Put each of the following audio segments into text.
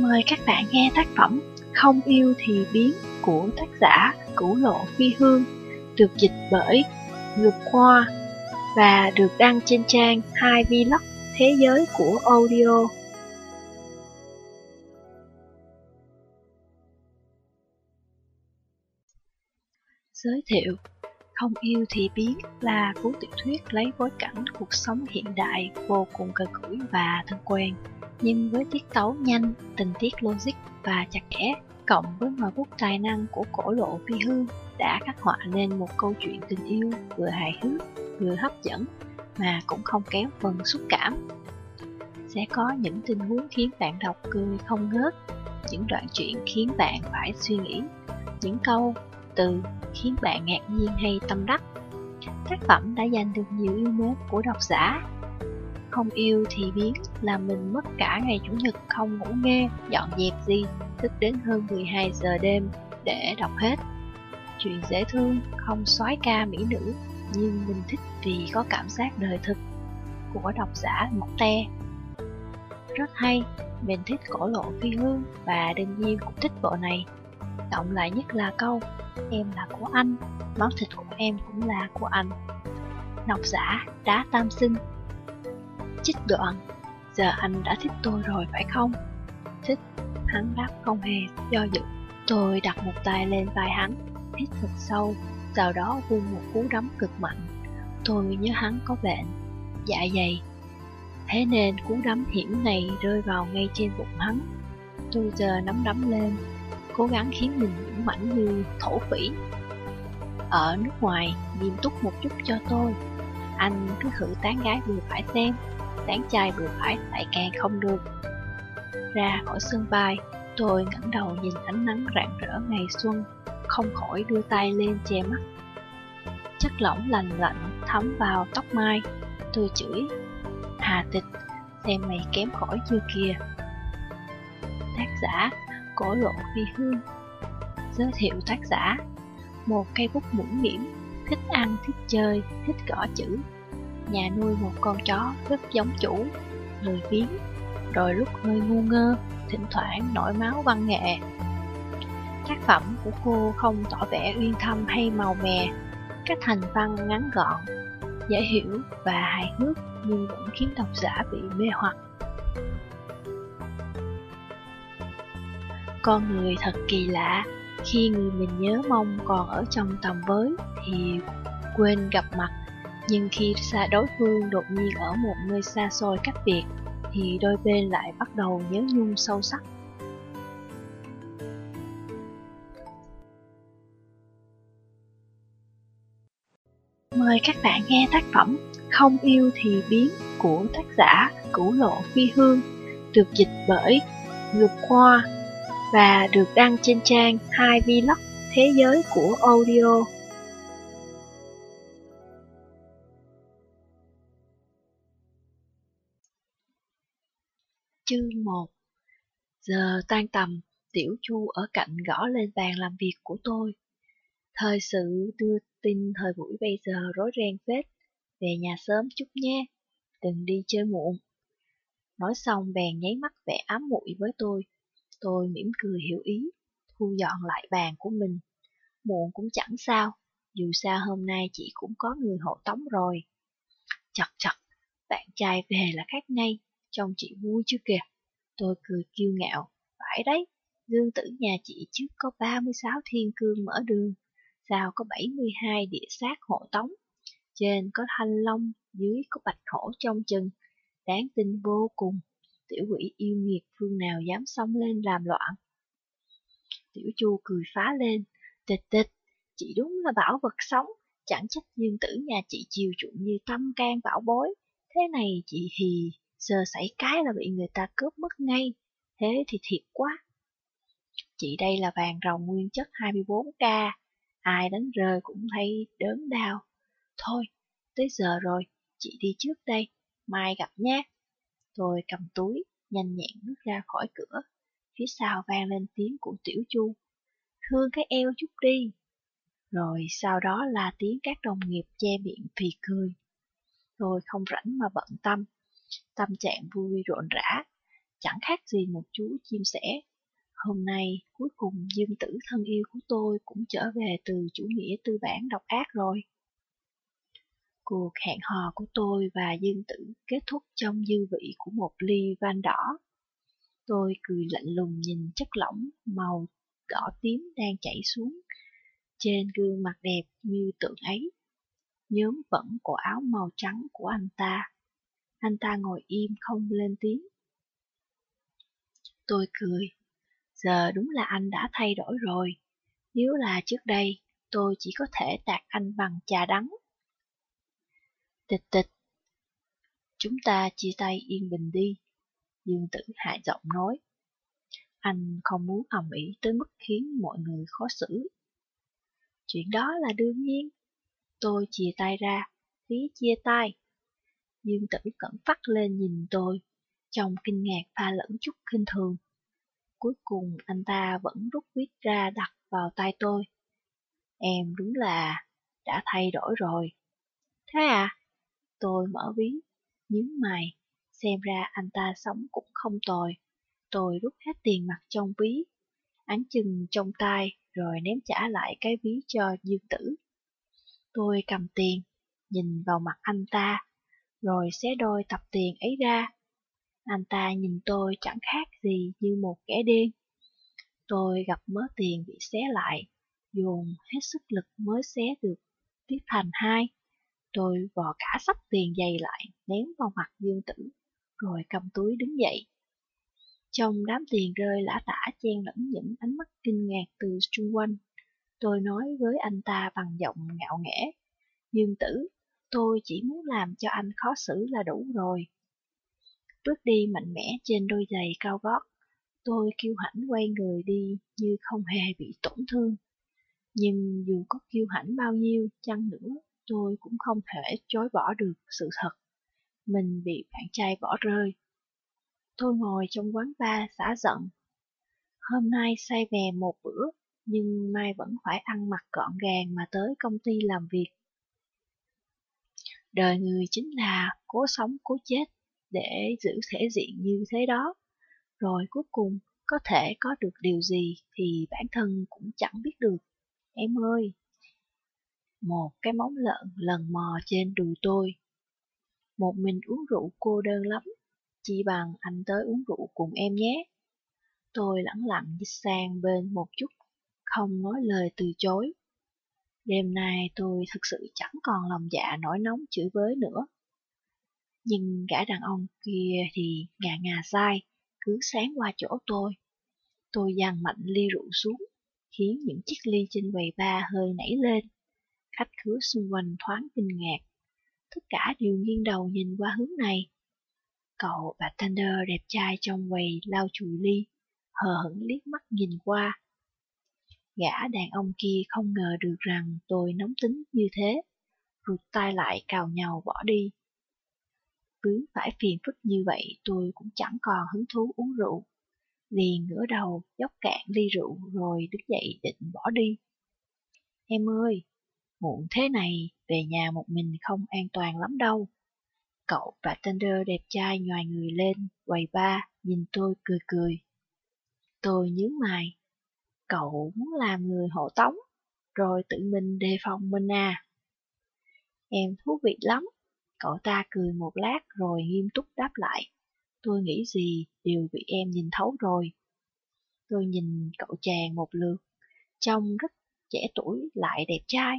Mời các bạn nghe tác phẩm Không yêu thì biến của tác giả Cửu Lộ Phi Hương, được dịch bởi Ngược Khoa và được đăng trên trang 2 Vlog Thế giới của audio. Giới thiệu Không yêu thì biến là cuốn tiểu thuyết lấy bối cảnh cuộc sống hiện đại vô cùng gần gũi và thân quen nhưng với tiết tấu nhanh, tình tiết logic và chặt chẽ, cộng với ngòi bút tài năng của cổ lộ phi hương đã khắc họa nên một câu chuyện tình yêu vừa hài hước, vừa hấp dẫn mà cũng không kém phần xúc cảm. Sẽ có những tình huống khiến bạn đọc cười không ngớt, những đoạn chuyện khiến bạn phải suy nghĩ, những câu, từ khiến bạn ngạc nhiên hay tâm đắc. Tác phẩm đã giành được nhiều yêu mến của độc giả không yêu thì biến là mình mất cả ngày chủ nhật không ngủ nghe, dọn dẹp gì, thức đến hơn 12 giờ đêm để đọc hết. Chuyện dễ thương, không soái ca mỹ nữ, nhưng mình thích vì có cảm giác đời thực của độc giả Mộc Te. Rất hay, mình thích cổ lộ phi hương và đương nhiên cũng thích bộ này. Cộng lại nhất là câu, em là của anh, máu thịt của em cũng là của anh. Độc giả Đá Tam Sinh Chích đoạn Giờ anh đã thích tôi rồi, phải không? Thích, Hắn đáp không hề do dự. Tôi đặt một tay lên vai hắn, Hít thật sâu, Sau đó vung một cú đấm cực mạnh. Tôi nhớ hắn có bệnh. Dạ dày. Thế nên cú đấm hiểm này rơi vào ngay trên bụng hắn. Tôi giờ nắm đấm lên, Cố gắng khiến mình vững mạnh như thổ phỉ. Ở nước ngoài, Nghiêm túc một chút cho tôi. Anh cứ thử tán gái vừa phải xem tán chai vừa phải lại càng không được. Ra khỏi sân bay, tôi ngẩng đầu nhìn ánh nắng rạng rỡ ngày xuân, không khỏi đưa tay lên che mắt. Chất lỏng lành lạnh thấm vào tóc mai, tôi chửi, Hà tịch, xem mày kém khỏi chưa kìa. Tác giả, cổ lộ phi hương Giới thiệu tác giả Một cây bút mũi mỉm, thích ăn, thích chơi, thích gõ chữ, nhà nuôi một con chó rất giống chủ, lười biếng, rồi lúc hơi ngu ngơ, thỉnh thoảng nổi máu văn nghệ. Tác phẩm của cô không tỏ vẻ uyên thâm hay màu mè, các thành văn ngắn gọn, dễ hiểu và hài hước nhưng vẫn khiến độc giả bị mê hoặc. Con người thật kỳ lạ, khi người mình nhớ mong còn ở trong tầm với thì quên gặp mặt nhưng khi xa đối phương đột nhiên ở một nơi xa xôi cách biệt, thì đôi bên lại bắt đầu nhớ nhung sâu sắc. Mời các bạn nghe tác phẩm Không yêu thì biến của tác giả Cửu Lộ Phi Hương, được dịch bởi Ngược Khoa và được đăng trên trang 2 Vlog Thế giới của audio. Chương 1 Giờ tan tầm, Tiểu Chu ở cạnh gõ lên bàn làm việc của tôi. Thời sự đưa tin thời buổi bây giờ rối ren phết, về nhà sớm chút nhé, đừng đi chơi muộn. Nói xong bèn nháy mắt vẻ ám muội với tôi. Tôi mỉm cười hiểu ý, thu dọn lại bàn của mình. Muộn cũng chẳng sao, dù sao hôm nay chị cũng có người hộ tống rồi. Chật chật, bạn trai về là khác ngay, Trông chị vui chứ kìa. Tôi cười kiêu ngạo. Phải đấy, dương tử nhà chị trước có 36 thiên cương mở đường. Sao có 72 địa sát hộ tống. Trên có thanh long, dưới có bạch hổ trong chừng. Đáng tin vô cùng. Tiểu quỷ yêu nghiệt phương nào dám xông lên làm loạn. Tiểu chu cười phá lên. Tịch tịch, chị đúng là bảo vật sống. Chẳng trách dương tử nhà chị chiều chuộng như tâm can bảo bối. Thế này chị hì giờ xảy cái là bị người ta cướp mất ngay, thế thì thiệt quá. Chị đây là vàng rồng nguyên chất 24K, ai đánh rơi cũng thấy đớn đau. Thôi, tới giờ rồi, chị đi trước đây, mai gặp nhé. Tôi cầm túi, nhanh nhẹn bước ra khỏi cửa, phía sau vang lên tiếng của Tiểu Chu. Thương cái eo chút đi. Rồi sau đó là tiếng các đồng nghiệp che miệng phì cười. Tôi không rảnh mà bận tâm, tâm trạng vui rộn rã. chẳng khác gì một chú chim sẻ. Hôm nay, cuối cùng dương tử thân yêu của tôi cũng trở về từ chủ nghĩa tư bản độc ác rồi. Cuộc hẹn hò của tôi và Dương Tử kết thúc trong dư vị của một ly van đỏ. Tôi cười lạnh lùng nhìn chất lỏng màu đỏ tím đang chảy xuống trên gương mặt đẹp như tượng ấy. Nhóm vẫn cổ áo màu trắng của anh ta. Anh ta ngồi im không lên tiếng. Tôi cười. Giờ đúng là anh đã thay đổi rồi. Nếu là trước đây, tôi chỉ có thể tạt anh bằng trà đắng. Tịch tịch. Chúng ta chia tay yên bình đi. Dương tử hạ giọng nói. Anh không muốn ầm ĩ tới mức khiến mọi người khó xử. Chuyện đó là đương nhiên. Tôi chia tay ra, phí chia tay. Dương tử cẩn phát lên nhìn tôi, trong kinh ngạc pha lẫn chút khinh thường. Cuối cùng anh ta vẫn rút viết ra đặt vào tay tôi. Em đúng là đã thay đổi rồi. Thế à? Tôi mở ví, nhướng mày, xem ra anh ta sống cũng không tồi. Tôi rút hết tiền mặt trong ví, ánh chừng trong tay rồi ném trả lại cái ví cho Dương Tử. Tôi cầm tiền, nhìn vào mặt anh ta, rồi xé đôi tập tiền ấy ra. Anh ta nhìn tôi chẳng khác gì như một kẻ điên. Tôi gặp mớ tiền bị xé lại, dùng hết sức lực mới xé được tiếp thành hai. Tôi vò cả sắp tiền dày lại, ném vào mặt Dương Tử, rồi cầm túi đứng dậy. Trong đám tiền rơi lã tả chen lẫn những ánh mắt kinh ngạc từ xung quanh, tôi nói với anh ta bằng giọng ngạo nghễ. Dương Tử, tôi chỉ muốn làm cho anh khó xử là đủ rồi. Bước đi mạnh mẽ trên đôi giày cao gót, tôi kiêu hãnh quay người đi như không hề bị tổn thương. Nhưng dù có kiêu hãnh bao nhiêu chăng nữa, tôi cũng không thể chối bỏ được sự thật. Mình bị bạn trai bỏ rơi. Tôi ngồi trong quán bar xả giận. Hôm nay say về một bữa, nhưng mai vẫn phải ăn mặc gọn gàng mà tới công ty làm việc. Đời người chính là cố sống cố chết để giữ thể diện như thế đó. Rồi cuối cùng có thể có được điều gì thì bản thân cũng chẳng biết được. Em ơi! Một cái móng lợn lần mò trên đùi tôi. Một mình uống rượu cô đơn lắm, chỉ bằng anh tới uống rượu cùng em nhé. Tôi lẳng lặng đi sang bên một chút, không nói lời từ chối. Đêm nay tôi thực sự chẳng còn lòng dạ nổi nóng chửi bới nữa. Nhưng gã đàn ông kia thì ngà ngà sai, cứ sáng qua chỗ tôi. Tôi dằn mạnh ly rượu xuống, khiến những chiếc ly trên quầy ba hơi nảy lên. Khách khứa xung quanh thoáng kinh ngạc. Tất cả đều nghiêng đầu nhìn qua hướng này. Cậu bartender đẹp trai trong quầy lau chùi ly, hờ hững liếc mắt nhìn qua. Gã đàn ông kia không ngờ được rằng tôi nóng tính như thế, rụt tay lại cào nhau bỏ đi. Vướng phải phiền phức như vậy tôi cũng chẳng còn hứng thú uống rượu. Liền ngửa đầu, dốc cạn ly rượu rồi đứng dậy định bỏ đi. Em ơi, muộn thế này, về nhà một mình không an toàn lắm đâu. Cậu và tender đẹp trai nhòi người lên, quầy ba, nhìn tôi cười cười. Tôi nhướng mày. Cậu muốn làm người hộ tống, rồi tự mình đề phòng mình à. Em thú vị lắm. Cậu ta cười một lát rồi nghiêm túc đáp lại. Tôi nghĩ gì đều bị em nhìn thấu rồi. Tôi nhìn cậu chàng một lượt, trông rất trẻ tuổi lại đẹp trai,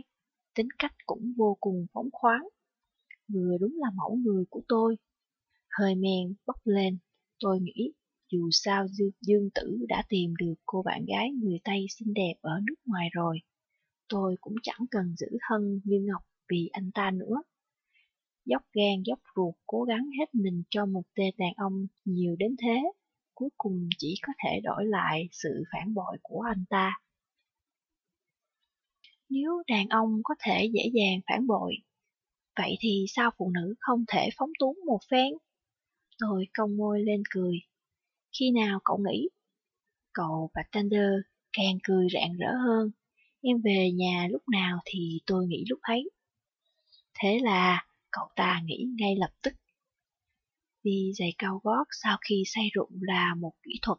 tính cách cũng vô cùng phóng khoáng. Vừa đúng là mẫu người của tôi. Hơi men bốc lên, tôi nghĩ dù sao Dương, Dương Tử đã tìm được cô bạn gái người Tây xinh đẹp ở nước ngoài rồi. Tôi cũng chẳng cần giữ thân như Ngọc vì anh ta nữa. Dốc gan dốc ruột cố gắng hết mình cho một tên đàn ông nhiều đến thế, cuối cùng chỉ có thể đổi lại sự phản bội của anh ta. Nếu đàn ông có thể dễ dàng phản bội, vậy thì sao phụ nữ không thể phóng túng một phen? Tôi cong môi lên cười. Khi nào cậu nghĩ? Cậu bartender càng cười rạng rỡ hơn. Em về nhà lúc nào thì tôi nghĩ lúc ấy. Thế là cậu ta nghĩ ngay lập tức. Đi giày cao gót sau khi say rượu là một kỹ thuật.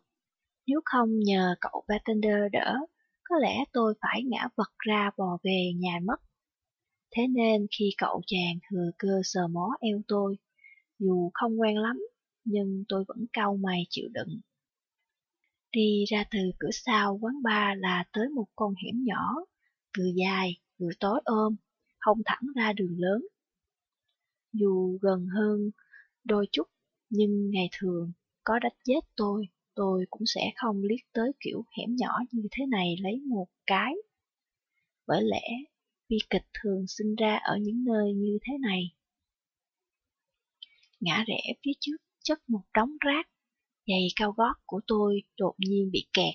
Nếu không nhờ cậu bartender đỡ, có lẽ tôi phải ngã vật ra bò về nhà mất. Thế nên khi cậu chàng thừa cơ sờ mó eo tôi, dù không quen lắm, nhưng tôi vẫn cau mày chịu đựng. Đi ra từ cửa sau quán bar là tới một con hẻm nhỏ, vừa dài, vừa tối ôm, không thẳng ra đường lớn. Dù gần hơn đôi chút, nhưng ngày thường có đánh chết tôi, tôi cũng sẽ không liếc tới kiểu hẻm nhỏ như thế này lấy một cái. Bởi lẽ, bi kịch thường sinh ra ở những nơi như thế này. Ngã rẽ phía trước chất một đống rác, giày cao gót của tôi đột nhiên bị kẹt.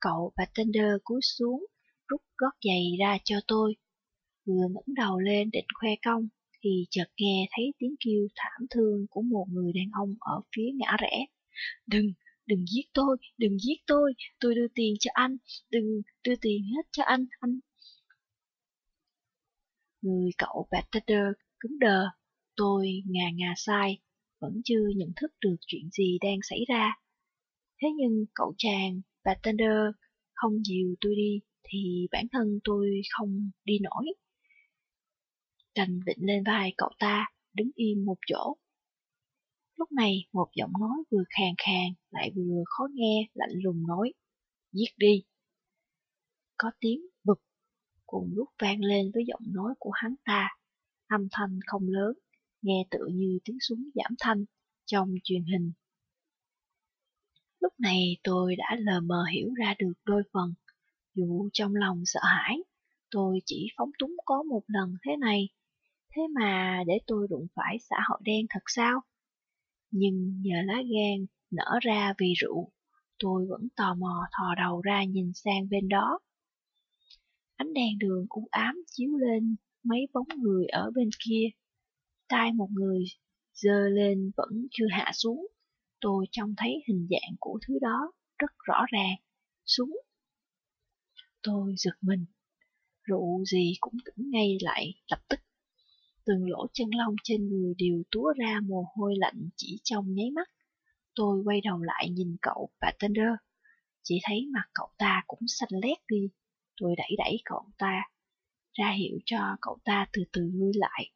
Cậu bartender cúi xuống, rút gót giày ra cho tôi. Vừa ngẩng đầu lên định khoe công, thì chợt nghe thấy tiếng kêu thảm thương của một người đàn ông ở phía ngã rẽ. Đừng, đừng giết tôi, đừng giết tôi, tôi đưa tiền cho anh, đừng đưa tiền hết cho anh, anh. Người cậu bartender cứng đờ, tôi ngà ngà sai, vẫn chưa nhận thức được chuyện gì đang xảy ra. Thế nhưng cậu chàng bartender không dìu tôi đi thì bản thân tôi không đi nổi. Đành vịnh lên vai cậu ta, đứng im một chỗ. Lúc này một giọng nói vừa khàn khàn lại vừa khó nghe lạnh lùng nói, giết đi. Có tiếng bụp cùng lúc vang lên với giọng nói của hắn ta, âm thanh không lớn, nghe tựa như tiếng súng giảm thanh trong truyền hình. Lúc này tôi đã lờ mờ hiểu ra được đôi phần, dù trong lòng sợ hãi, tôi chỉ phóng túng có một lần thế này, thế mà để tôi đụng phải xã hội đen thật sao? Nhưng nhờ lá gan nở ra vì rượu, tôi vẫn tò mò thò đầu ra nhìn sang bên đó. Ánh đèn đường u ám chiếu lên mấy bóng người ở bên kia. Tai một người dơ lên vẫn chưa hạ xuống. Tôi trông thấy hình dạng của thứ đó rất rõ ràng. Súng. Tôi giật mình. Rượu gì cũng tỉnh ngay lại lập tức. Từng lỗ chân lông trên người đều túa ra mồ hôi lạnh chỉ trong nháy mắt. Tôi quay đầu lại nhìn cậu bartender. Chỉ thấy mặt cậu ta cũng xanh lét đi. Tôi đẩy đẩy cậu ta, ra hiệu cho cậu ta từ từ lui lại.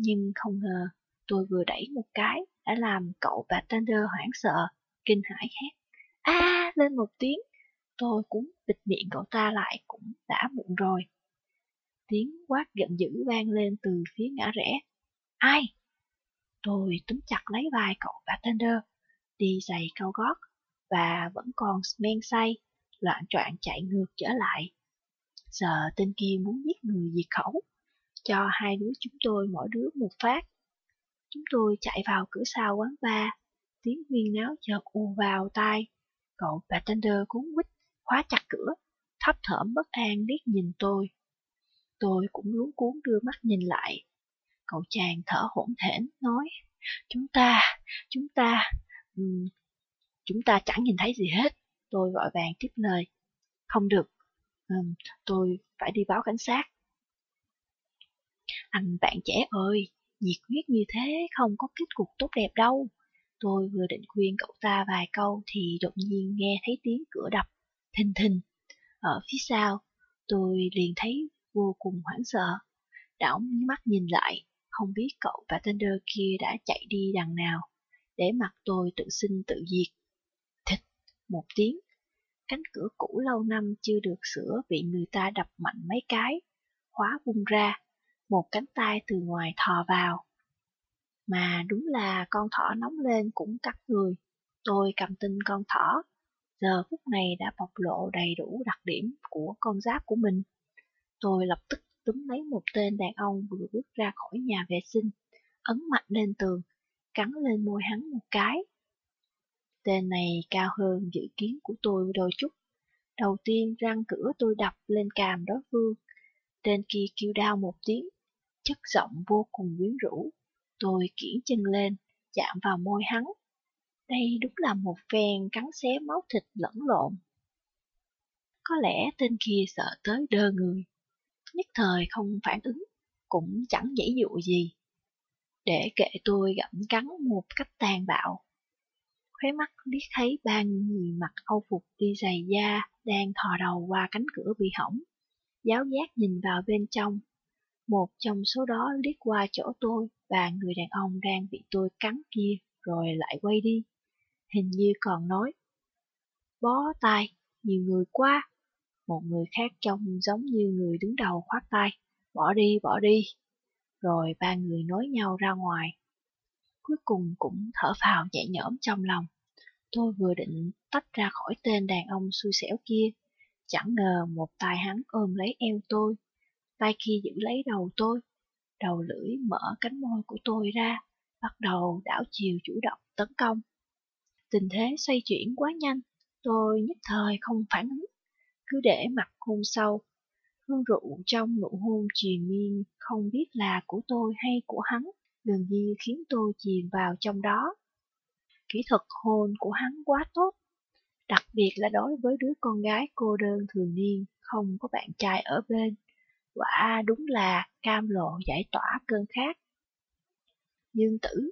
Nhưng không ngờ, tôi vừa đẩy một cái đã làm cậu bartender hoảng sợ, kinh hãi hét. a lên một tiếng. Tôi cũng bịt miệng cậu ta lại cũng đã muộn rồi. Tiếng quát giận dữ vang lên từ phía ngã rẽ. Ai? Tôi túm chặt lấy vai cậu bartender, đi giày cao gót và vẫn còn men say, loạn troạn chạy ngược trở lại. Giờ tên kia muốn giết người diệt khẩu, cho hai đứa chúng tôi mỗi đứa một phát. Chúng tôi chạy vào cửa sau quán bar, tiếng huyên náo chợt ù vào tai. Cậu bartender cuốn quýt, khóa chặt cửa, thấp thởm bất an liếc nhìn tôi. Tôi cũng luống cuốn đưa mắt nhìn lại. Cậu chàng thở hổn hển nói, chúng ta, chúng ta, um, chúng ta chẳng nhìn thấy gì hết. Tôi vội vàng tiếp lời. Không được, um, tôi phải đi báo cảnh sát. Anh bạn trẻ ơi, nhiệt huyết như thế không có kết cục tốt đẹp đâu. Tôi vừa định khuyên cậu ta vài câu thì đột nhiên nghe thấy tiếng cửa đập, thình thình. Ở phía sau, tôi liền thấy vô cùng hoảng sợ. Đảo mắt nhìn lại, không biết cậu và tender kia đã chạy đi đằng nào, để mặt tôi tự sinh tự diệt. Thịt, một tiếng, cánh cửa cũ lâu năm chưa được sửa bị người ta đập mạnh mấy cái, khóa bung ra, một cánh tay từ ngoài thò vào. Mà đúng là con thỏ nóng lên cũng cắt người. Tôi cầm tin con thỏ, giờ phút này đã bộc lộ đầy đủ đặc điểm của con giáp của mình. Tôi lập tức túm lấy một tên đàn ông vừa bước ra khỏi nhà vệ sinh, ấn mặt lên tường, cắn lên môi hắn một cái. Tên này cao hơn dự kiến của tôi đôi chút. Đầu tiên răng cửa tôi đập lên càm đối phương. Tên kia kêu đau một tiếng, chất giọng vô cùng quyến rũ. Tôi kiển chân lên, chạm vào môi hắn. Đây đúng là một phen cắn xé máu thịt lẫn lộn. Có lẽ tên kia sợ tới đơ người, nhất thời không phản ứng, cũng chẳng dễ dụ gì. để kệ tôi gặm cắn một cách tàn bạo. Khóe mắt liếc thấy ba người mặc âu phục đi giày da đang thò đầu qua cánh cửa bị hỏng. Giáo giác nhìn vào bên trong. Một trong số đó liếc qua chỗ tôi và người đàn ông đang bị tôi cắn kia rồi lại quay đi. Hình như còn nói, bó tay, nhiều người quá. Một người khác trông giống như người đứng đầu khoát tay, bỏ đi, bỏ đi. Rồi ba người nói nhau ra ngoài. Cuối cùng cũng thở phào nhẹ nhõm trong lòng. Tôi vừa định tách ra khỏi tên đàn ông xui xẻo kia, chẳng ngờ một tay hắn ôm lấy eo tôi, tay kia giữ lấy đầu tôi, đầu lưỡi mở cánh môi của tôi ra, bắt đầu đảo chiều chủ động tấn công. Tình thế xoay chuyển quá nhanh, tôi nhất thời không phản ứng, cứ để mặt hôn sâu. Hương rượu trong nụ hôn triền miên không biết là của tôi hay của hắn, gần như khiến tôi chìm vào trong đó. Kỹ thuật hôn của hắn quá tốt, đặc biệt là đối với đứa con gái cô đơn thường niên, không có bạn trai ở bên. Quả đúng là cam lộ giải tỏa cơn khát. Dương tử,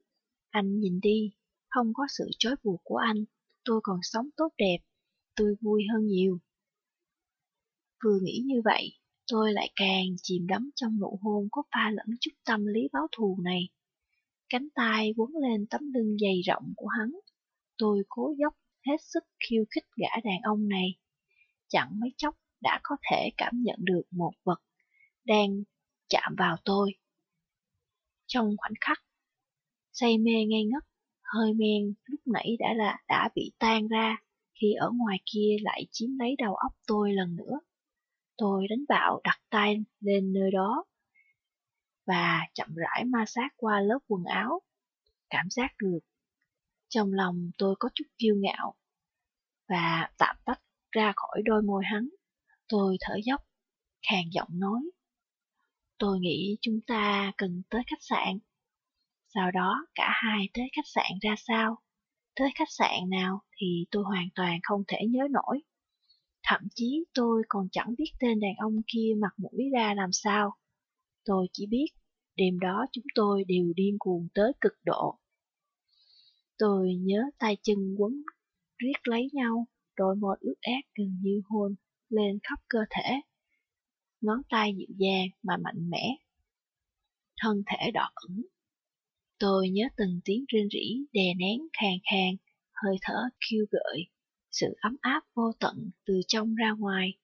anh nhìn đi, không có sự chối buộc của anh, tôi còn sống tốt đẹp, tôi vui hơn nhiều. Vừa nghĩ như vậy, tôi lại càng chìm đắm trong nụ hôn có pha lẫn chút tâm lý báo thù này. Cánh tay quấn lên tấm lưng dày rộng của hắn, tôi cố dốc hết sức khiêu khích gã đàn ông này. Chẳng mấy chốc đã có thể cảm nhận được một vật đang chạm vào tôi. Trong khoảnh khắc, say mê ngây ngất, hơi men lúc nãy đã là đã bị tan ra khi ở ngoài kia lại chiếm lấy đầu óc tôi lần nữa. Tôi đánh bạo đặt tay lên nơi đó và chậm rãi ma sát qua lớp quần áo. Cảm giác được. Trong lòng tôi có chút kiêu ngạo và tạm tách ra khỏi đôi môi hắn. Tôi thở dốc, khàn giọng nói. Tôi nghĩ chúng ta cần tới khách sạn. Sau đó cả hai tới khách sạn ra sao? Tới khách sạn nào thì tôi hoàn toàn không thể nhớ nổi. Thậm chí tôi còn chẳng biết tên đàn ông kia mặt mũi ra làm sao. Tôi chỉ biết, đêm đó chúng tôi đều điên cuồng tới cực độ. Tôi nhớ tay chân quấn riết lấy nhau, đôi môi ướt át gần như hôn lên khắp cơ thể. Ngón tay dịu dàng mà mạnh mẽ. Thân thể đỏ ửng. Tôi nhớ từng tiếng rên rỉ đè nén khàn khàn, hơi thở kêu gợi, sự ấm áp vô tận từ trong ra ngoài.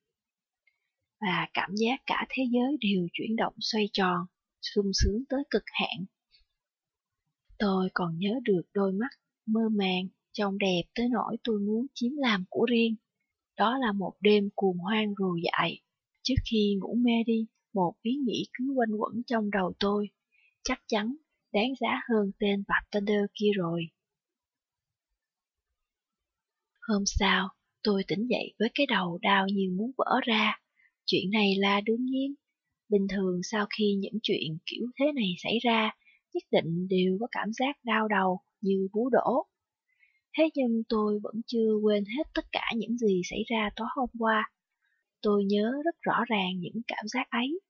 Và cảm giác cả thế giới đều chuyển động xoay tròn, sung sướng tới cực hạn. Tôi còn nhớ được đôi mắt mơ màng, trông đẹp tới nỗi tôi muốn chiếm làm của riêng. Đó là một đêm cuồng hoang rù dại. Trước khi ngủ mê đi, một ý nghĩ cứ quanh quẩn trong đầu tôi. Chắc chắn đáng giá hơn tên bartender kia rồi. Hôm sau, tôi tỉnh dậy với cái đầu đau như muốn vỡ ra. Chuyện này là đương nhiên. Bình thường sau khi những chuyện kiểu thế này xảy ra, nhất định đều có cảm giác đau đầu như bú đổ. Thế nhưng tôi vẫn chưa quên hết tất cả những gì xảy ra tối hôm qua. Tôi nhớ rất rõ ràng những cảm giác ấy.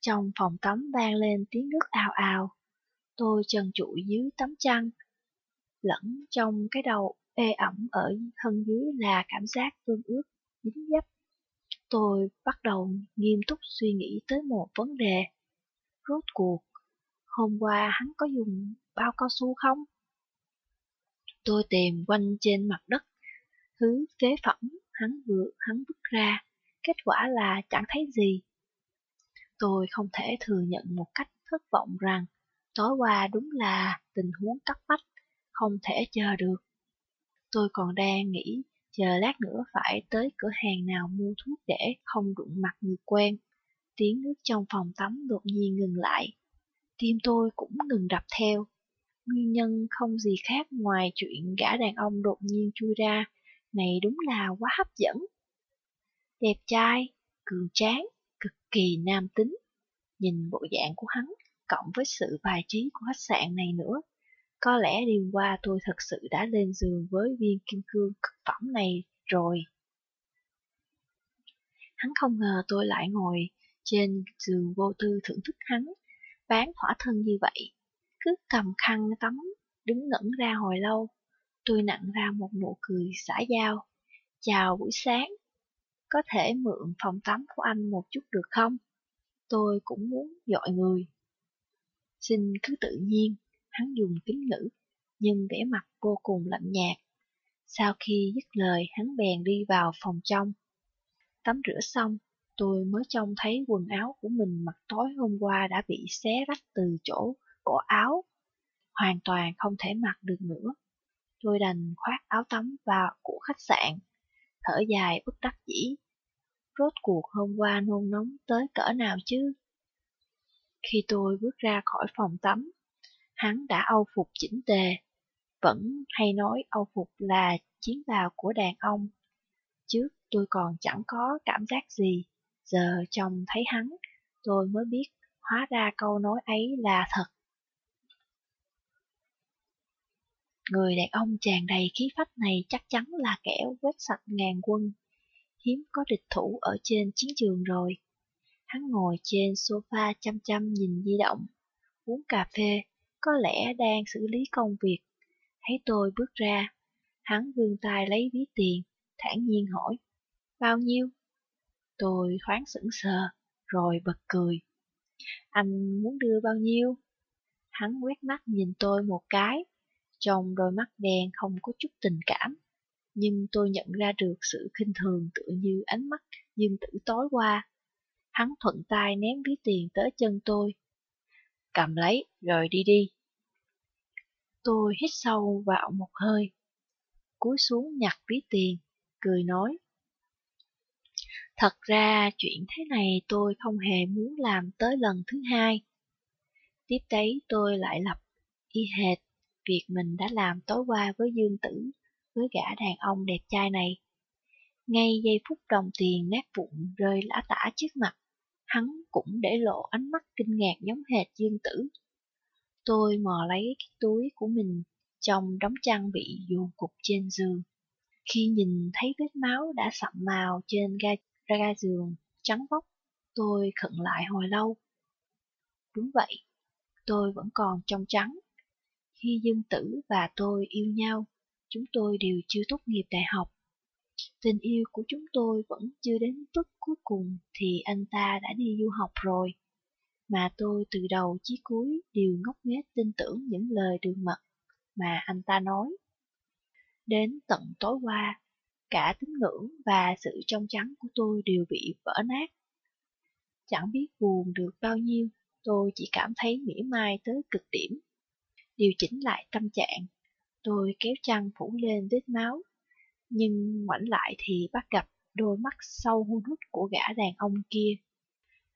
Trong phòng tắm vang lên tiếng nước ào ào. Tôi trần trụi dưới tấm chăn. Lẫn trong cái đầu ê ẩm ở thân dưới là cảm giác tương ướt, dính dấp. Tôi bắt đầu nghiêm túc suy nghĩ tới một vấn đề. Rốt cuộc, hôm qua hắn có dùng bao cao su không? Tôi tìm quanh trên mặt đất, thứ phế phẩm hắn vừa hắn vứt ra, kết quả là chẳng thấy gì. Tôi không thể thừa nhận một cách thất vọng rằng tối qua đúng là tình huống cấp bách, không thể chờ được. Tôi còn đang nghĩ chờ lát nữa phải tới cửa hàng nào mua thuốc để không đụng mặt người quen. Tiếng nước trong phòng tắm đột nhiên ngừng lại. Tim tôi cũng ngừng đập theo. Nguyên nhân không gì khác ngoài chuyện gã đàn ông đột nhiên chui ra, này đúng là quá hấp dẫn. Đẹp trai, cường tráng, cực kỳ nam tính. Nhìn bộ dạng của hắn, cộng với sự bài trí của khách sạn này nữa, có lẽ đêm qua tôi thật sự đã lên giường với viên kim cương cực phẩm này rồi. Hắn không ngờ tôi lại ngồi trên giường vô tư thưởng thức hắn, bán thỏa thân như vậy. cứ cầm khăn tắm, đứng ngẩn ra hồi lâu. Tôi nặng ra một nụ cười xã giao. Chào buổi sáng. Có thể mượn phòng tắm của anh một chút được không? Tôi cũng muốn dọi người. Xin cứ tự nhiên, hắn dùng kính ngữ, nhưng vẻ mặt vô cùng lạnh nhạt. Sau khi dứt lời, hắn bèn đi vào phòng trong. Tắm rửa xong, tôi mới trông thấy quần áo của mình mặc tối hôm qua đã bị xé rách từ chỗ cổ áo. Hoàn toàn không thể mặc được nữa. Tôi đành khoác áo tắm vào của khách sạn, thở dài bất đắc dĩ. Rốt cuộc hôm qua nôn nóng tới cỡ nào chứ? Khi tôi bước ra khỏi phòng tắm, hắn đã âu phục chỉnh tề. Vẫn hay nói âu phục là chiến bào của đàn ông. Trước tôi còn chẳng có cảm giác gì, giờ trông thấy hắn, tôi mới biết hóa ra câu nói ấy là thật. Người đàn ông tràn đầy khí phách này chắc chắn là kẻ quét sạch ngàn quân. Hiếm có địch thủ ở trên chiến trường rồi. Hắn ngồi trên sofa chăm chăm nhìn di động, uống cà phê, có lẽ đang xử lý công việc. Thấy tôi bước ra, hắn vươn tay lấy ví tiền, thản nhiên hỏi, bao nhiêu? Tôi thoáng sững sờ, rồi bật cười. Anh muốn đưa bao nhiêu? Hắn quét mắt nhìn tôi một cái, trong đôi mắt đen không có chút tình cảm. Nhưng tôi nhận ra được sự khinh thường tựa như ánh mắt dương tử tối qua. Hắn thuận tay ném ví tiền tới chân tôi. Cầm lấy, rồi đi đi. Tôi hít sâu vào một hơi, cúi xuống nhặt ví tiền, cười nói. Thật ra chuyện thế này tôi không hề muốn làm tới lần thứ hai. Tiếp đấy tôi lại lập y hệt việc mình đã làm tối qua với Dương Tử, với gã đàn ông đẹp trai này. Ngay giây phút đồng tiền nát vụn rơi lã tả trước mặt, hắn cũng để lộ ánh mắt kinh ngạc giống hệt Dương Tử. Tôi mò lấy cái túi của mình trong đống chăn bị dù cục trên giường. Khi nhìn thấy vết máu đã sậm màu trên ga, ga giường trắng bóc, tôi khẩn lại hồi lâu. Đúng vậy, tôi vẫn còn trong trắng. Khi Dương Tử và tôi yêu nhau, chúng tôi đều chưa tốt nghiệp đại học. Tình yêu của chúng tôi vẫn chưa đến bước cuối cùng thì anh ta đã đi du học rồi. Mà tôi từ đầu chí cuối đều ngốc nghếch tin tưởng những lời đường mật mà anh ta nói. Đến tận tối qua, cả tín ngưỡng và sự trong trắng của tôi đều bị vỡ nát. Chẳng biết buồn được bao nhiêu, tôi chỉ cảm thấy mỉa mai tới cực điểm. Điều chỉnh lại tâm trạng, tôi kéo chăn phủ lên vết máu, nhưng ngoảnh lại thì bắt gặp đôi mắt sâu hun hút của gã đàn ông kia.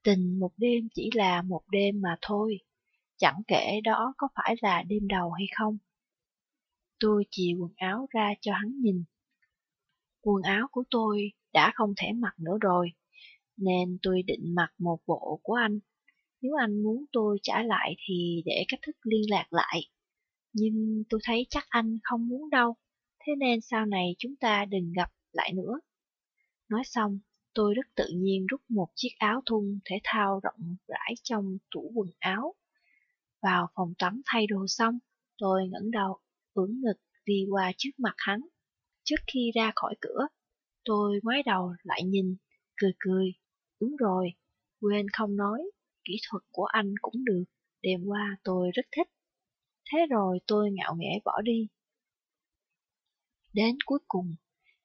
Tình một đêm chỉ là một đêm mà thôi, chẳng kể đó có phải là đêm đầu hay không. Tôi chìa quần áo ra cho hắn nhìn. Quần áo của tôi đã không thể mặc nữa rồi, nên tôi định mặc một bộ của anh. Nếu anh muốn tôi trả lại thì để cách thức liên lạc lại. Nhưng tôi thấy chắc anh không muốn đâu, thế nên sau này chúng ta đừng gặp lại nữa. Nói xong, tôi rất tự nhiên rút một chiếc áo thun thể thao rộng rãi trong tủ quần áo. Vào phòng tắm thay đồ xong, tôi ngẩng đầu, ưỡn ngực đi qua trước mặt hắn. Trước khi ra khỏi cửa, tôi ngoái đầu lại nhìn, cười cười. Đúng rồi, quên không nói, kỹ thuật của anh cũng được, đêm qua tôi rất thích. Thế rồi tôi ngạo nghễ bỏ đi. Đến cuối cùng,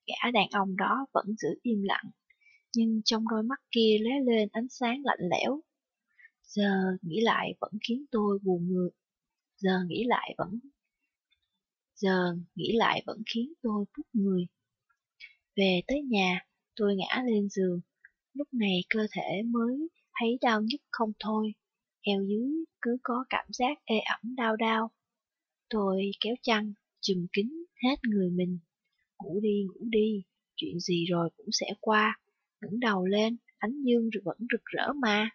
gã đàn ông đó vẫn giữ im lặng, nhưng trong đôi mắt kia lóe lên ánh sáng lạnh lẽo. Giờ nghĩ lại vẫn khiến tôi buồn ngược. Giờ nghĩ lại vẫn giờ nghĩ lại vẫn khiến tôi bút người. Về tới nhà, tôi ngã lên giường, lúc này cơ thể mới thấy đau nhức không thôi, eo dưới cứ có cảm giác ê ẩm đau đau. Tôi kéo chăn, chùm kín hết người mình. Ngủ đi, ngủ đi, chuyện gì rồi cũng sẽ qua. ngẩng đầu lên, ánh dương vẫn rực rỡ mà.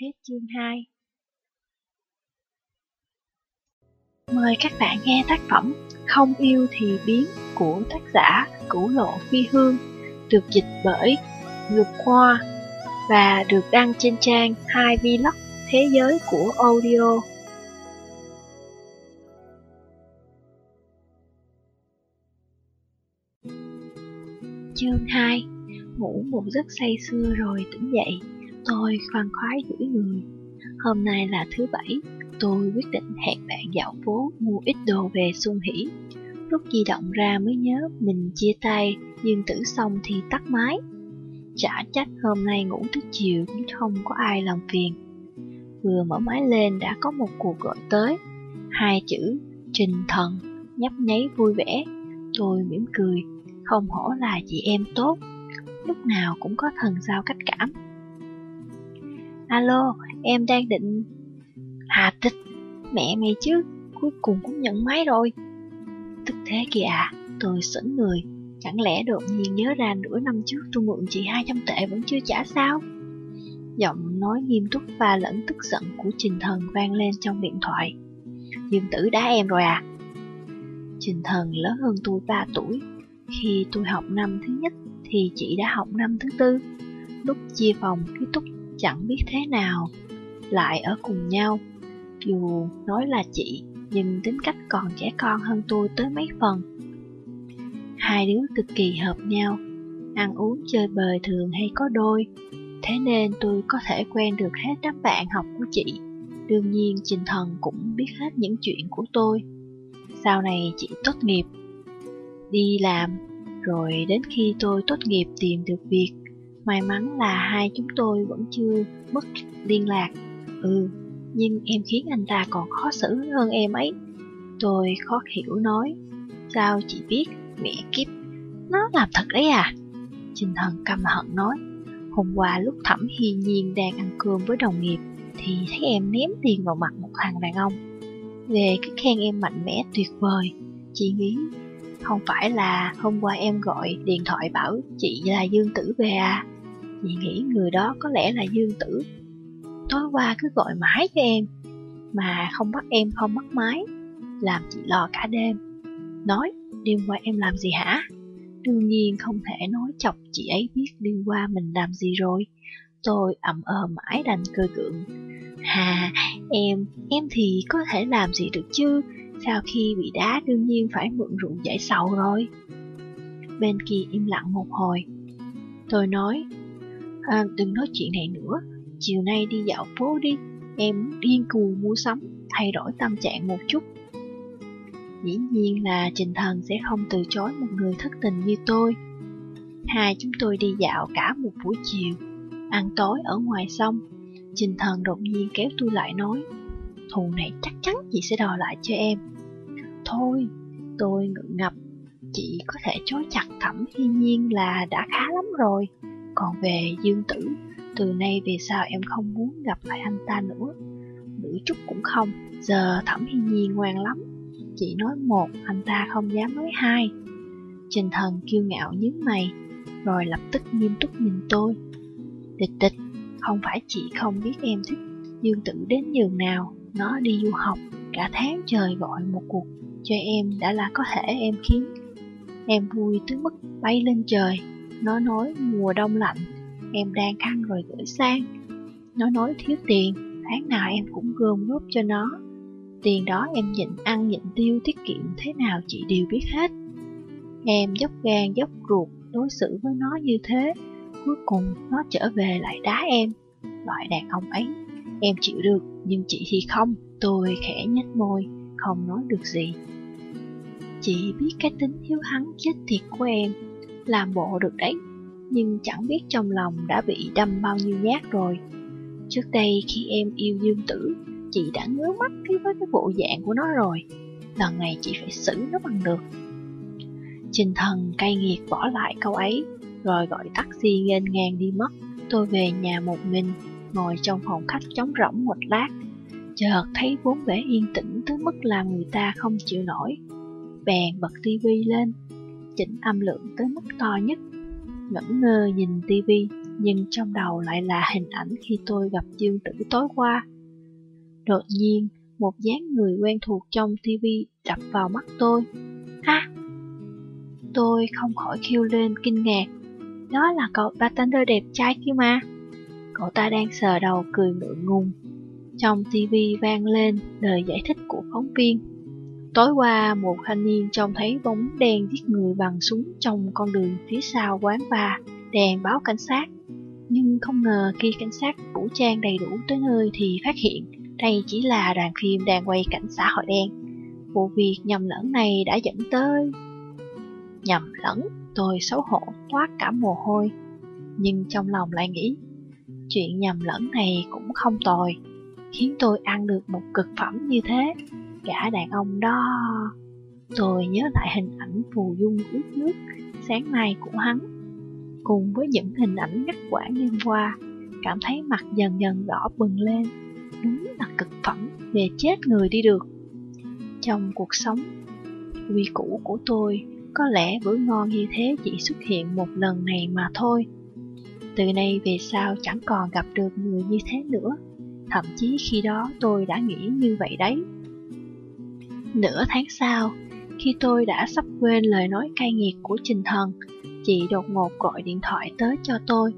Hết chương 2 Mời các bạn nghe tác phẩm Không yêu thì biến của tác giả Cửu Lộ Phi Hương được dịch bởi Ngược Khoa và được đăng trên trang 2 Vlog Thế giới của Audio. Chương 2 Ngủ một giấc say sưa rồi tỉnh dậy, tôi khoan khoái duỗi người. Hôm nay là thứ bảy, tôi quyết định hẹn bạn dạo phố mua ít đồ về xuân hỉ. Lúc di động ra mới nhớ mình chia tay, dương tử xong thì tắt máy. Chả trách hôm nay ngủ tới chiều cũng không có ai làm phiền. Vừa mở máy lên đã có một cuộc gọi tới. Hai chữ Trình Thần nhấp nháy vui vẻ. Tôi mỉm cười, không hổ là chị em tốt. Lúc nào cũng có thần giao cách cảm. Alo, em đang định... Hà tịch, mẹ mày chứ, cuối cùng cũng nhận máy rồi. Tức thế kìa à, tôi sững người. Chẳng lẽ đột nhiên nhớ ra nửa năm trước tôi mượn chị 200 tệ vẫn chưa trả sao? Giọng nói nghiêm túc và lẫn tức giận của Trình Thần vang lên trong điện thoại. Dương tử đá em rồi à? Trình Thần lớn hơn tôi 3 tuổi. Khi tôi học năm thứ nhất thì chị đã học năm thứ tư. Lúc chia phòng ký túc chẳng biết thế nào, lại ở cùng nhau. Dù nói là chị, nhưng tính cách còn trẻ con hơn tôi tới mấy phần. Hai đứa cực kỳ hợp nhau, ăn uống chơi bời thường hay có đôi, thế nên tôi có thể quen được hết đám bạn học của chị. Đương nhiên Trình Thần cũng biết hết những chuyện của tôi. Sau này chị tốt nghiệp, đi làm, rồi đến khi tôi tốt nghiệp tìm được việc, may mắn là hai chúng tôi vẫn chưa mất liên lạc. Ừ, nhưng em khiến anh ta còn khó xử hơn em ấy. Tôi khó hiểu nói, sao chị biết, mẹ kiếp, nó làm thật đấy à? Trình thần căm hận nói, hôm qua lúc Thẩm Hy Nhiên đang ăn cơm với đồng nghiệp, thì thấy em ném tiền vào mặt một thằng đàn ông. Về cái khen em mạnh mẽ tuyệt vời, chị nghĩ không phải là hôm qua em gọi điện thoại bảo chị là Dương Tử về à? Chị nghĩ người đó có lẽ là Dương Tử. Tối qua cứ gọi mãi cho em, mà không bắt em không bắt máy, làm chị lo cả đêm. Nói, đêm qua em làm gì hả? Đương nhiên không thể nói chọc chị ấy biết đêm qua mình làm gì rồi. Tôi ậm ờ mãi đành cười cưỡng. Hà, em, em thì có thể làm gì được chứ, sau khi bị đá đương nhiên phải mượn rượu giải sầu rồi. Bên kia im lặng một hồi. Tôi nói, à, đừng nói chuyện này nữa, chiều nay đi dạo phố đi, em điên cuồng mua sắm, thay đổi tâm trạng một chút. Dĩ nhiên là Trình Thần sẽ không từ chối một người thất tình như tôi. Hai chúng tôi đi dạo cả một buổi chiều, ăn tối ở ngoài sông. Trình Thần đột nhiên kéo tôi lại nói, thù này chắc chắn chị sẽ đòi lại cho em. Thôi, tôi ngượng ngập, chị có thể chối chặt thẩm hy nhiên là đã khá lắm rồi. Còn về Dương Tử, từ nay về sau em không muốn gặp lại anh ta nữa. Nữ chút cũng không, giờ thẩm hy nhiên ngoan lắm. Chị nói một, anh ta không dám nói hai. Trình thần kiêu ngạo nhướng mày, rồi lập tức nghiêm túc nhìn tôi. Địch địch, không phải chị không biết em thích Dương Tử đến nhường nào, nó đi du học, cả tháng trời gọi một cuộc cho em đã là có thể em khiến em vui tới mức bay lên trời. Nó nói mùa đông lạnh, em đang khăn rồi gửi sang. Nó nói thiếu tiền, tháng nào em cũng gom góp cho nó. Tiền đó em nhịn ăn nhịn tiêu tiết kiệm thế nào chị đều biết hết. Em dốc gan dốc ruột đối xử với nó như thế, cuối cùng nó trở về lại đá em. Loại đàn ông ấy, em chịu được, nhưng chị thì không. Tôi khẽ nhếch môi, không nói được gì. Chị biết cái tính hiếu hắn chết tiệt của em, làm bộ được đấy, nhưng chẳng biết trong lòng đã bị đâm bao nhiêu nhát rồi. Trước đây khi em yêu Dương Tử, chị đã ngứa mắt khi với cái bộ dạng của nó rồi. Lần này chị phải xử nó bằng được. Trình thần cay nghiệt bỏ lại câu ấy, rồi gọi taxi nghênh ngang đi mất. Tôi về nhà một mình, ngồi trong phòng khách trống rỗng một lát. Chợt thấy vốn vẻ yên tĩnh tới mức làm người ta không chịu nổi bèn bật tivi lên, chỉnh âm lượng tới mức to nhất. Ngẩn ngơ nhìn tivi, nhưng trong đầu lại là hình ảnh khi tôi gặp Dương Tử tối qua. Đột nhiên, một dáng người quen thuộc trong tivi đập vào mắt tôi. Ha! Tôi không khỏi kêu lên kinh ngạc. Đó là cậu bartender đẹp trai kia mà. Cậu ta đang sờ đầu cười ngượng ngùng. Trong tivi vang lên lời giải thích của phóng viên Tối qua, một thanh niên trông thấy bóng đen giết người bằng súng trong con đường phía sau quán bar, đèn báo cảnh sát. Nhưng không ngờ khi cảnh sát vũ trang đầy đủ tới nơi thì phát hiện đây chỉ là đoàn phim đang quay cảnh xã hội đen. Vụ việc nhầm lẫn này đã dẫn tới... Nhầm lẫn, tôi xấu hổ toát cả mồ hôi. Nhưng trong lòng lại nghĩ, chuyện nhầm lẫn này cũng không tồi, khiến tôi ăn được một cực phẩm như thế. Gã đàn ông đó... Tôi nhớ lại hình ảnh phù dung ướt nước sáng nay của hắn. Cùng với những hình ảnh ngắt quãng đêm qua, cảm thấy mặt dần dần đỏ bừng lên. Đúng là cực phẩm để chết người đi được. Trong cuộc sống, quy củ của tôi có lẽ bữa ngon như thế chỉ xuất hiện một lần này mà thôi. Từ nay về sau chẳng còn gặp được người như thế nữa. Thậm chí khi đó tôi đã nghĩ như vậy đấy. Nửa tháng sau, khi tôi đã sắp quên lời nói cay nghiệt của Trình Thần, chị đột ngột gọi điện thoại tới cho tôi.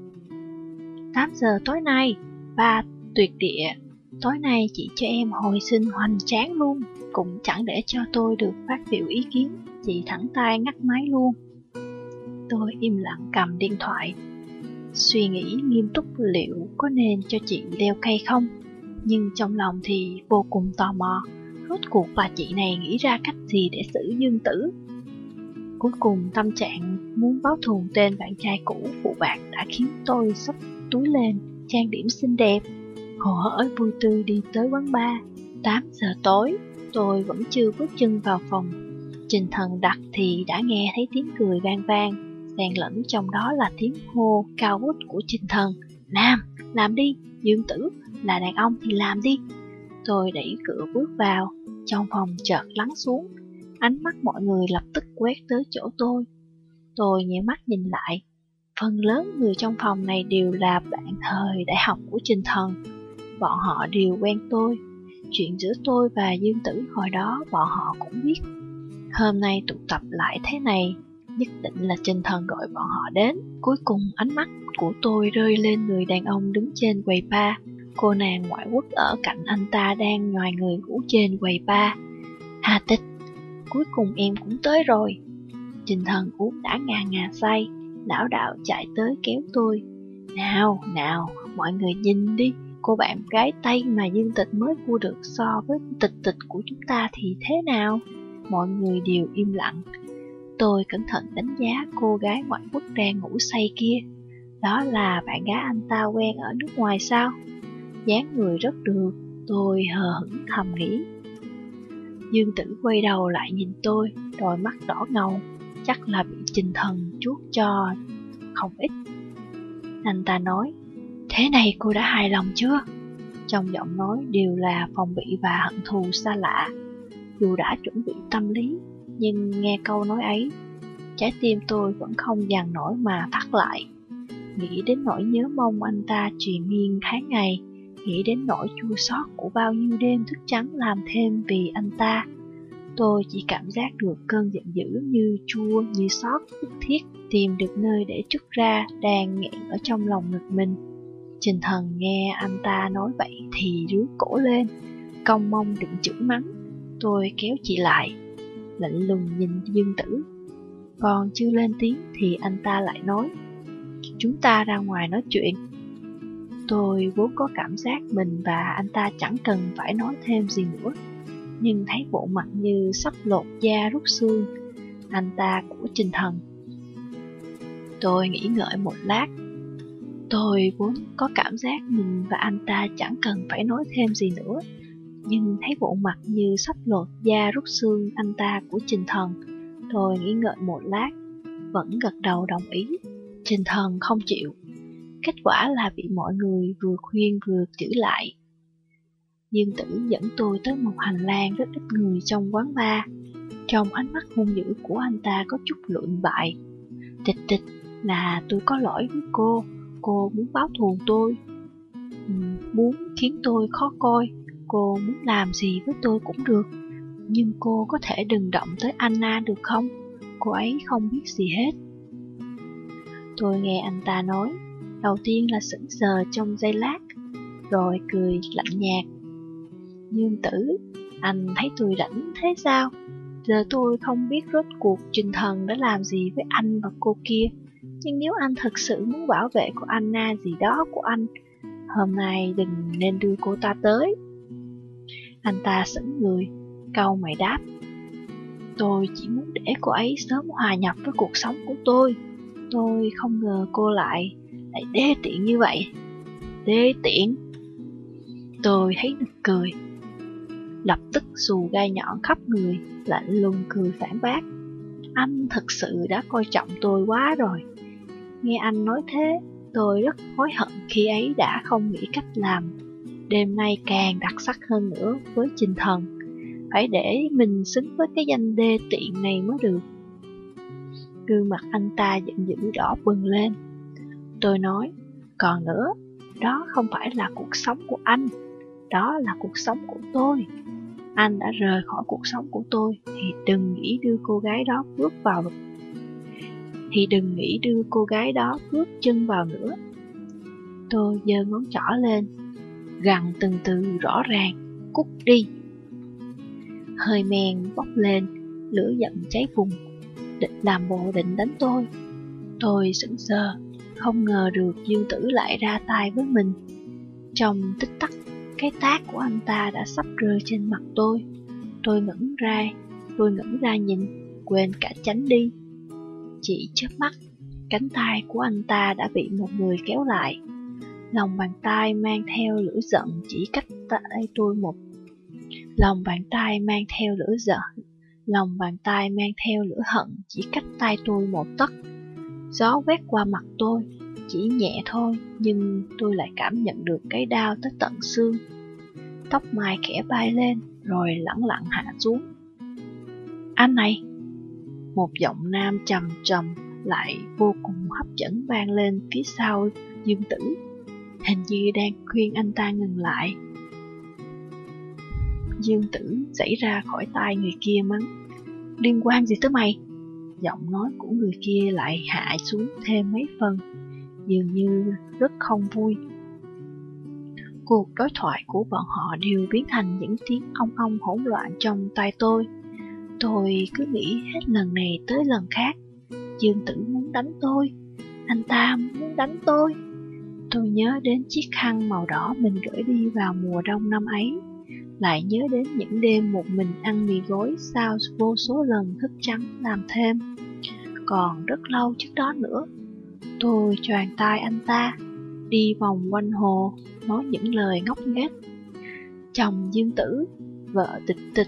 8 giờ tối nay, ba tuyệt địa, tối nay chị cho em hồi sinh hoành tráng luôn, cũng chẳng để cho tôi được phát biểu ý kiến, chị thẳng tay ngắt máy luôn. Tôi im lặng cầm điện thoại, suy nghĩ nghiêm túc liệu có nên cho chị đeo cây không, nhưng trong lòng thì vô cùng tò mò. Rốt cuộc bà chị này nghĩ ra cách gì để xử dương tử Cuối cùng tâm trạng muốn báo thù tên bạn trai cũ phụ bạc đã khiến tôi sắp túi lên, trang điểm xinh đẹp. Hồ hởi vui tươi đi tới quán bar. 8 giờ tối, tôi vẫn chưa bước chân vào phòng. Trình thần đặt thì đã nghe thấy tiếng cười vang vang, xen lẫn trong đó là tiếng hô cao vút của trình thần. Nam, làm đi, dương tử, là đàn ông thì làm đi. Tôi đẩy cửa bước vào, trong phòng chợt lắng xuống, ánh mắt mọi người lập tức quét tới chỗ tôi. Tôi nhíu mắt nhìn lại, phần lớn người trong phòng này đều là bạn thời đại học của Trình Thần. Bọn họ đều quen tôi, chuyện giữa tôi và Dương Tử hồi đó bọn họ cũng biết. Hôm nay tụ tập lại thế này, nhất định là Trình Thần gọi bọn họ đến. Cuối cùng ánh mắt của tôi rơi lên người đàn ông đứng trên quầy bar. Cô nàng ngoại quốc ở cạnh anh ta đang ngoài người ngủ trên quầy bar. Hà tịch, cuối cùng em cũng tới rồi. Trình thần uống đã ngà ngà say, đảo đạo chạy tới kéo tôi. Nào, nào, mọi người nhìn đi, cô bạn gái Tây mà dương tịch mới mua được so với tịch tịch của chúng ta thì thế nào? Mọi người đều im lặng. Tôi cẩn thận đánh giá cô gái ngoại quốc đang ngủ say kia. Đó là bạn gái anh ta quen ở nước ngoài sao? dáng người rất được, tôi hờ hững thầm nghĩ. Dương tử quay đầu lại nhìn tôi, đôi mắt đỏ ngầu, chắc là bị trình thần chuốt cho không ít. Anh ta nói, thế này cô đã hài lòng chưa? Trong giọng nói đều là phòng bị và hận thù xa lạ. Dù đã chuẩn bị tâm lý, nhưng nghe câu nói ấy, trái tim tôi vẫn không dằn nổi mà thắt lại. Nghĩ đến nỗi nhớ mong anh ta truyền miên tháng ngày, nghĩ đến nỗi chua xót của bao nhiêu đêm thức trắng làm thêm vì anh ta. Tôi chỉ cảm giác được cơn giận dữ như chua, như xót, bức thiết, tìm được nơi để trút ra đang nghẹn ở trong lòng ngực mình. Trình thần nghe anh ta nói vậy thì rướn cổ lên, cong mong định chửi mắng. Tôi kéo chị lại, lạnh lùng nhìn Dương Tử. Còn chưa lên tiếng thì anh ta lại nói, chúng ta ra ngoài nói chuyện. Tôi vốn có cảm giác mình và anh ta chẳng cần phải nói thêm gì nữa Nhưng thấy bộ mặt như sắp lột da rút xương Anh ta của trình thần Tôi nghĩ ngợi một lát Tôi vốn có cảm giác mình và anh ta chẳng cần phải nói thêm gì nữa Nhưng thấy bộ mặt như sắp lột da rút xương anh ta của trình thần Tôi nghĩ ngợi một lát Vẫn gật đầu đồng ý Trình thần không chịu Kết quả là bị mọi người vừa khuyên vừa chữ lại. Dương tử dẫn tôi tới một hành lang rất ít người trong quán bar. Trong ánh mắt hung dữ của anh ta có chút lụn bại. Tịch tịch là tôi có lỗi với cô, cô muốn báo thù tôi. Ừ, muốn khiến tôi khó coi, cô muốn làm gì với tôi cũng được. Nhưng cô có thể đừng động tới Anna được không? Cô ấy không biết gì hết. Tôi nghe anh ta nói, Đầu tiên là sững sờ trong giây lát, rồi cười lạnh nhạt. Dương tử, Anh thấy tôi rảnh thế sao? Giờ tôi không biết rốt cuộc trình thần đã làm gì với anh và cô kia. Nhưng nếu anh thật sự muốn bảo vệ cô Anna gì đó của anh, hôm nay đừng nên đưa cô ta tới. Anh ta sững người, câu mày đáp. Tôi chỉ muốn để cô ấy sớm hòa nhập với cuộc sống của tôi. Tôi không ngờ cô lại, lại đê tiện như vậy. Đê tiện? Tôi thấy nực cười. Lập tức xù gai nhọn khắp người, lạnh lùng cười phản bác. Anh thật sự đã coi trọng tôi quá rồi. Nghe anh nói thế, tôi rất hối hận khi ấy đã không nghĩ cách làm. Đêm nay càng đặc sắc hơn nữa với trình thần. Phải để mình xứng với cái danh đê tiện này mới được. Gương mặt anh ta giận dữ đỏ bừng lên. Tôi nói, còn nữa, đó không phải là cuộc sống của anh, đó là cuộc sống của tôi. Anh đã rời khỏi cuộc sống của tôi thì đừng nghĩ đưa cô gái đó bước vào thì đừng nghĩ đưa cô gái đó bước chân vào nữa. Tôi giơ ngón trỏ lên, gằn từng từ rõ ràng, cút đi. Hơi men bốc lên, lửa giận cháy vùng, định làm bộ định đánh tôi. Tôi sững sờ, không ngờ được Dương Tử lại ra tay với mình. Trong tích tắc, cái tác của anh ta đã sắp rơi trên mặt tôi. Tôi ngẩn ra, tôi ngẩn ra nhìn, quên cả tránh đi. Chỉ chớp mắt, cánh tay của anh ta đã bị một người kéo lại. Lòng bàn tay mang theo lửa giận chỉ cách tay tôi một. Lòng bàn tay mang theo lửa giận, lòng bàn tay mang theo lửa hận chỉ cách tay tôi một tấc. Gió quét qua mặt tôi, chỉ nhẹ thôi, nhưng tôi lại cảm nhận được cái đau tới tận xương. Tóc mai khẽ bay lên, rồi lẳng lặng hạ xuống. Anh này! Một giọng nam trầm trầm lại vô cùng hấp dẫn vang lên phía sau Dương Tử. Hình như đang khuyên anh ta ngừng lại. Dương Tử xảy ra khỏi tai người kia mắng. Liên quan gì tới mày? Giọng nói của người kia lại hạ xuống thêm mấy phần, dường như rất không vui. Cuộc đối thoại của bọn họ đều biến thành những tiếng ong ong hỗn loạn trong tai tôi. Tôi cứ nghĩ hết lần này tới lần khác, Dương Tử muốn đánh tôi, anh ta muốn đánh tôi. Tôi nhớ đến chiếc khăn màu đỏ mình gửi đi vào mùa đông năm ấy, lại nhớ đến những đêm một mình ăn mì gói sau vô số lần thức trắng làm thêm. Còn rất lâu trước đó nữa, tôi choàng tay anh ta, đi vòng quanh hồ, nói những lời ngốc nghếch. Chồng Dương Tử, vợ tịch tịch,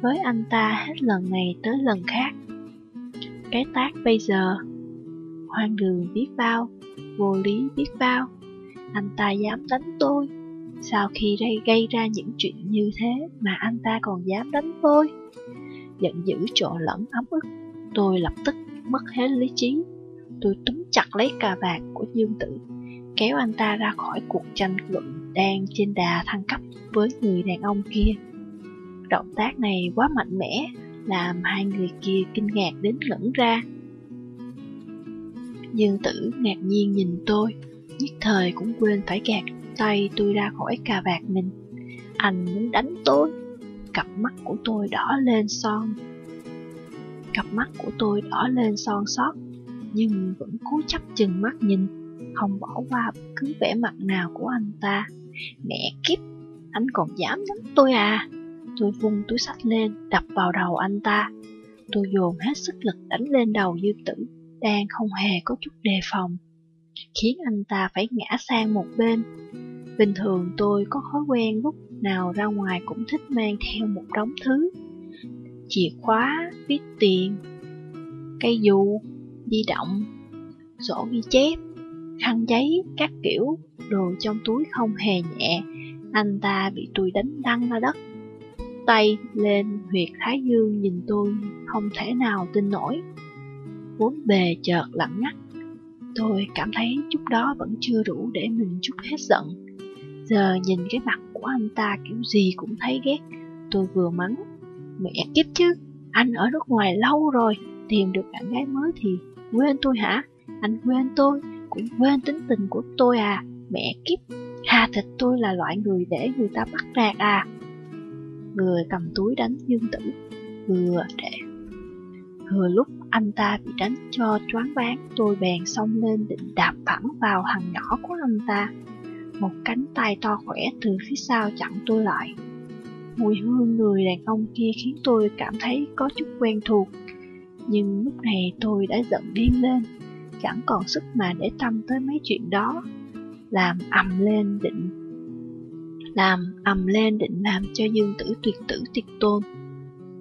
với anh ta hết lần này tới lần khác. Cái tác bây giờ, hoang đường biết bao, vô lý biết bao, anh ta dám đánh tôi. Sau khi gây, gây ra những chuyện như thế mà anh ta còn dám đánh tôi? Giận dữ trộn lẫn ấm ức, tôi lập tức mất hết lý trí. Tôi túm chặt lấy cà vạt của Dương Tử, kéo anh ta ra khỏi cuộc tranh luận đang trên đà thăng cấp với người đàn ông kia. Động tác này quá mạnh mẽ, làm hai người kia kinh ngạc đến ngẩn ra. Dương tử ngạc nhiên nhìn tôi, nhất thời cũng quên phải gạt tay tôi ra khỏi cà vạt mình. Anh muốn đánh tôi. Cặp mắt của tôi đỏ lên son. Cặp mắt của tôi đỏ lên son sót, nhưng vẫn cố chấp chừng mắt nhìn, không bỏ qua bất cứ vẻ mặt nào của anh ta. Mẹ kiếp, anh còn dám đánh tôi à? Tôi vung túi sách lên, đập vào đầu anh ta. Tôi dồn hết sức lực đánh lên đầu dư tử, đang không hề có chút đề phòng, khiến anh ta phải ngã sang một bên. Bình thường tôi có thói quen lúc nào ra ngoài cũng thích mang theo một đống thứ. Chìa khóa, viết tiền, cây dù, di động, sổ ghi chép, khăn giấy, các kiểu, đồ trong túi không hề nhẹ. Anh ta bị tôi đánh đăng ra đất tay lên huyệt thái dương nhìn tôi không thể nào tin nổi. Vốn bề chợt lặng ngắt, tôi cảm thấy chút đó vẫn chưa đủ để mình chút hết giận. Giờ nhìn cái mặt của anh ta kiểu gì cũng thấy ghét, tôi vừa mắng. Mẹ kiếp chứ, anh ở nước ngoài lâu rồi, tìm được bạn gái mới thì quên tôi hả? Anh quên tôi, cũng quên tính tình của tôi à, mẹ kiếp. Hà thịt tôi là loại người để người ta bắt nạt à vừa cầm túi đánh Dương Tử, vừa để Vừa lúc anh ta bị đánh cho choáng váng, tôi bèn xông lên định đạp thẳng vào hàng nhỏ của anh ta. Một cánh tay to khỏe từ phía sau chặn tôi lại. Mùi hương người đàn ông kia khiến tôi cảm thấy có chút quen thuộc. Nhưng lúc này tôi đã giận điên lên, chẳng còn sức mà để tâm tới mấy chuyện đó. Làm ầm lên định làm ầm lên định làm cho dương tử tuyệt tử tuyệt tôn.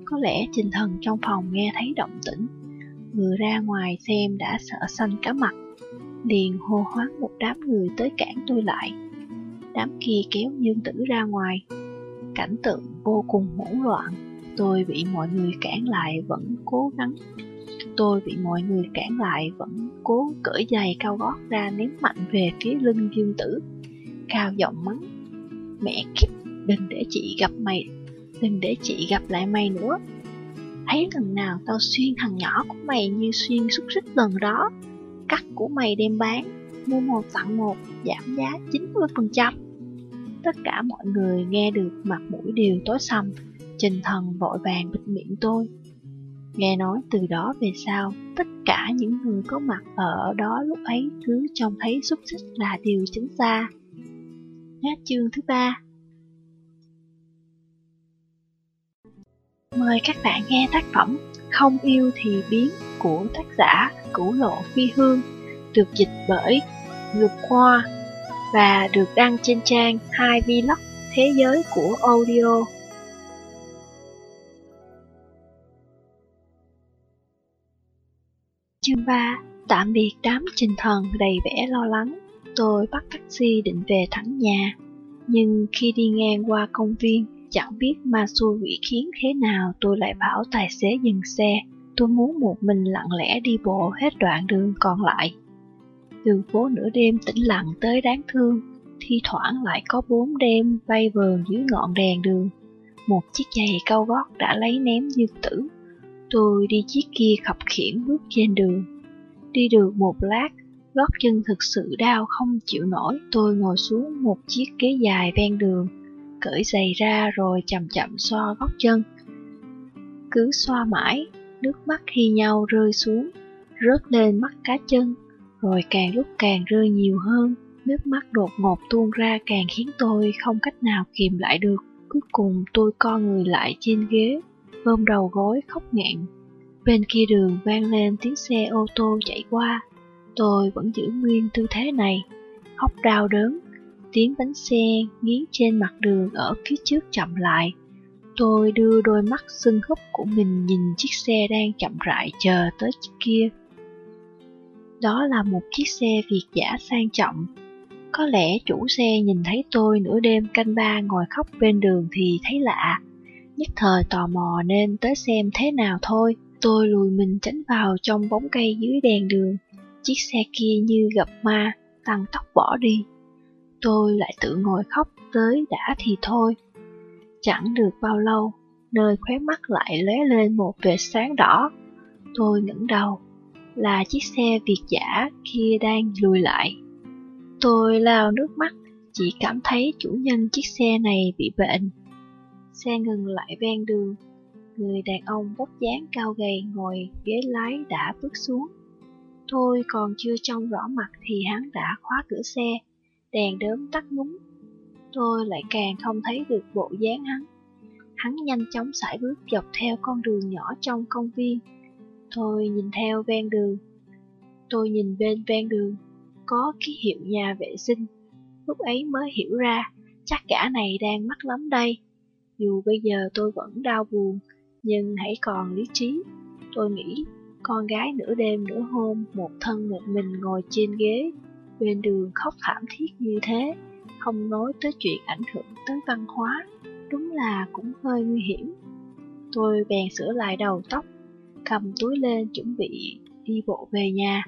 Có lẽ trình thần trong phòng nghe thấy động tĩnh, vừa ra ngoài xem đã sợ xanh cả mặt, liền hô hoáng một đám người tới cản tôi lại. Đám kia kéo Dương Tử ra ngoài, cảnh tượng vô cùng hỗn loạn, tôi bị mọi người cản lại vẫn cố gắng. Tôi bị mọi người cản lại vẫn cố cởi giày cao gót ra ném mạnh về phía lưng Dương Tử, cao giọng mắng. Mẹ kiếp, đừng để chị gặp mày đừng để chị gặp lại mày nữa. Thấy lần nào tao xuyên thằng nhỏ của mày như xuyên xúc xích lần đó, cắt của mày đem bán, mua một tặng một, giảm giá 90%. Tất cả mọi người nghe được mặt mũi đều tối sầm, trình thần vội vàng bịt miệng tôi. Nghe nói từ đó về sau, tất cả những người có mặt ở đó lúc ấy cứ trông thấy xúc xích là điều chính xa. Hết chương thứ ba Mời các bạn nghe tác phẩm Không yêu thì biến của tác giả Cửu Lộ Phi Hương, được dịch bởi Ngược Khoa và được đăng trên trang 2 Vlog Thế giới của audio. Chương 3 Tạm biệt đám trình thần đầy vẻ lo lắng Tôi bắt taxi định về thẳng nhà Nhưng khi đi ngang qua công viên Chẳng biết ma xui quỷ khiến thế nào tôi lại bảo tài xế dừng xe. Tôi muốn một mình lặng lẽ đi bộ hết đoạn đường còn lại. Đường phố nửa đêm tĩnh lặng tới đáng thương, thi thoảng lại có bốn đêm bay vờn dưới ngọn đèn đường. Một chiếc giày cao gót đã lấy ném như tử. Tôi đi chiếc kia khập khiển bước trên đường. Đi được một lát, gót chân thực sự đau không chịu nổi. Tôi ngồi xuống một chiếc ghế dài ven đường, cởi giày ra rồi chậm chậm xoa gót chân. Cứ xoa mãi, nước mắt khi nhau rơi xuống, rớt lên mắt cá chân, rồi càng lúc càng rơi nhiều hơn. Nước mắt đột ngột tuôn ra càng khiến tôi không cách nào kìm lại được. Cuối cùng tôi co người lại trên ghế, ôm đầu gối khóc nghẹn. Bên kia đường vang lên tiếng xe ô tô chạy qua. Tôi vẫn giữ nguyên tư thế này, khóc đau đớn, Tiếng bánh xe nghiến trên mặt đường ở phía trước chậm lại. Tôi đưa đôi mắt sưng húp của mình nhìn chiếc xe đang chậm rãi chờ tới chiếc kia. Đó là một chiếc xe Việt giả sang trọng. Có lẽ chủ xe nhìn thấy tôi nửa đêm canh ba ngồi khóc bên đường thì thấy lạ. Nhất thời tò mò nên tới xem thế nào thôi. Tôi lùi mình tránh vào trong bóng cây dưới đèn đường. Chiếc xe kia như gặp ma, tăng tốc bỏ đi. Tôi lại tự ngồi khóc tới đã thì thôi. Chẳng được bao lâu, nơi khóe mắt lại lóe lên một vệt sáng đỏ. Tôi ngẩng đầu, là chiếc xe Việt giả kia đang lùi lại. Tôi lao nước mắt, chỉ cảm thấy chủ nhân chiếc xe này bị bệnh. Xe ngừng lại ven đường, người đàn ông bốc dáng cao gầy ngồi ghế lái đã bước xuống thôi còn chưa trông rõ mặt thì hắn đã khóa cửa xe, đèn đớm tắt ngúng. Tôi lại càng không thấy được bộ dáng hắn. Hắn nhanh chóng sải bước dọc theo con đường nhỏ trong công viên. Tôi nhìn theo ven đường. Tôi nhìn bên ven đường, có ký hiệu nhà vệ sinh. Lúc ấy mới hiểu ra, chắc gã này đang mắc lắm đây. Dù bây giờ tôi vẫn đau buồn, nhưng hãy còn lý trí. Tôi nghĩ, con gái nửa đêm nửa hôm một thân một mình ngồi trên ghế bên đường khóc thảm thiết như thế, không nói tới chuyện ảnh hưởng tới văn hóa, đúng là cũng hơi nguy hiểm. Tôi bèn sửa lại đầu tóc, cầm túi lên chuẩn bị đi bộ về nhà.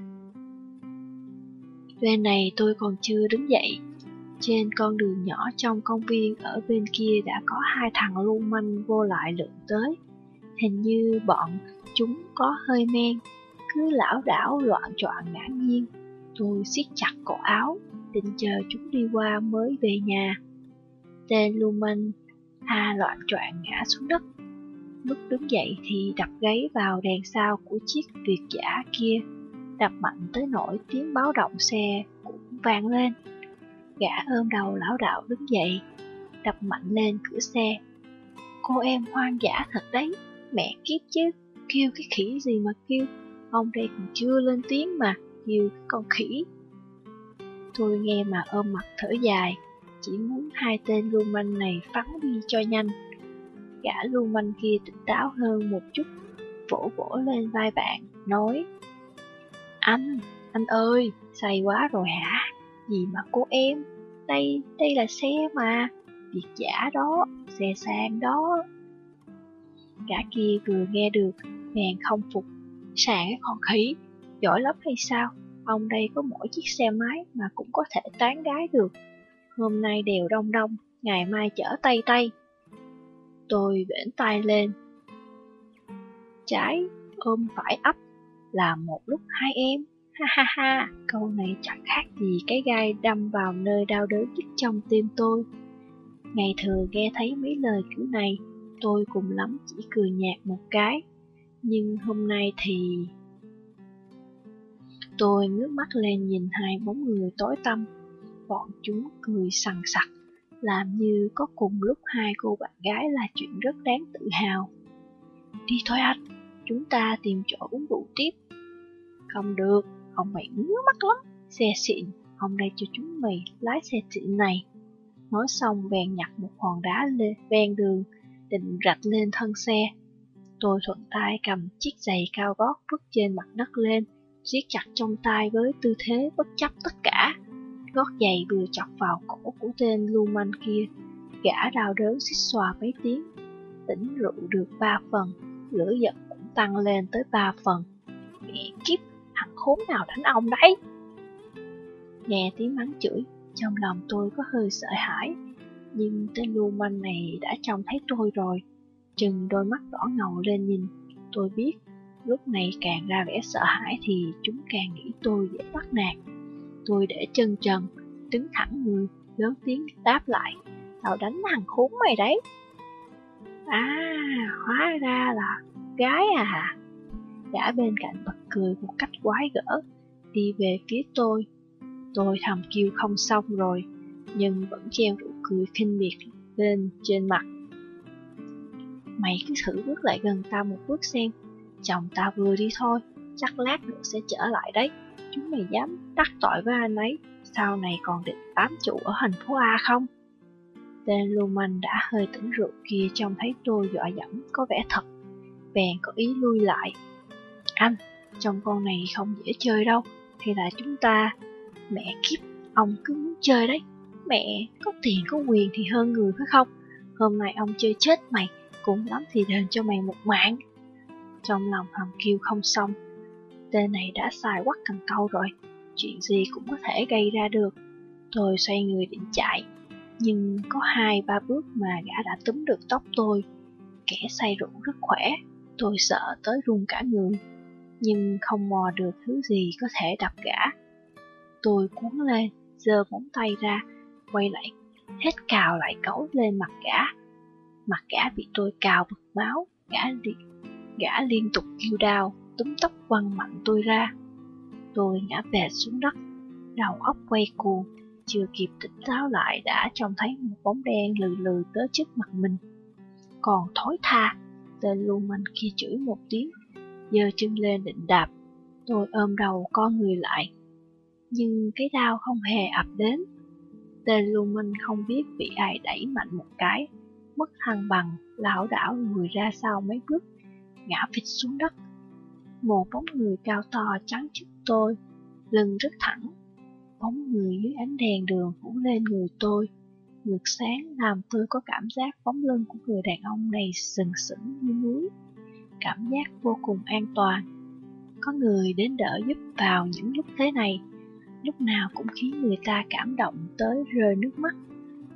Bên này tôi còn chưa đứng dậy. Trên con đường nhỏ trong công viên ở bên kia đã có hai thằng lưu manh vô lại lượn tới. Hình như bọn chúng có hơi men, cứ lão đảo loạn trọn ngã nghiêng Tôi siết chặt cổ áo, định chờ chúng đi qua mới về nhà. Tên lưu manh A loạn trọn ngã xuống đất. Lúc đứng dậy thì đập gáy vào đèn sau của chiếc Việt giả kia, đập mạnh tới nỗi tiếng báo động xe cũng vang lên. Gã ôm đầu lão đạo đứng dậy, đập mạnh lên cửa xe. Cô em hoang dã thật đấy, mẹ kiếp chứ, kêu cái khỉ gì mà kêu, ông đây còn chưa lên tiếng mà, kêu con khỉ. Tôi nghe mà ôm mặt thở dài, chỉ muốn hai tên lưu manh này phắn đi cho nhanh. Gã lưu manh kia tỉnh táo hơn một chút, vỗ vỗ lên vai bạn, nói Anh, anh ơi, say quá rồi hả? Gì mà cô em, đây, đây là xe mà, việc giả đó, xe sang đó. Gã kia vừa nghe được, Nàng không phục, sàn cái con khí giỏi lắm hay sao? Ông đây có mỗi chiếc xe máy mà cũng có thể tán gái được. Hôm nay đều đông đông, ngày mai chở tay tay. Tôi vễn tay lên. Trái, ôm phải ấp, là một lúc hai em. Ha ha ha, câu này chẳng khác gì cái gai đâm vào nơi đau đớn nhất trong tim tôi. Ngày thường nghe thấy mấy lời kiểu này, tôi cùng lắm chỉ cười nhạt một cái. Nhưng hôm nay thì... Tôi ngước mắt lên nhìn hai bóng người tối tăm. Bọn chúng cười sằng sặc, làm như có cùng lúc hai cô bạn gái là chuyện rất đáng tự hào. Đi thôi anh, chúng ta tìm chỗ uống rượu tiếp. Không được, ông mày ngứa mắt lắm. Xe xịn, ông đây cho chúng mày lái xe xịn này. Nói xong bèn nhặt một hòn đá lên ven đường, định rạch lên thân xe. Tôi thuận tay cầm chiếc giày cao gót vứt trên mặt đất lên, siết chặt trong tay với tư thế bất chấp tất cả. Gót giày vừa chọc vào cổ của tên lưu manh kia, gã đau đớn xích xòa mấy tiếng. Tỉnh rượu được ba phần, lửa giận cũng tăng lên tới ba phần. Mẹ kiếp, thằng khốn nào đánh ông đấy? Nghe tiếng mắng chửi, trong lòng tôi có hơi sợ hãi, nhưng tên lưu manh này đã trông thấy tôi rồi. Chừng đôi mắt đỏ ngầu lên nhìn, tôi biết lúc này càng ra vẻ sợ hãi thì chúng càng nghĩ tôi dễ bắt nạt. Tôi để chân trần, đứng thẳng người, lớn tiếng đáp lại, tao đánh thằng khốn mày đấy. À, hóa ra là gái à. Gã bên cạnh bật cười một cách quái gở, đi về phía tôi. Tôi thầm kêu không xong rồi, nhưng vẫn treo nụ cười khinh miệt lên trên mặt. Mày cứ thử bước lại gần tao một bước xem, chồng tao vừa đi thôi, chắc lát nữa sẽ trở lại đấy. Chúng mày dám đắc tội với anh ấy, sau này còn định tám trụ ở thành phố A không? Tên lưu đã hơi tỉnh rượu kia trông thấy tôi dọa dẫm có vẻ thật, bèn có ý lui lại. Anh, trong con này không dễ chơi đâu, hay là chúng ta... Mẹ kiếp, ông cứ muốn chơi đấy. Mẹ, có tiền có quyền thì hơn người phải không? Hôm nay ông chơi chết mày, cũng lắm thì đền cho mày một mạng. Trong lòng hầm kêu không xong, tên này đã xài quắc cần câu rồi, chuyện gì cũng có thể gây ra được. Tôi xoay người định chạy, nhưng có hai ba bước mà gã đã túm được tóc tôi. Kẻ say rượu rất khỏe, tôi sợ tới run cả người, nhưng không mò được thứ gì có thể đập gã. Tôi cuốn lên, giơ móng tay ra, quay lại, hết cào lại cấu lên mặt gã. Mặt gã bị tôi cào bực máu, gã, li gã liên tục kêu đau, túm tóc quăng mạnh tôi ra. Tôi ngã về xuống đất, đầu óc quay cuồng, chưa kịp tỉnh táo lại đã trông thấy một bóng đen lừ lừ tới trước mặt mình. Còn thối tha, tên lưu manh kia chửi một tiếng, giơ chân lên định đạp. Tôi ôm đầu con người lại, nhưng cái đau không hề ập đến. Tên lưu minh không biết bị ai đẩy mạnh một cái, mất thăng bằng, lão đảo lùi ra sau mấy bước, ngã phịch xuống đất. Một bóng người cao to trắng trước tôi, lưng rất thẳng. Bóng người dưới ánh đèn đường phủ lên người tôi, ngược sáng làm tôi có cảm giác bóng lưng của người đàn ông này sừng sững như núi. Cảm giác vô cùng an toàn. Có người đến đỡ giúp vào những lúc thế này, lúc nào cũng khiến người ta cảm động tới rơi nước mắt.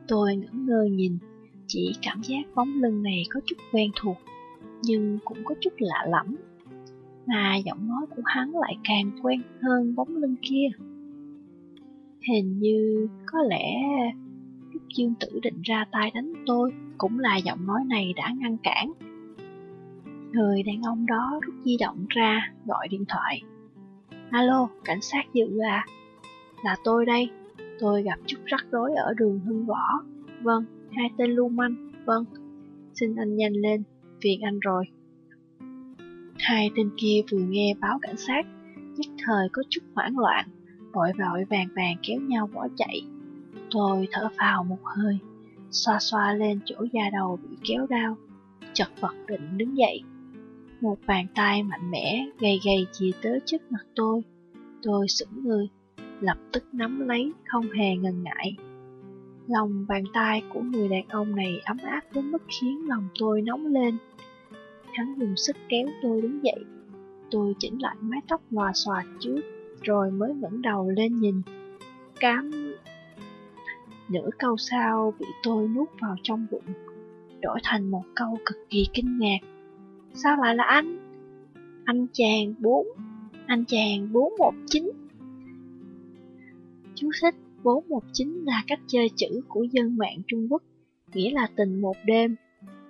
Tôi ngẩn ngơ nhìn, chỉ cảm giác bóng lưng này có chút quen thuộc, nhưng cũng có chút lạ lẫm. Mà giọng nói của hắn lại càng quen hơn bóng lưng kia. Hình như có lẽ lúc Dương Tử định ra tay đánh tôi, cũng là giọng nói này đã ngăn cản. Người đàn ông đó rút di động ra, gọi điện thoại. Alo, cảnh sát dự à? Là tôi đây, tôi gặp chút rắc rối ở đường Hưng Võ. Vâng, hai tên lưu manh, vâng. Xin anh nhanh lên, phiền anh rồi. Hai tên kia vừa nghe báo cảnh sát, nhất thời có chút hoảng loạn, vội vội vàng vàng kéo nhau bỏ chạy. Tôi thở phào một hơi, xoa xoa lên chỗ da đầu bị kéo đau, chật vật định đứng dậy. Một bàn tay mạnh mẽ, gầy gầy chìa tới trước mặt tôi. Tôi sững người, lập tức nắm lấy, không hề ngần ngại. Lòng bàn tay của người đàn ông này ấm áp đến mức khiến lòng tôi nóng lên. Hắn dùng sức kéo tôi đứng dậy. Tôi chỉnh lại mái tóc lòa xòa trước, rồi mới ngẩng đầu lên nhìn. Cám... Nửa câu sau bị tôi nuốt vào trong bụng, đổi thành một câu cực kỳ kinh ngạc. Sao lại là anh? Anh chàng 4, anh chàng 419. Chú thích 419 là cách chơi chữ của dân mạng Trung Quốc, nghĩa là tình một đêm.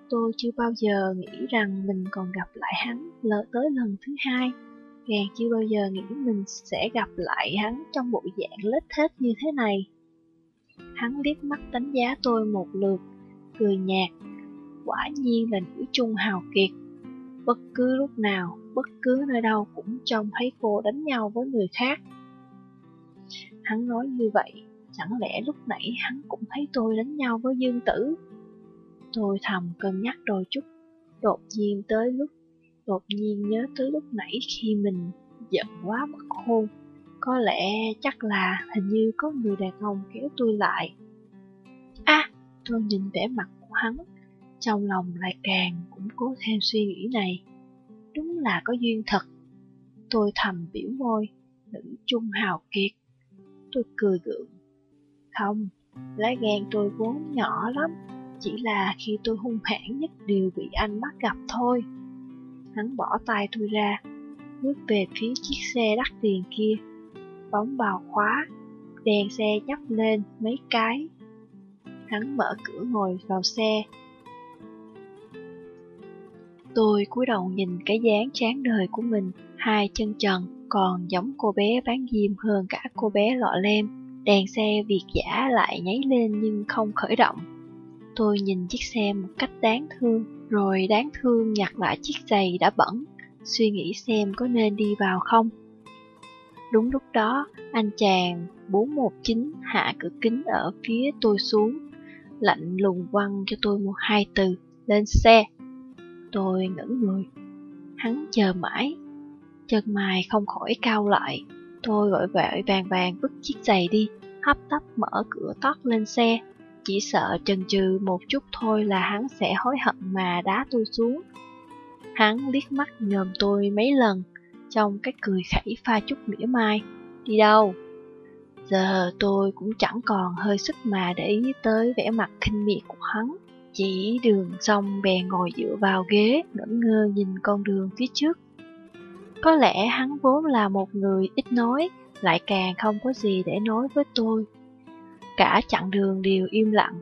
Tôi chưa bao giờ nghĩ rằng mình còn gặp lại hắn lỡ tới lần thứ hai, càng chưa bao giờ nghĩ mình sẽ gặp lại hắn trong bộ dạng lết hết như thế này. Hắn liếc mắt đánh giá tôi một lượt, cười nhạt, quả nhiên là nữ trung hào kiệt. Bất cứ lúc nào, bất cứ nơi đâu cũng trông thấy cô đánh nhau với người khác. Hắn nói như vậy, chẳng lẽ lúc nãy hắn cũng thấy tôi đánh nhau với Dương Tử? Tôi thầm cân nhắc đôi chút, đột nhiên tới lúc, đột nhiên nhớ tới lúc nãy khi mình giận quá mất hôn. Có lẽ chắc là hình như có người đàn ông kéo tôi lại. À, tôi nhìn vẻ mặt của hắn, trong lòng lại càng cũng cố thêm suy nghĩ này. Đúng là có duyên thật. Tôi thầm biểu môi, nữ trung hào kiệt. Tôi cười gượng. Không, lá gan tôi vốn nhỏ lắm, chỉ là khi tôi hung hãn nhất đều bị anh bắt gặp thôi. Hắn bỏ tay tôi ra, bước về phía chiếc xe đắt tiền kia, bóng bào khóa, đèn xe nhấp lên mấy cái. Hắn mở cửa ngồi vào xe. Tôi cúi đầu nhìn cái dáng chán đời của mình, hai chân trần, còn giống cô bé bán diêm hơn cả cô bé lọ lem. Đèn xe việt giả lại nháy lên nhưng không khởi động. Tôi nhìn chiếc xe một cách đáng thương, rồi đáng thương nhặt lại chiếc giày đã bẩn, suy nghĩ xem có nên đi vào không. Đúng lúc đó, anh chàng 419 hạ cửa kính ở phía tôi xuống, lạnh lùng quăng cho tôi một hai từ, lên xe. Tôi ngẩn người, hắn chờ mãi, chân mày không khỏi cao lại, tôi vội vội vàng vàng vứt chiếc giày đi, hấp tấp mở cửa tót lên xe. Chỉ sợ chần chừ một chút thôi là hắn sẽ hối hận mà đá tôi xuống. Hắn liếc mắt nhòm tôi mấy lần, trong cái cười khẩy pha chút mỉa mai. Đi đâu? Giờ tôi cũng chẳng còn hơi sức mà để ý tới vẻ mặt khinh miệt của hắn. Chỉ đường xong bèn ngồi dựa vào ghế, ngẩn ngơ nhìn con đường phía trước. Có lẽ hắn vốn là một người ít nói, lại càng không có gì để nói với tôi. Cả chặng đường đều im lặng.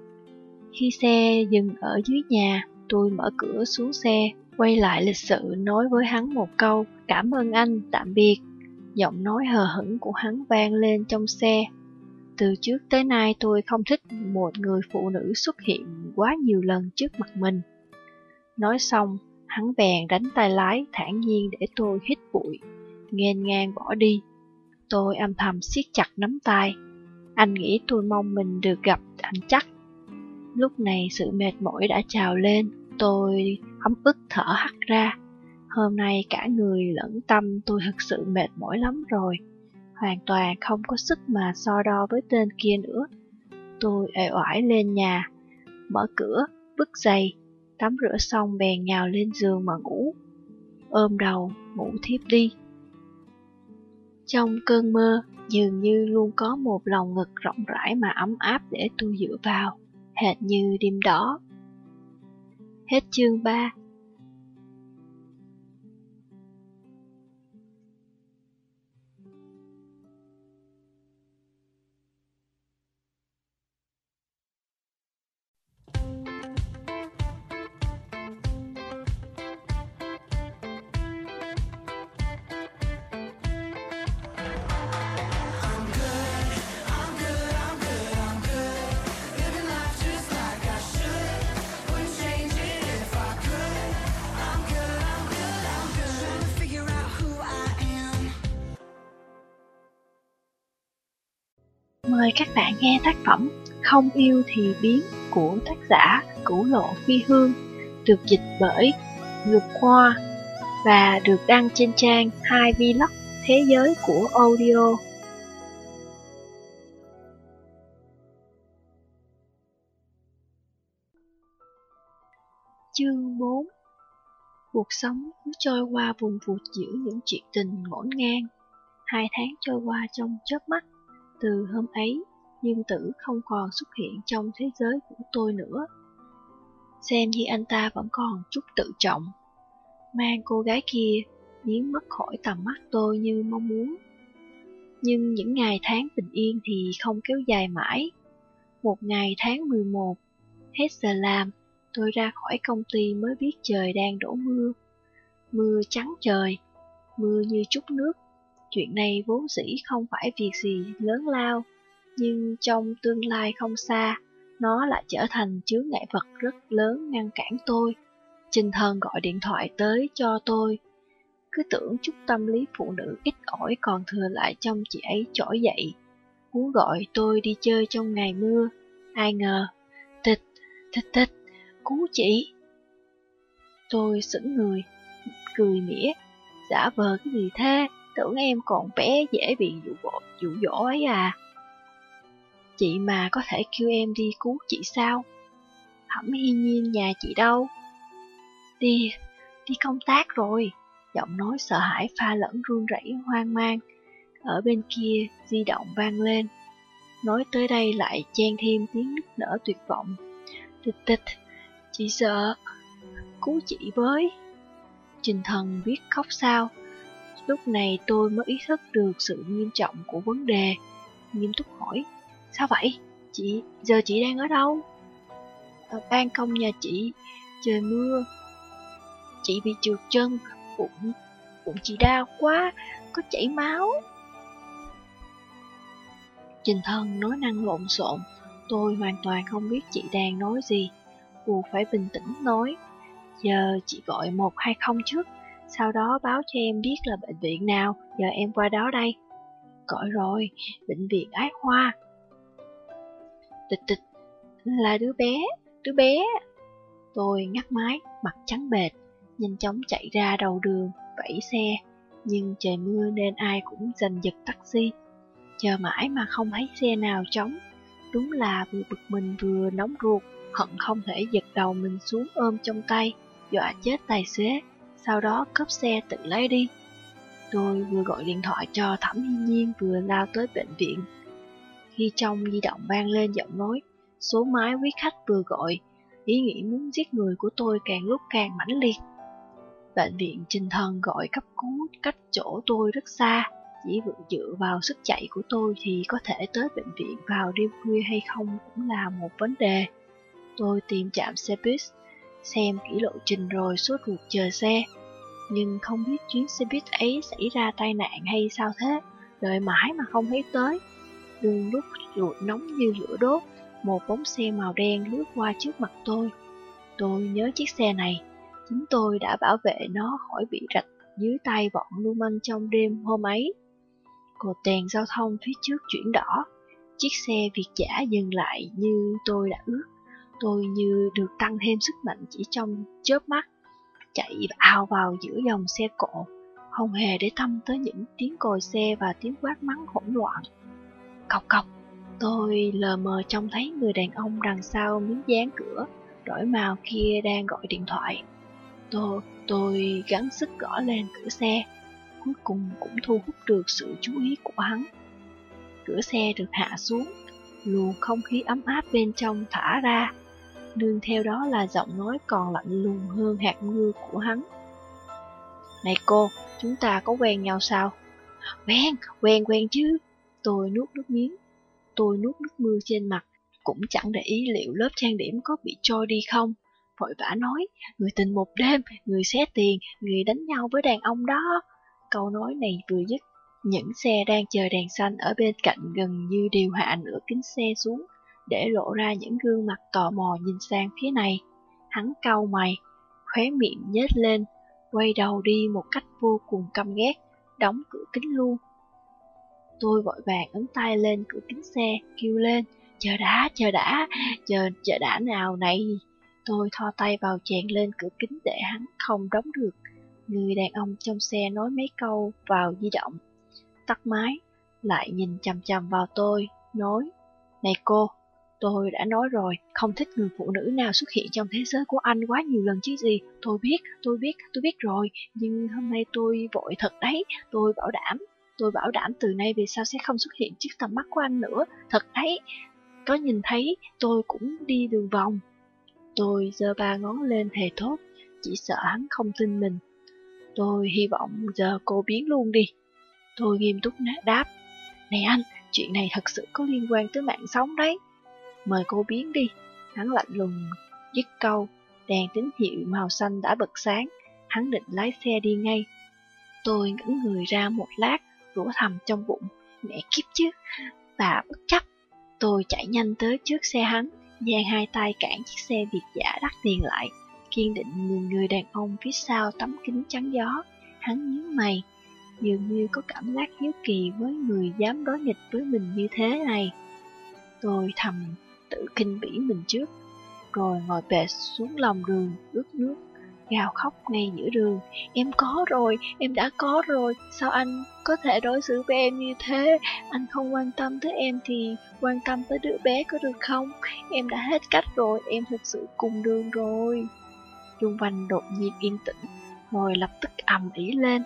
Khi xe dừng ở dưới nhà, tôi mở cửa xuống xe, quay lại lịch sự nói với hắn một câu, cảm ơn anh, tạm biệt. Giọng nói hờ hững của hắn vang lên trong xe. Từ trước tới nay tôi không thích một người phụ nữ xuất hiện quá nhiều lần trước mặt mình. Nói xong, hắn bèn đánh tay lái thản nhiên để tôi hít bụi, nghênh ngang bỏ đi. Tôi âm thầm siết chặt nắm tay. Anh nghĩ tôi mong mình được gặp anh chắc. Lúc này sự mệt mỏi đã trào lên, tôi ấm ức thở hắt ra. Hôm nay cả người lẫn tâm tôi thực sự mệt mỏi lắm rồi. Hoàn toàn không có sức mà so đo với tên kia nữa. Tôi ệ oải lên nhà, mở cửa, bứt giày, tắm rửa xong bèn nhào lên giường mà ngủ. Ôm đầu, ngủ thiếp đi. Trong cơn mơ, dường như luôn có một lòng ngực rộng rãi mà ấm áp để tôi dựa vào, hệt như đêm đó. Hết chương 3 Mời các bạn nghe tác phẩm Không yêu thì biến của tác giả Cửu Lộ Phi Hương, được dịch bởi Ngược Khoa và được đăng trên trang 2 Vlog Thế giới của audio. Chương 4 Cuộc sống cứ trôi qua vùng vụt giữa những chuyện tình ngổn ngang. Hai tháng trôi qua trong chớp mắt. Từ hôm ấy, Dương Tử không còn xuất hiện trong thế giới của tôi nữa. Xem như anh ta vẫn còn chút tự trọng. Mang cô gái kia biến mất khỏi tầm mắt tôi như mong muốn. Nhưng những ngày tháng bình yên thì không kéo dài mãi. Một ngày tháng 11, hết giờ làm, tôi ra khỏi công ty mới biết trời đang đổ mưa. Mưa trắng trời, mưa như chút nước. Chuyện này vốn dĩ không phải việc gì lớn lao, nhưng trong tương lai không xa, nó lại trở thành chướng ngại vật rất lớn ngăn cản tôi. Trình thần gọi điện thoại tới cho tôi. Cứ tưởng chút tâm lý phụ nữ ít ỏi còn thừa lại trong chị ấy trỗi dậy. Muốn gọi tôi đi chơi trong ngày mưa. Ai ngờ, tịch, tịch tịch, cứu chị. Tôi sững người, cười mỉa, giả vờ cái gì thế, tưởng em còn bé dễ bị dụ dỗ, dụ dỗ ấy à. Chị mà có thể kêu em đi cứu chị sao? Thẩm hy nhiên nhà chị đâu? Đi, đi công tác rồi. Giọng nói sợ hãi pha lẫn run rẩy hoang mang. Ở bên kia, di động vang lên. Nói tới đây lại chen thêm tiếng nức nở tuyệt vọng. Tịch tịch, chị sợ, cứu chị với. Trình thần biết khóc sao. Lúc này tôi mới ý thức được sự nghiêm trọng của vấn đề. Nghiêm túc hỏi, sao vậy? Chị, giờ chị đang ở đâu? Ở ban công nhà chị, trời mưa. Chị bị trượt chân, bụng, bụng chị đau quá, có chảy máu. Trình thân nói năng lộn xộn, tôi hoàn toàn không biết chị đang nói gì. Buộc phải bình tĩnh nói, giờ chị gọi 120 trước, sau đó báo cho em biết là bệnh viện nào, giờ em qua đó đây. Gọi rồi, bệnh viện Ái Hoa. Tịch tịch, là đứa bé, đứa bé. Tôi ngắt máy, mặt trắng bệt, nhanh chóng chạy ra đầu đường, vẫy xe. Nhưng trời mưa nên ai cũng giành giật taxi. Chờ mãi mà không thấy xe nào trống. Đúng là vừa bực mình vừa nóng ruột, hận không thể giật đầu mình xuống ôm trong tay, dọa chết tài xế, sau đó cướp xe tự lấy đi. Tôi vừa gọi điện thoại cho Thẩm Hiên Nhiên vừa lao tới bệnh viện. Khi trong di động vang lên giọng nói, số máy quý khách vừa gọi, ý nghĩ muốn giết người của tôi càng lúc càng mãnh liệt. Bệnh viện Trình Thần gọi cấp cứu cách chỗ tôi rất xa, chỉ dựa vào sức chạy của tôi thì có thể tới bệnh viện vào đêm khuya hay không cũng là một vấn đề. Tôi tìm chạm xe buýt, xem kỹ lộ trình rồi sốt ruột chờ xe. Nhưng không biết chuyến xe buýt ấy xảy ra tai nạn hay sao thế, đợi mãi mà không thấy tới. Đường lúc ruột nóng như lửa đốt, một bóng xe màu đen lướt qua trước mặt tôi. Tôi nhớ chiếc xe này, chính tôi đã bảo vệ nó khỏi bị rạch dưới tay bọn lưu manh trong đêm hôm ấy. Cột đèn giao thông phía trước chuyển đỏ, chiếc xe Việt giả dừng lại như tôi đã ước. Tôi như được tăng thêm sức mạnh chỉ trong chớp mắt, chạy ao vào giữa dòng xe cộ, không hề để tâm tới những tiếng còi xe và tiếng quát mắng hỗn loạn. Cọc cọc, tôi lờ mờ trông thấy người đàn ông đằng sau miếng dán cửa, đổi màu kia đang gọi điện thoại. Tôi, tôi gắng sức gõ lên cửa xe, cuối cùng cũng thu hút được sự chú ý của hắn. Cửa xe được hạ xuống, luồng không khí ấm áp bên trong thả ra, nương theo đó là giọng nói còn lạnh lùng hơn hạt mưa của hắn. Này cô, chúng ta có quen nhau sao? Quen, quen quen chứ. Tôi nuốt nước miếng, tôi nuốt nước mưa trên mặt, cũng chẳng để ý liệu lớp trang điểm có bị trôi đi không. Vội vã nói, người tình một đêm, người xé tiền, người đánh nhau với đàn ông đó. Câu nói này vừa dứt, những xe đang chờ đèn xanh ở bên cạnh gần như đều hạ nửa kính xe xuống, để lộ ra những gương mặt tò mò nhìn sang phía này. Hắn cau mày, khóe miệng nhếch lên, quay đầu đi một cách vô cùng căm ghét, đóng cửa kính luôn. Tôi vội vàng ấn tay lên cửa kính xe, kêu lên, chờ đã, chờ đã, chờ, chờ đã nào này. Tôi thò tay vào chèn lên cửa kính để hắn không đóng được. Người đàn ông trong xe nói mấy câu vào di động. Tắt máy, lại nhìn chằm chằm vào tôi, nói, Này cô, tôi đã nói rồi, không thích người phụ nữ nào xuất hiện trong thế giới của anh quá nhiều lần chứ gì. Tôi biết, tôi biết, tôi biết rồi, nhưng hôm nay tôi vội thật đấy, tôi bảo đảm. Tôi bảo đảm từ nay về sau sẽ không xuất hiện trước tầm mắt của anh nữa, thật đấy. Có nhìn thấy, tôi cũng đi đường vòng. Tôi giơ ba ngón lên thề thốt, chỉ sợ hắn không tin mình. Tôi hy vọng giờ cô biến luôn đi. Tôi nghiêm túc đáp, này anh, chuyện này thật sự có liên quan tới mạng sống đấy. Mời cô biến đi. Hắn lạnh lùng, dứt câu, đèn tín hiệu màu xanh đã bật sáng. Hắn định lái xe đi ngay. Tôi ngẩng người ra một lát, rủa thầm trong bụng. Mẹ kiếp chứ, bà bất chấp. Tôi chạy nhanh tới trước xe hắn, dang hai tay cản chiếc xe Việt giả đắt tiền lại. Kiên định nhìn người đàn ông phía sau tấm kính trắng gió. Hắn nhíu mày, dường như có cảm giác hiếu kỳ với người dám đối nghịch với mình như thế này. Tôi thầm tự kinh bỉ mình trước, rồi ngồi bệt xuống lòng đường, ướt nước, gào khóc ngay giữa đường. Em có rồi, em đã có rồi, sao anh có thể đối xử với em như thế? Anh không quan tâm tới em thì quan tâm tới đứa bé có được không? Em đã hết cách rồi, em thực sự cùng đường rồi. Trung Văn đột nhiên yên tĩnh, rồi lập tức ầm ĩ lên.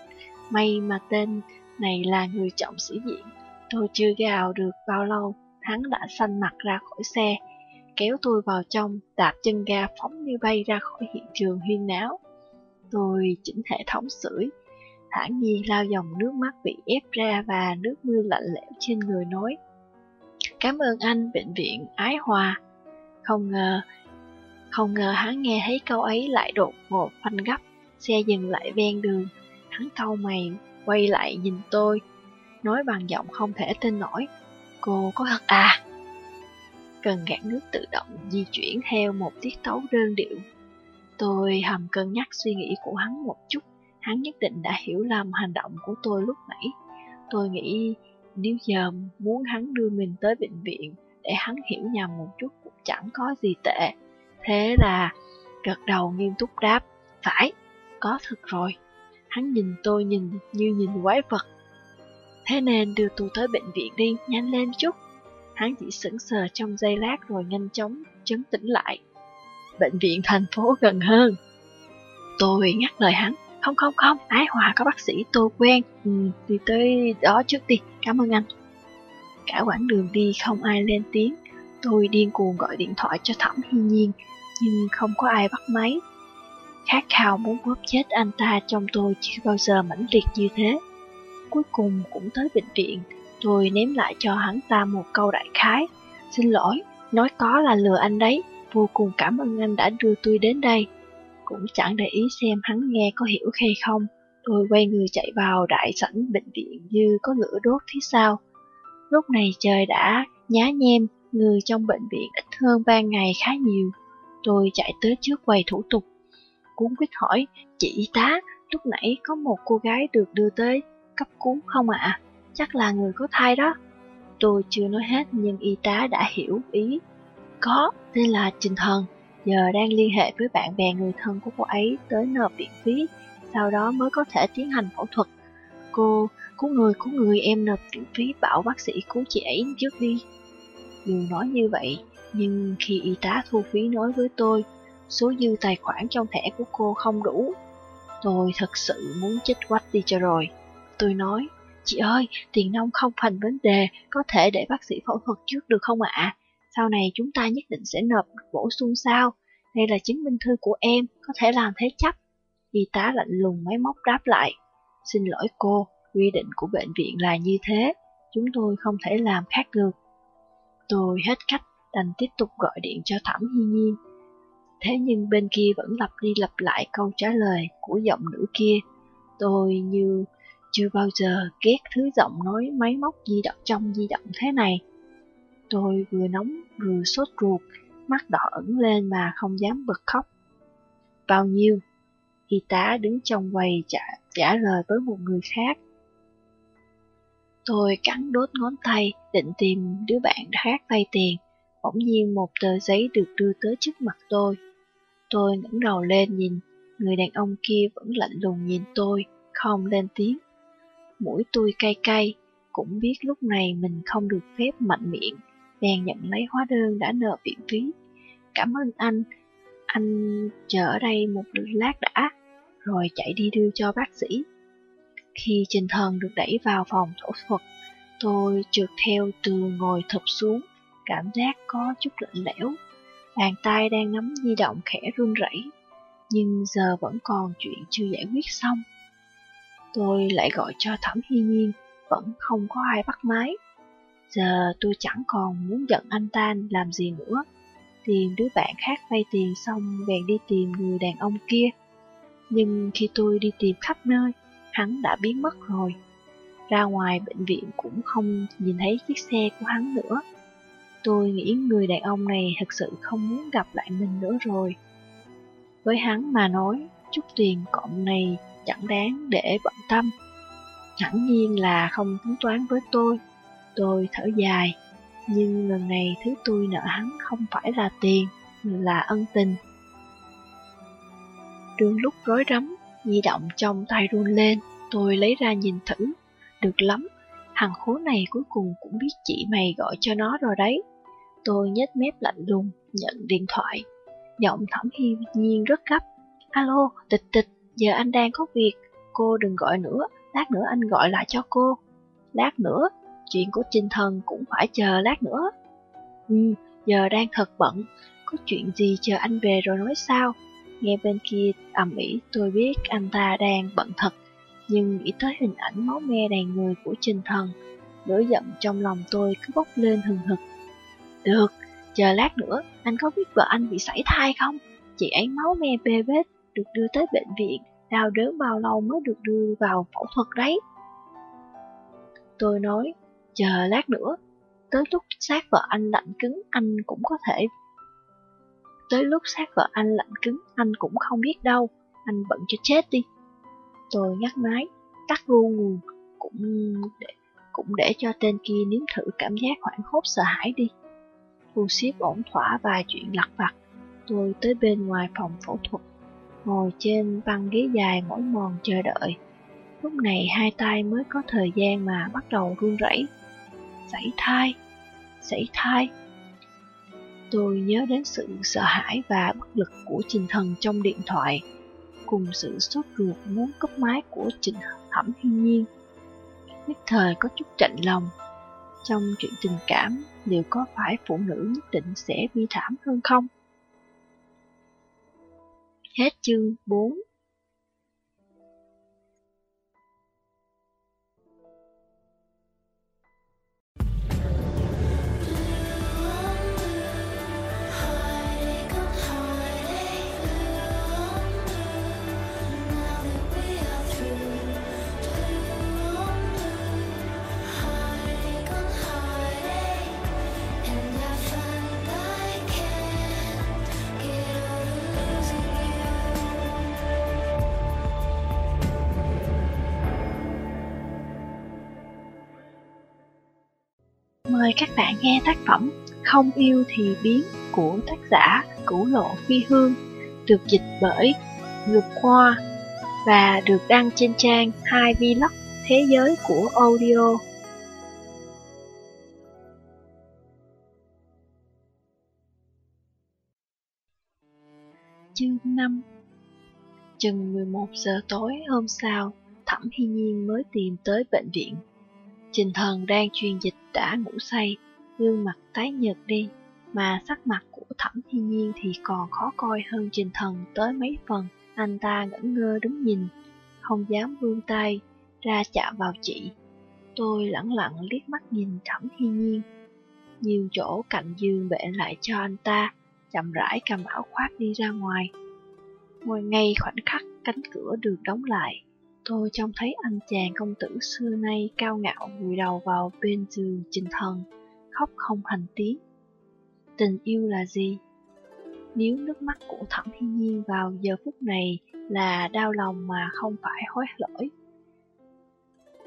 May mà tên này là người trọng sĩ diện. Tôi chưa gào được bao lâu, hắn đã xanh mặt ra khỏi xe, kéo tôi vào trong, đạp chân ga phóng như bay ra khỏi hiện trường huyên náo. Tôi chỉnh hệ thống sưởi, thản nhiên lao dòng nước mắt bị ép ra và nước mưa lạnh lẽo trên người nói. Cảm ơn anh, bệnh viện Ái Hòa. Không ngờ, không ngờ hắn nghe thấy câu ấy lại đột ngột phanh gấp, xe dừng lại ven đường. Hắn cau mày, quay lại nhìn tôi, nói bằng giọng không thể tin nổi. Cô có thật à? Cần gạt nước tự động di chuyển theo một tiết tấu đơn điệu. Tôi hầm cân nhắc suy nghĩ của hắn một chút, hắn nhất định đã hiểu lầm hành động của tôi lúc nãy. Tôi nghĩ nếu giờ muốn hắn đưa mình tới bệnh viện để hắn hiểu nhầm một chút cũng chẳng có gì tệ. Thế là gật đầu nghiêm túc đáp, phải, có thật rồi. Hắn nhìn tôi nhìn như nhìn quái vật. Thế nên đưa tôi tới bệnh viện đi, nhanh lên chút. Hắn chỉ sững sờ trong giây lát rồi nhanh chóng chấn tĩnh lại. Bệnh viện thành phố gần hơn. Tôi ngắt lời hắn. Không không không, Ái Hòa có bác sĩ tôi quen. Ừ, đi tới đó trước đi, cảm ơn anh. Cả quãng đường đi không ai lên tiếng. Tôi điên cuồng gọi điện thoại cho Thẩm Hy Nhiên, nhưng không có ai bắt máy. Khát khao muốn bóp chết anh ta trong tôi chưa bao giờ mãnh liệt như thế. Cuối cùng cũng tới bệnh viện, tôi ném lại cho hắn ta một câu đại khái. Xin lỗi, nói có là lừa anh đấy, vô cùng cảm ơn anh đã đưa tôi đến đây. Cũng chẳng để ý xem hắn nghe có hiểu hay không. Tôi quay người chạy vào đại sảnh bệnh viện như có lửa đốt phía sau. Lúc này trời đã nhá nhem, người trong bệnh viện ít hơn ban ngày khá nhiều. Tôi chạy tới trước quầy thủ tục cuốn quýt hỏi, chị y tá, lúc nãy có một cô gái được đưa tới cấp cứu không ạ? Chắc là người có thai đó. Tôi chưa nói hết nhưng y tá đã hiểu ý. Có, tên là Trình Thần, giờ đang liên hệ với bạn bè người thân của cô ấy tới nộp viện phí, sau đó mới có thể tiến hành phẫu thuật. Cô, cứu người, cứu người em nộp viện phí bảo bác sĩ cứu chị ấy trước đi. Dù nói như vậy, nhưng khi y tá thu phí nói với tôi, số dư tài khoản trong thẻ của cô không đủ. Tôi thật sự muốn chết quách đi cho rồi. Tôi nói, chị ơi, tiền nông không thành vấn đề, có thể để bác sĩ phẫu thuật trước được không ạ? Sau này chúng ta nhất định sẽ nộp bổ sung sao? Đây là chứng minh thư của em, có thể làm thế chấp. Y tá lạnh lùng máy móc đáp lại. Xin lỗi cô, quy định của bệnh viện là như thế, chúng tôi không thể làm khác được. Tôi hết cách, đành tiếp tục gọi điện cho Thẩm Hy Nhiên. Thế nhưng bên kia vẫn lặp đi lặp lại câu trả lời của giọng nữ kia. Tôi như chưa bao giờ ghét thứ giọng nói máy móc di động trong di động thế này. Tôi vừa nóng vừa sốt ruột, mắt đỏ ẩn lên mà không dám bật khóc. Bao nhiêu? Y tá đứng trong quầy trả, trả lời với một người khác. Tôi cắn đốt ngón tay, định tìm đứa bạn khác vay tiền. Bỗng nhiên một tờ giấy được đưa tới trước mặt tôi. Tôi ngẩng đầu lên nhìn, người đàn ông kia vẫn lạnh lùng nhìn tôi, không lên tiếng. Mũi tôi cay cay, cũng biết lúc này mình không được phép mạnh miệng, bèn nhận lấy hóa đơn đã nợ viện phí. Cảm ơn anh, anh chờ ở đây một lát đã, rồi chạy đi đưa cho bác sĩ. Khi Trình Thần được đẩy vào phòng phẫu thuật, tôi trượt theo từ ngồi thụp xuống, cảm giác có chút lạnh lẽo. Bàn tay đang nắm di động khẽ run rẩy, nhưng giờ vẫn còn chuyện chưa giải quyết xong. Tôi lại gọi cho Thẩm Hy Nhiên, vẫn không có ai bắt máy. Giờ tôi chẳng còn muốn giận anh ta làm gì nữa. Tìm đứa bạn khác vay tiền xong bèn đi tìm người đàn ông kia. Nhưng khi tôi đi tìm khắp nơi, hắn đã biến mất rồi. Ra ngoài bệnh viện cũng không nhìn thấy chiếc xe của hắn nữa. Tôi nghĩ người đàn ông này thật sự không muốn gặp lại mình nữa rồi. Với hắn mà nói, chút tiền cộng này chẳng đáng để bận tâm. Hẳn nhiên là không tính toán với tôi. Tôi thở dài, nhưng lần này thứ tôi nợ hắn không phải là tiền, là ân tình. Đường lúc rối rắm, di động trong tay run lên, tôi lấy ra nhìn thử. Được lắm, thằng khố này cuối cùng cũng biết chị mày gọi cho nó rồi đấy. Tôi nhếch mép lạnh lùng, nhận điện thoại. Giọng thẩm Hiên nhiên rất gấp. Alo, tịch tịch, giờ anh đang có việc, cô đừng gọi nữa, lát nữa anh gọi lại cho cô. Lát nữa, chuyện của Trinh Thần cũng phải chờ lát nữa. Ừ, giờ đang thật bận, có chuyện gì chờ anh về rồi nói sao? Nghe bên kia ầm ĩ, tôi biết anh ta đang bận thật, nhưng nghĩ tới hình ảnh máu me đầy người của Trinh Thần, nỗi giận trong lòng tôi cứ bốc lên hừng hực. Được, chờ lát nữa, anh có biết vợ anh bị sảy thai không? Chị ấy máu me bê bết, được đưa tới bệnh viện, đau đớn bao lâu mới được đưa vào phẫu thuật đấy. Tôi nói, chờ lát nữa, tới lúc xác vợ anh lạnh cứng anh cũng có thể. Tới lúc xác vợ anh lạnh cứng anh cũng không biết đâu, anh bận cho chết đi. Tôi ngắt máy, tắt luôn. nguồn, cũng để, cũng để cho tên kia nếm thử cảm giác hoảng hốt sợ hãi đi. Thu xếp ổn thỏa vài chuyện lặt vặt, tôi tới bên ngoài phòng phẫu thuật ngồi trên băng ghế dài mỏi mòn chờ đợi. Lúc này hai tay mới có thời gian mà bắt đầu run rẩy. Sảy thai, sảy thai. Tôi nhớ đến sự sợ hãi và bất lực của Trình Thần trong điện thoại, cùng sự sốt ruột muốn cấp máy của Trình Thẩm Hiên Nhiên. Nhất thời có chút chạnh lòng. Trong chuyện tình cảm, liệu có phải phụ nữ nhất định sẽ bi thảm hơn không? Hết chương 4 Mời các bạn nghe tác phẩm Không yêu thì biến của tác giả Cửu Lộ Phi Hương được dịch bởi Ngược Khoa và được đăng trên trang 2 Vlog Thế giới của audio. Chương 5 Chừng 11 giờ tối hôm sau, Thẩm Hy Nhiên mới tìm tới bệnh viện Trình thần đang truyền dịch đã ngủ say, gương mặt tái nhợt đi, mà sắc mặt của thẩm thiên nhiên thì còn khó coi hơn trình thần tới mấy phần. Anh ta ngẩn ngơ đứng nhìn, không dám vươn tay, ra chạm vào chị. Tôi lẳng lặng liếc mắt nhìn thẩm thiên nhiên. Nhiều chỗ cạnh giường bệ lại cho anh ta, chậm rãi cầm áo khoác đi ra ngoài. Ngồi ngay khoảnh khắc cánh cửa được đóng lại, Tôi trông thấy anh chàng công tử xưa nay cao ngạo vùi đầu vào bên giường trình thần, khóc không thành tiếng. Tình yêu là gì? Nếu nước mắt của thẩm thiên nhiên vào giờ phút này là đau lòng mà không phải hối lỗi.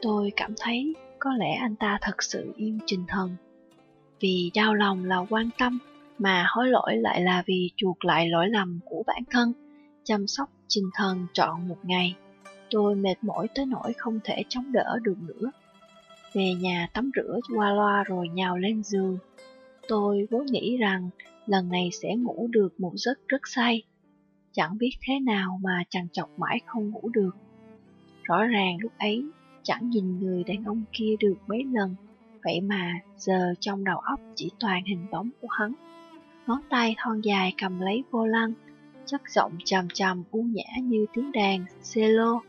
Tôi cảm thấy có lẽ anh ta thật sự yêu Trình Thần. Vì đau lòng là quan tâm, mà hối lỗi lại là vì chuộc lại lỗi lầm của bản thân, chăm sóc Trình Thần trọn một ngày. Tôi mệt mỏi tới nỗi không thể chống đỡ được nữa. Về nhà tắm rửa qua loa rồi nhào lên giường. Tôi vốn nghĩ rằng lần này sẽ ngủ được một giấc rất say. Chẳng biết thế nào mà chằn chọc mãi không ngủ được. Rõ ràng lúc ấy chẳng nhìn người đàn ông kia được mấy lần, vậy mà giờ trong đầu óc chỉ toàn hình bóng của hắn. Ngón tay thon dài cầm lấy vô lăng, chất giọng trầm trầm u nhã như tiếng đàn cello.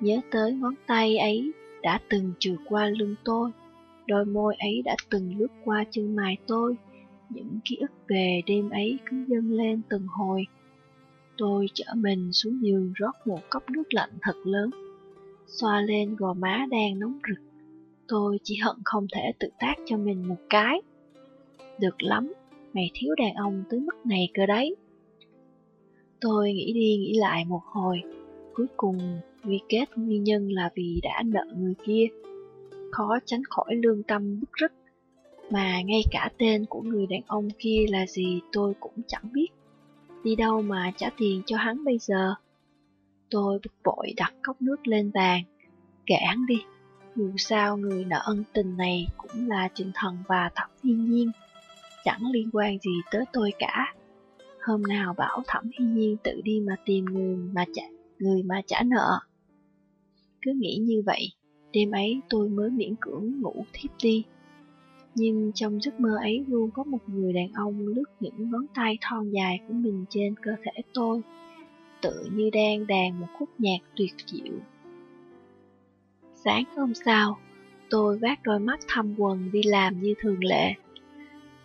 Nhớ tới ngón tay ấy đã từng trượt qua lưng tôi, đôi môi ấy đã từng lướt qua chân mày tôi. Những ký ức về đêm ấy cứ dâng lên từng hồi. Tôi chở mình xuống giường rót một cốc nước lạnh thật lớn xoa lên gò má đang nóng rực. Tôi chỉ hận không thể tự tác cho mình một cái. Được lắm, mày thiếu đàn ông tới mức này cơ đấy. Tôi nghĩ đi nghĩ lại một hồi, cuối cùng quy kết nguyên nhân là vì đã nợ người kia. Khó tránh khỏi lương tâm bức rứt, mà ngay cả tên của người đàn ông kia là gì tôi cũng chẳng biết. Đi đâu mà trả tiền cho hắn bây giờ? Tôi bực bội đặt cốc nước lên bàn. Kệ hắn đi, dù sao người nợ ân tình này cũng là trình Thần và Thẩm Thiên Nhiên. Chẳng liên quan gì tới tôi cả. Hôm nào bảo Thẩm Thiên Nhiên tự đi mà tìm người mà trả, người mà trả nợ. Cứ nghĩ như vậy, đêm ấy tôi mới miễn cưỡng ngủ thiếp đi. Nhưng trong giấc mơ ấy luôn có một người đàn ông lướt những ngón tay thon dài của mình trên cơ thể tôi tự như đang đàn một khúc nhạc tuyệt diệu. Sáng hôm sau, tôi vác đôi mắt thăm quần đi làm như thường lệ.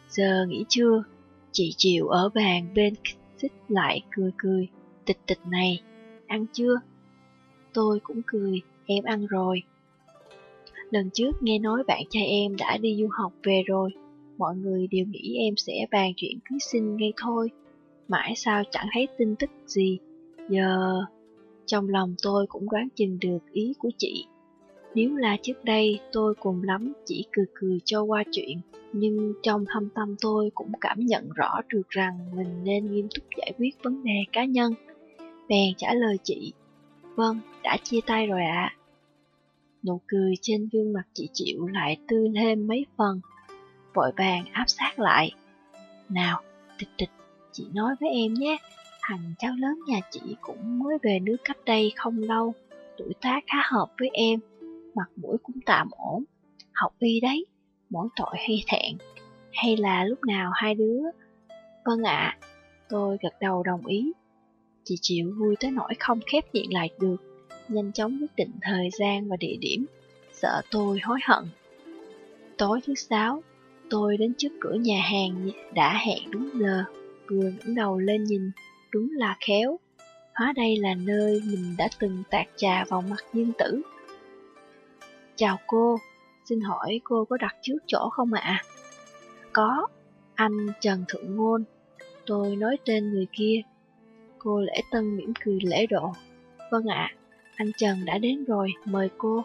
Giờ nghỉ trưa, chị Triệu ở bàn bên xích lại cười cười, tịch tịch này, ăn chưa? Tôi cũng cười, em ăn rồi. Lần trước nghe nói bạn trai em đã đi du học về rồi, mọi người đều nghĩ em sẽ bàn chuyện cưới sinh ngay thôi. Mãi sao chẳng thấy tin tức gì Giờ, trong lòng tôi cũng đoán chừng được ý của chị. Nếu là trước đây, tôi cùng lắm chỉ cười cười cho qua chuyện, nhưng trong thâm tâm tôi cũng cảm nhận rõ được rằng mình nên nghiêm túc giải quyết vấn đề cá nhân. Bèn trả lời chị, vâng, đã chia tay rồi ạ. Nụ cười trên gương mặt chị chịu lại tươi thêm mấy phần, vội vàng áp sát lại. Nào, tịch tịch, chị nói với em nhé, Thằng cháu lớn nhà chị cũng mới về nước cách đây không lâu, tuổi tác khá hợp với em, mặt mũi cũng tạm ổn, học y đấy, mỗi tội hay thẹn, hay là lúc nào hai đứa? Vâng ạ, tôi gật đầu đồng ý. Chị chịu vui tới nỗi không khép miệng lại được, nhanh chóng quyết định thời gian và địa điểm, sợ tôi hối hận. Tối thứ sáu, tôi đến trước cửa nhà hàng đã hẹn đúng giờ, vừa ngẩng đầu lên nhìn đúng là khéo. Hóa đây là nơi mình đã từng tạt trà vào mặt dương tử. Chào cô, xin hỏi cô có đặt trước chỗ không ạ? Có, anh Trần Thượng Ngôn. Tôi nói tên người kia. Cô Lễ Tân mỉm cười lễ độ. Vâng ạ, anh Trần đã đến rồi, mời cô.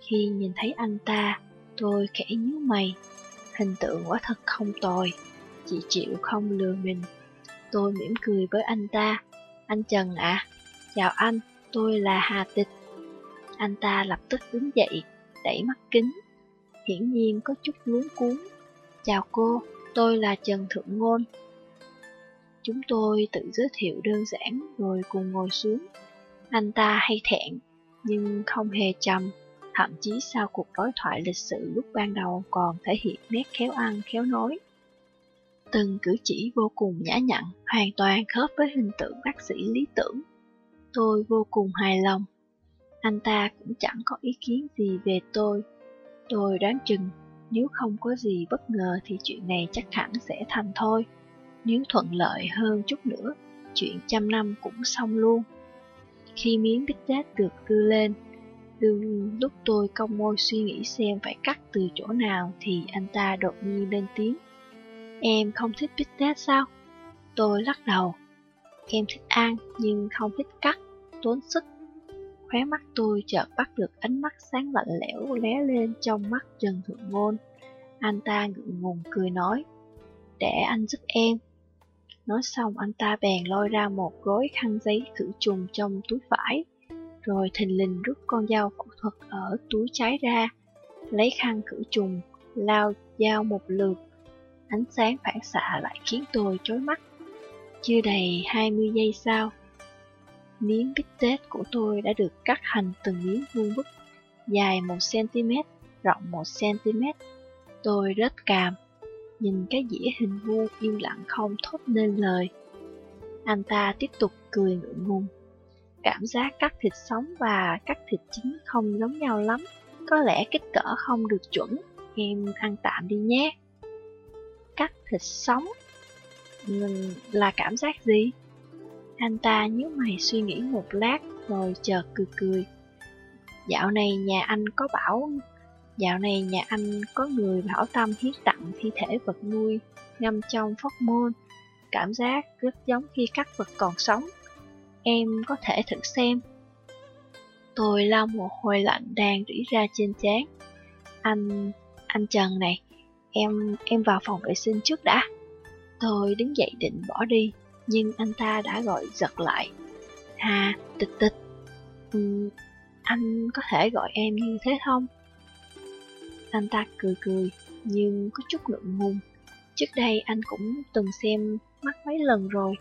Khi nhìn thấy anh ta, tôi khẽ nhíu mày. Hình tượng quả thật không tồi, chị chịu không lừa mình. Tôi mỉm cười với anh ta. Anh Trần ạ, chào anh, tôi là Hà Tịch. Anh ta lập tức đứng dậy, đẩy mắt kính. Hiển nhiên có chút luống cuốn. Chào cô, tôi là Trần Thượng Ngôn. Chúng tôi tự giới thiệu đơn giản rồi cùng ngồi xuống. Anh ta hay thẹn, nhưng không hề trầm. Thậm chí sau cuộc đối thoại lịch sự lúc ban đầu còn thể hiện nét khéo ăn, khéo nói. Từng cử chỉ vô cùng nhã nhặn, hoàn toàn khớp với hình tượng bác sĩ lý tưởng. Tôi vô cùng hài lòng. Anh ta cũng chẳng có ý kiến gì về tôi. Tôi đoán chừng, nếu không có gì bất ngờ thì chuyện này chắc hẳn sẽ thành thôi. Nếu thuận lợi hơn chút nữa, chuyện trăm năm cũng xong luôn. Khi miếng bít tết được đưa lên, đương lúc tôi cong môi suy nghĩ xem phải cắt từ chỗ nào thì anh ta đột nhiên lên tiếng. Em không thích bít tết sao? Tôi lắc đầu. Em thích ăn nhưng không thích cắt, tốn sức. Khóe mắt tôi chợt bắt được ánh mắt sáng lạnh lẽo lé lên trong mắt Trần Thượng Ngôn. Anh ta ngượng ngùng cười nói, để anh giúp em. Nói xong anh ta bèn lôi ra một gói khăn giấy khử trùng trong túi phải, rồi thình lình rút con dao phẫu thuật ở túi trái ra, lấy khăn khử trùng, lao dao một lượt. Ánh sáng phản xạ lại khiến tôi chói mắt. Chưa đầy 20 giây sau, miếng bít tết của tôi đã được cắt thành từng miếng vuông vức, dài 1cm, rộng 1cm. Tôi rất càm, nhìn cái dĩa hình vuông im lặng không thốt nên lời. Anh ta tiếp tục cười ngượng ngùng. Cảm giác cắt thịt sống và cắt thịt chín không giống nhau lắm, có lẽ kích cỡ không được chuẩn, em ăn tạm đi nhé. Cắt thịt sống là cảm giác gì? Anh ta nhíu mày suy nghĩ một lát rồi chợt cười cười. Dạo này nhà anh có bảo Dạo này nhà anh có người bảo tâm hiến tặng thi thể vật nuôi ngâm trong phóc môn. Cảm giác rất giống khi các vật còn sống. Em có thể thử xem. Tôi lau một hồi lạnh đang rỉ ra trên trán. Anh, anh Trần này, em, em vào phòng vệ sinh trước đã. Tôi đứng dậy định bỏ đi, nhưng anh ta đã gọi giật lại. Hà, tịch tịch, ừ, anh có thể gọi em như thế không? Anh ta cười cười, nhưng có chút ngượng ngùng. Trước đây anh cũng từng xem mắt mấy lần rồi.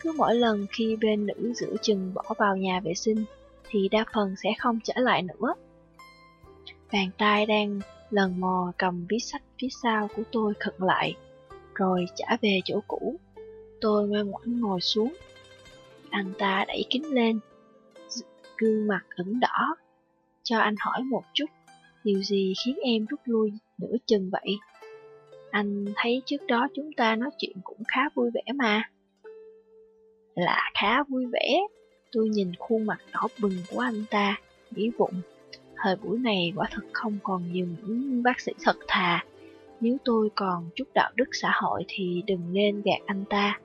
Cứ mỗi lần khi bên nữ giữa chừng bỏ vào nhà vệ sinh, thì đa phần sẽ không trở lại nữa. Bàn tay đang lần mò cầm ví sách phía sau của tôi khẩn lại, rồi trả về chỗ cũ. Tôi ngoan ngoãn ngồi xuống. Anh ta đẩy kính lên, gương mặt ửng đỏ. Cho anh hỏi một chút, điều gì khiến em rút lui nửa chừng vậy? Anh thấy trước đó chúng ta nói chuyện cũng khá vui vẻ mà. Là khá vui vẻ, tôi nhìn khuôn mặt đỏ bừng của anh ta, nghĩ bụng. Thời buổi này quả thật không còn nhiều những bác sĩ thật thà. Nếu tôi còn chút đạo đức xã hội thì đừng nên gạt anh ta.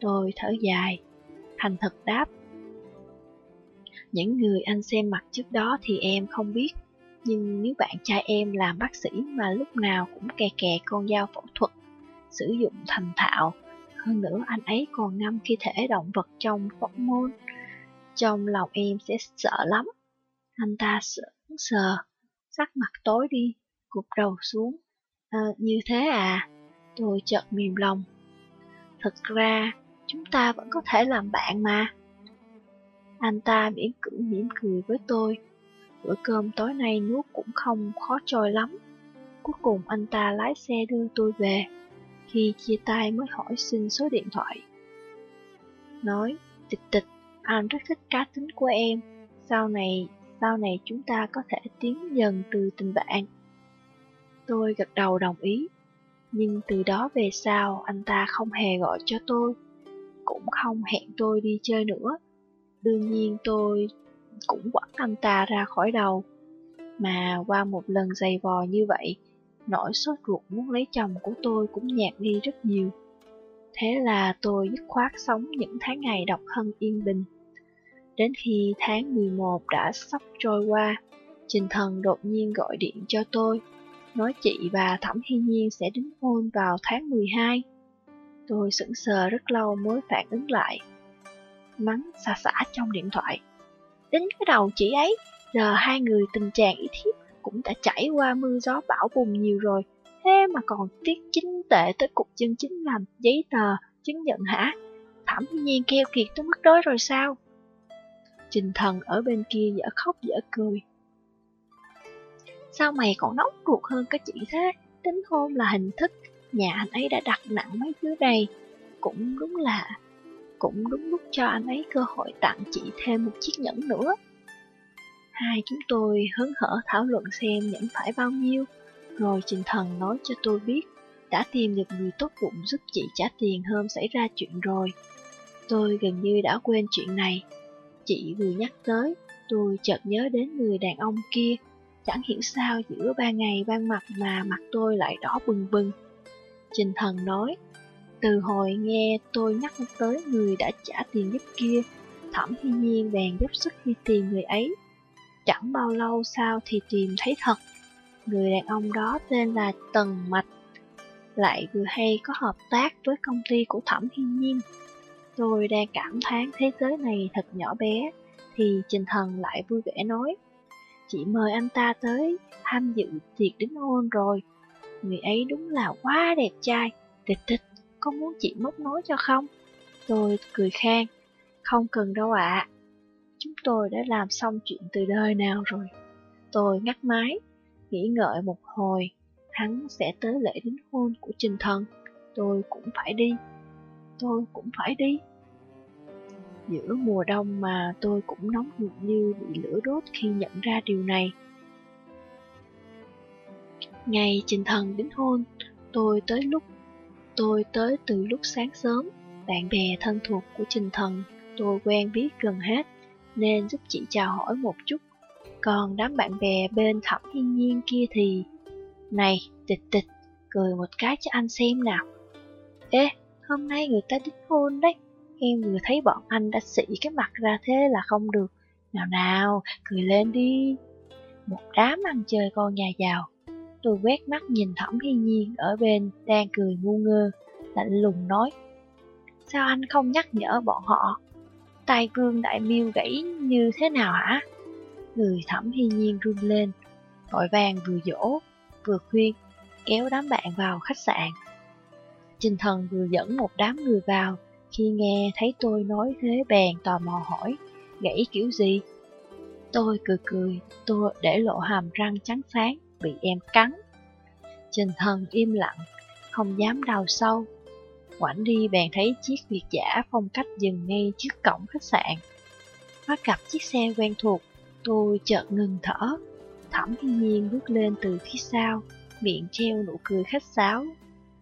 Tôi thở dài, thành thật đáp. Những người anh xem mặt trước đó thì em không biết, nhưng nếu bạn trai em làm bác sĩ mà lúc nào cũng kè kè con dao phẫu thuật, sử dụng thành thạo, hơn nữa anh ấy còn ngâm khi thể động vật trong phẫu môn, trong lòng em sẽ sợ lắm. Anh ta sợ sờ, sắc mặt tối đi, gục đầu xuống. À, như thế à, tôi chợt mềm lòng. Thực ra, chúng ta vẫn có thể làm bạn mà. Anh ta miễn cưỡng mỉm cười với tôi. Bữa cơm tối nay nuốt cũng không khó trôi lắm. Cuối cùng anh ta lái xe đưa tôi về. Khi chia tay mới hỏi xin số điện thoại. Nói, tịch tịch, anh rất thích cá tính của em. Sau này, sau này chúng ta có thể tiến dần từ tình bạn. Tôi gật đầu đồng ý. Nhưng từ đó về sau, anh ta không hề gọi cho tôi cũng không hẹn tôi đi chơi nữa. Đương nhiên tôi cũng quẳng anh ta ra khỏi đầu. Mà qua một lần giày vò như vậy, nỗi sốt ruột muốn lấy chồng của tôi cũng nhạt đi rất nhiều. Thế là tôi dứt khoát sống những tháng ngày độc thân yên bình. Đến khi tháng 11 đã sắp trôi qua, Trình Thần đột nhiên gọi điện cho tôi, nói chị và Thẩm Hy Nhiên sẽ đính hôn vào tháng 12. Tôi sững sờ rất lâu mới phản ứng lại. Mắng xà xả trong điện thoại. Đến cái đầu chị ấy, giờ hai người tình trạng ý thiếp cũng đã trải qua mưa gió bão bùng nhiều rồi. Thế mà còn tiết chính tệ tới cục chân chính làm giấy tờ, chứng nhận hả? Thẩm nhiên keo kiệt tới mất đó rồi sao? Trình thần ở bên kia dở khóc dở cười. Sao mày còn nóng ruột hơn cái chị thế? Tính hôn là hình thức, nhà anh ấy đã đặt nặng mấy thứ này. Cũng đúng là, cũng đúng lúc cho anh ấy cơ hội tặng chị thêm một chiếc nhẫn nữa. Hai chúng tôi hớn hở thảo luận xem nhẫn phải bao nhiêu, rồi Trình Thần nói cho tôi biết đã tìm được người tốt bụng giúp chị trả tiền hôm xảy ra chuyện rồi. Tôi gần như đã quên chuyện này. Chị vừa nhắc tới, tôi chợt nhớ đến người đàn ông kia. Chẳng hiểu sao giữa ba ngày ban mặt mà mặt tôi lại đỏ bừng bừng. Trình thần nói, từ hồi nghe tôi nhắc tới người đã trả tiền giúp kia, thẩm hy nhiên bèn dốc sức đi tìm người ấy. Chẳng bao lâu sau thì tìm thấy thật. Người đàn ông đó tên là Tần Mạch, lại vừa hay có hợp tác với công ty của Thẩm Hiên Nhiên. Tôi đang cảm thán thế giới này thật nhỏ bé, thì Trình Thần lại vui vẻ nói. Chị mời anh ta tới tham dự tiệc đính hôn rồi. Người ấy đúng là quá đẹp trai. Tịch tịch, có muốn chị móc nối cho không? Tôi cười khang, Không cần đâu ạ. Chúng tôi đã làm xong chuyện từ đời nào rồi. Tôi ngắt máy, nghĩ ngợi một hồi. Hắn sẽ tới lễ đính hôn của Trình Thần. Tôi cũng phải đi. Tôi cũng phải đi. Giữa mùa đông mà tôi cũng nóng ruột như bị lửa đốt khi nhận ra điều này. Ngày trình thần đính hôn, tôi tới lúc tôi tới từ lúc sáng sớm. Bạn bè thân thuộc của trình thần tôi quen biết gần hết, nên giúp chị chào hỏi một chút. Còn đám bạn bè bên thẩm thiên nhiên kia thì... Này, tịch tịch, cười một cái cho anh xem nào. Ê, hôm nay người ta đính hôn đấy. Em vừa thấy bọn anh đã xị cái mặt ra thế là không được. Nào nào, cười lên đi. Một đám ăn chơi con nhà giàu. Tôi quét mắt nhìn Thẩm Hiên Nhiên ở bên đang cười ngu ngơ, lạnh lùng nói. Sao anh không nhắc nhở bọn họ? Tay cương đại miêu gãy như thế nào hả? Người Thẩm Hiên Nhiên run lên, vội vàng vừa dỗ, vừa khuyên, kéo đám bạn vào khách sạn. Trình thần vừa dẫn một đám người vào, khi nghe thấy tôi nói thế bèn tò mò hỏi, gãy kiểu gì? Tôi cười cười, tôi để lộ hàm răng trắng sáng, bị em cắn. Trình thần im lặng, không dám đào sâu. Quảnh đi bèn thấy chiếc việt giả phong cách dừng ngay trước cổng khách sạn. Bắt gặp chiếc xe quen thuộc, tôi chợt ngừng thở. Thẩm thiên nhiên bước lên từ phía sau, miệng treo nụ cười khách sáo.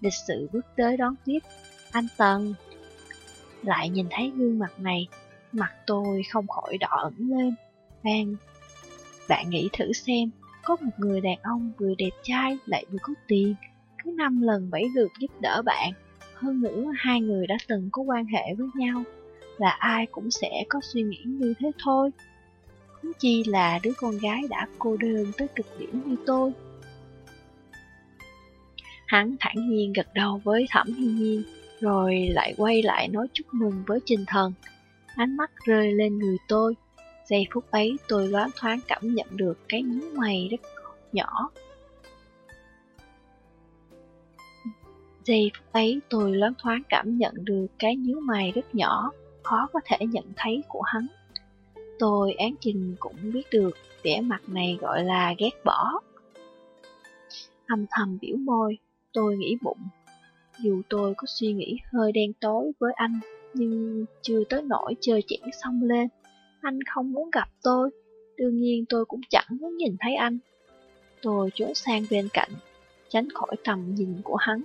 Lịch sự bước tới đón tiếp. Anh Tần, lại nhìn thấy gương mặt này, mặt tôi không khỏi đỏ ẩn lên. Bạn, bạn nghĩ thử xem, có một người đàn ông vừa đẹp trai lại vừa có tiền, cứ năm lần bảy lượt giúp đỡ bạn. Hơn nữa, hai người đã từng có quan hệ với nhau, là ai cũng sẽ có suy nghĩ như thế thôi. Huống chi là đứa con gái đã cô đơn tới cực điểm như tôi. Hắn thản nhiên gật đầu với Thẩm Hiên Nhiên, rồi lại quay lại nói chúc mừng với Trình Thần. Ánh mắt rơi lên người tôi. Giây phút ấy tôi loáng thoáng cảm nhận được cái nhíu mày rất nhỏ. Giây phút ấy tôi loáng thoáng cảm nhận được cái nhíu mày rất nhỏ, khó có thể nhận thấy của hắn. Tôi án trình cũng biết được vẻ mặt này gọi là ghét bỏ. Âm thầm biểu môi, tôi nghĩ bụng dù tôi có suy nghĩ hơi đen tối với anh, nhưng chưa tới nỗi chơi chẽn xong lên. Anh không muốn gặp tôi, đương nhiên tôi cũng chẳng muốn nhìn thấy anh. Tôi trốn sang bên cạnh, tránh khỏi tầm nhìn của hắn.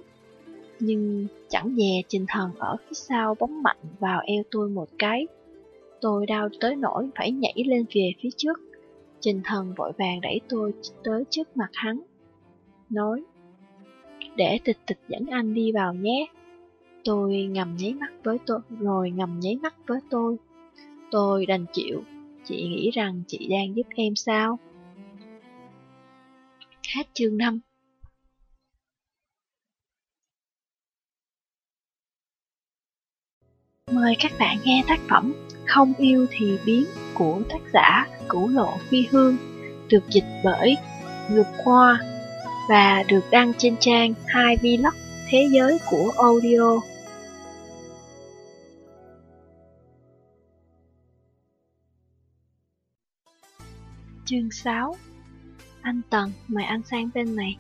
Nhưng chẳng dè trình thần ở phía sau bóng mạnh vào eo tôi một cái. Tôi đau tới nỗi phải nhảy lên về phía trước. Trình thần vội vàng đẩy tôi tới trước mặt hắn. Nói, để tịch tịch dẫn anh đi vào nhé. Tôi ngầm nháy mắt với tôi, rồi ngầm nháy mắt với tôi. Tôi đành chịu, chị nghĩ rằng chị đang giúp em sao? Hết chương 5 Mời các bạn nghe tác phẩm Không yêu thì biến của tác giả Cửu Lộ Phi Hương, được dịch bởi Ngược Khoa và được đăng trên trang 2 Vlog Thế giới của audio. Chương 6 Anh Tần, mời anh sang bên này.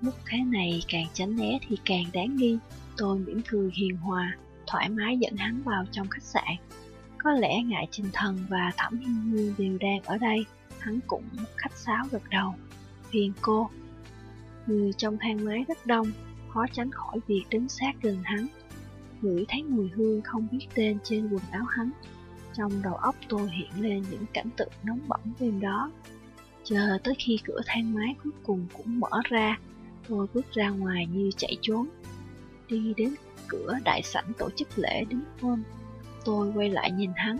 Lúc thế này càng tránh né thì càng đáng nghi. Tôi mỉm cười hiền hòa, thoải mái dẫn hắn vào trong khách sạn. Có lẽ ngại Trình Thần và Thẩm Hiên như đều đang ở đây, hắn cũng khách sáo gật đầu phiền cô. Người trong thang máy rất đông, khó tránh khỏi việc đứng sát gần hắn. Ngửi thấy mùi hương không biết tên trên quần áo hắn. Trong đầu óc tôi hiện lên những cảnh tượng nóng bỏng đêm đó. Chờ tới khi cửa thang máy cuối cùng cũng mở ra, tôi bước ra ngoài như chạy trốn. Đi đến cửa đại sảnh tổ chức lễ đứng hôn, tôi quay lại nhìn hắn,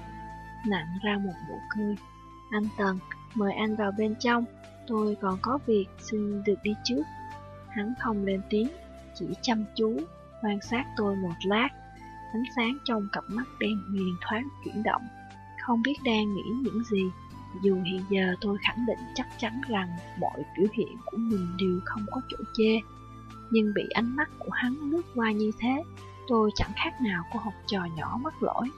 nặng ra một nụ cười. Anh Tần, mời anh vào bên trong, tôi còn có việc xin được đi trước. Hắn không lên tiếng, chỉ chăm chú, quan sát tôi một lát. Ánh sáng trong cặp mắt đen huyền thoáng chuyển động, không biết đang nghĩ những gì. Dù hiện giờ tôi khẳng định chắc chắn rằng mọi biểu hiện của mình đều không có chỗ chê, nhưng bị ánh mắt của hắn lướt qua như thế, tôi chẳng khác nào của học trò nhỏ mắc lỗi.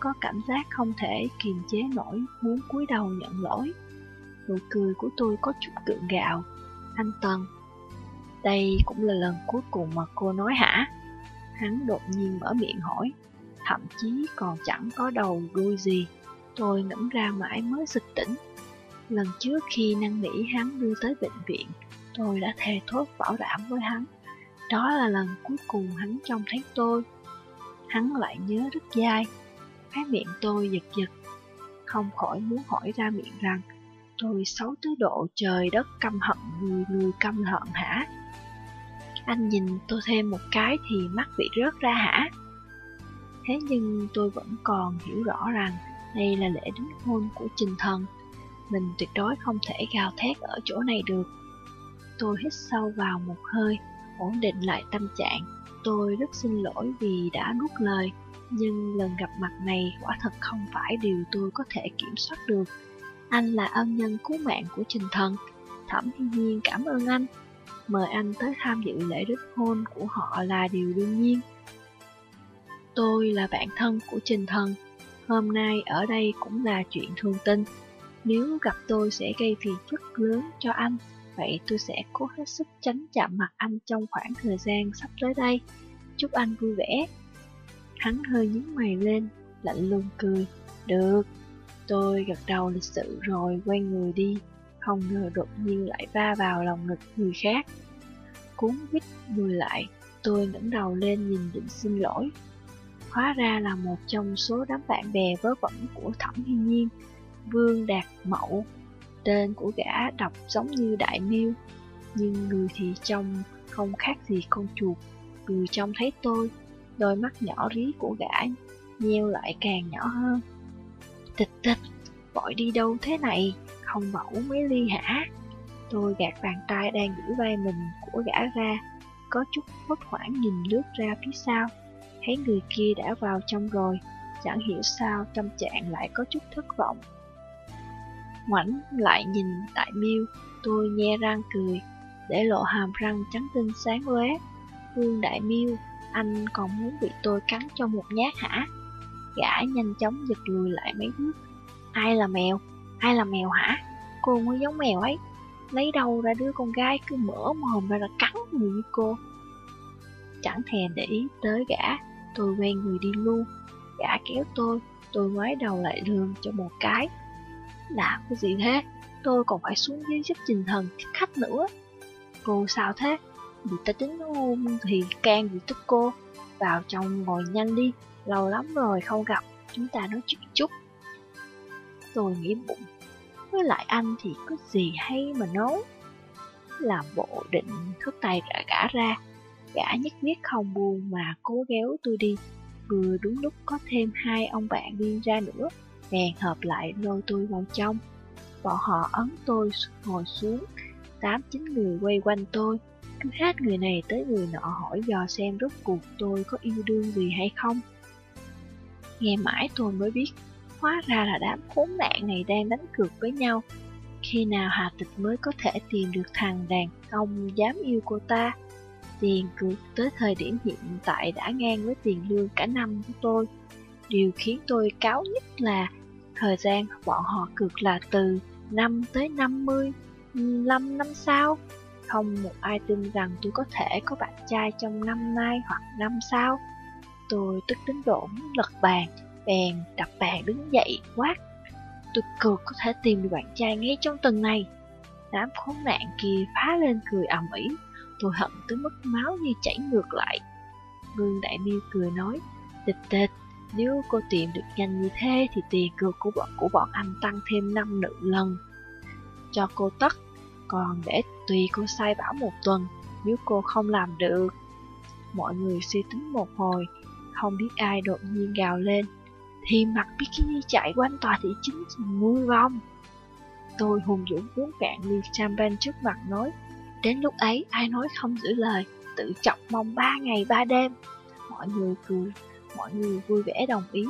Có cảm giác không thể kiềm chế nổi, muốn cúi đầu nhận lỗi. Nụ cười của tôi có chút gượng gạo. Anh Tần, đây cũng là lần cuối cùng mà cô nói hả? Hắn đột nhiên mở miệng hỏi, thậm chí còn chẳng có đầu đuôi gì. Tôi ngẫm ra mãi mới sực tỉnh. Lần trước khi năn nỉ hắn đưa tới bệnh viện, tôi đã thề thốt bảo đảm với hắn. Đó là lần cuối cùng hắn trông thấy tôi. Hắn lại nhớ rất dai. Cái miệng tôi giật giật. Không khỏi muốn hỏi ra miệng rằng tôi xấu tới độ trời đất căm hận người người căm hận hả? Anh nhìn tôi thêm một cái thì mắt bị rớt ra hả? Thế nhưng tôi vẫn còn hiểu rõ rằng đây là lễ đính hôn của trình thần. Mình tuyệt đối không thể gào thét ở chỗ này được. Tôi hít sâu vào một hơi, ổn định lại tâm trạng. Tôi rất xin lỗi vì đã nuốt lời, nhưng lần gặp mặt này quả thật không phải điều tôi có thể kiểm soát được. Anh là ân nhân cứu mạng của trình thần. Thẩm thiên nhiên cảm ơn anh. Mời anh tới tham dự lễ đính hôn của họ là điều đương nhiên. Tôi là bạn thân của trình thần, Hôm nay ở đây cũng là chuyện thường tình. Nếu gặp tôi sẽ gây phiền phức lớn cho anh, vậy tôi sẽ cố hết sức tránh chạm mặt anh trong khoảng thời gian sắp tới đây. Chúc anh vui vẻ. Hắn hơi nhíu mày lên, lạnh lùng cười. Được, tôi gật đầu lịch sự rồi quay người đi. Không ngờ đột nhiên lại va vào lòng ngực người khác. Cuốn quýt người lại, tôi ngẩng đầu lên nhìn định xin lỗi hóa ra là một trong số đám bạn bè vớ vẩn của Thẩm hiên Nhiên, Vương Đạt Mậu. Tên của gã đọc giống như Đại Miêu, nhưng người thì trông không khác gì con chuột. Người trông thấy tôi, đôi mắt nhỏ rí của gã nheo lại càng nhỏ hơn. Tịch tịch, vội đi đâu thế này, không mẫu mấy ly hả? Tôi gạt bàn tay đang giữ vai mình của gã ra, có chút hốt hoảng nhìn lướt ra phía sau thấy người kia đã vào trong rồi, chẳng hiểu sao tâm trạng lại có chút thất vọng. Ngoảnh lại nhìn đại miêu, tôi nhe răng cười, để lộ hàm răng trắng tinh sáng lóe. Vương đại miêu, anh còn muốn bị tôi cắn cho một nhát hả? Gã nhanh chóng giật lùi lại mấy bước. Ai là mèo? Ai là mèo hả? Cô mới giống mèo ấy. Lấy đâu ra đứa con gái cứ mở mồm ra là cắn người như cô. Chẳng thèm để ý tới gã, Tôi quen người đi luôn. Gã kéo tôi. Tôi ngoái đầu lại lườm cho một cái. Làm cái gì thế? Tôi còn phải xuống dưới giúp trình thần khách nữa. Cô sao thế? Người ta tính hôn thì can gì tức cô? Vào trong ngồi nhanh đi. Lâu lắm rồi không gặp. Chúng ta nói chuyện chút. Tôi nghĩ bụng. Với lại anh thì có gì hay mà nói. Làm bộ định thức tay gã gã ra. Gã nhất quyết không buồn mà cố kéo tôi đi. Vừa đúng lúc có thêm hai ông bạn đi ra nữa. Bèn hợp lại lôi tôi vào trong. Bọn họ ấn tôi ngồi xuống. Tám, chín người quay quanh tôi. Cứ hết người này tới người nọ hỏi dò xem rốt cuộc tôi có yêu đương gì hay không. Nghe mãi tôi mới biết. Hóa ra là đám khốn nạn này đang đánh cược với nhau Khi nào Hà Tịch mới có thể tìm được thằng đàn ông dám yêu cô ta Tiền cược tới thời điểm hiện tại đã ngang với tiền lương cả năm của tôi. Điều khiến tôi cáo nhất là thời gian bọn họ cược là từ 5 tới 50, 5 năm sau. Không một ai tin rằng tôi có thể có bạn trai trong năm nay hoặc năm sau. Tôi tức đến độ muốn lật bàn, bèn đập bàn đứng dậy quát. Tôi cực có thể tìm được bạn trai ngay trong tuần này. Đám khốn nạn kia phá lên cười ầm ĩ Tôi hận tới mức máu như chảy ngược lại. Vương Đại Miêu cười nói, tịch tịch, nếu cô tìm được nhanh như thế thì tiền cược của bọn của bọn anh tăng thêm năm nữ lần. Cho cô tất, còn để tùy cô sai bảo một tuần nếu cô không làm được. Mọi người suy tính một hồi, không biết ai đột nhiên gào lên. Thì mặt Bikini chạy quanh tòa thị chính 10 vòng. Tôi hùng dũng uống cạn ly champagne trước mặt nói, Đến lúc ấy, ai nói không giữ lời, Tự chọc mong ba ngày ba đêm. Mọi người cười, Mọi người vui vẻ đồng ý.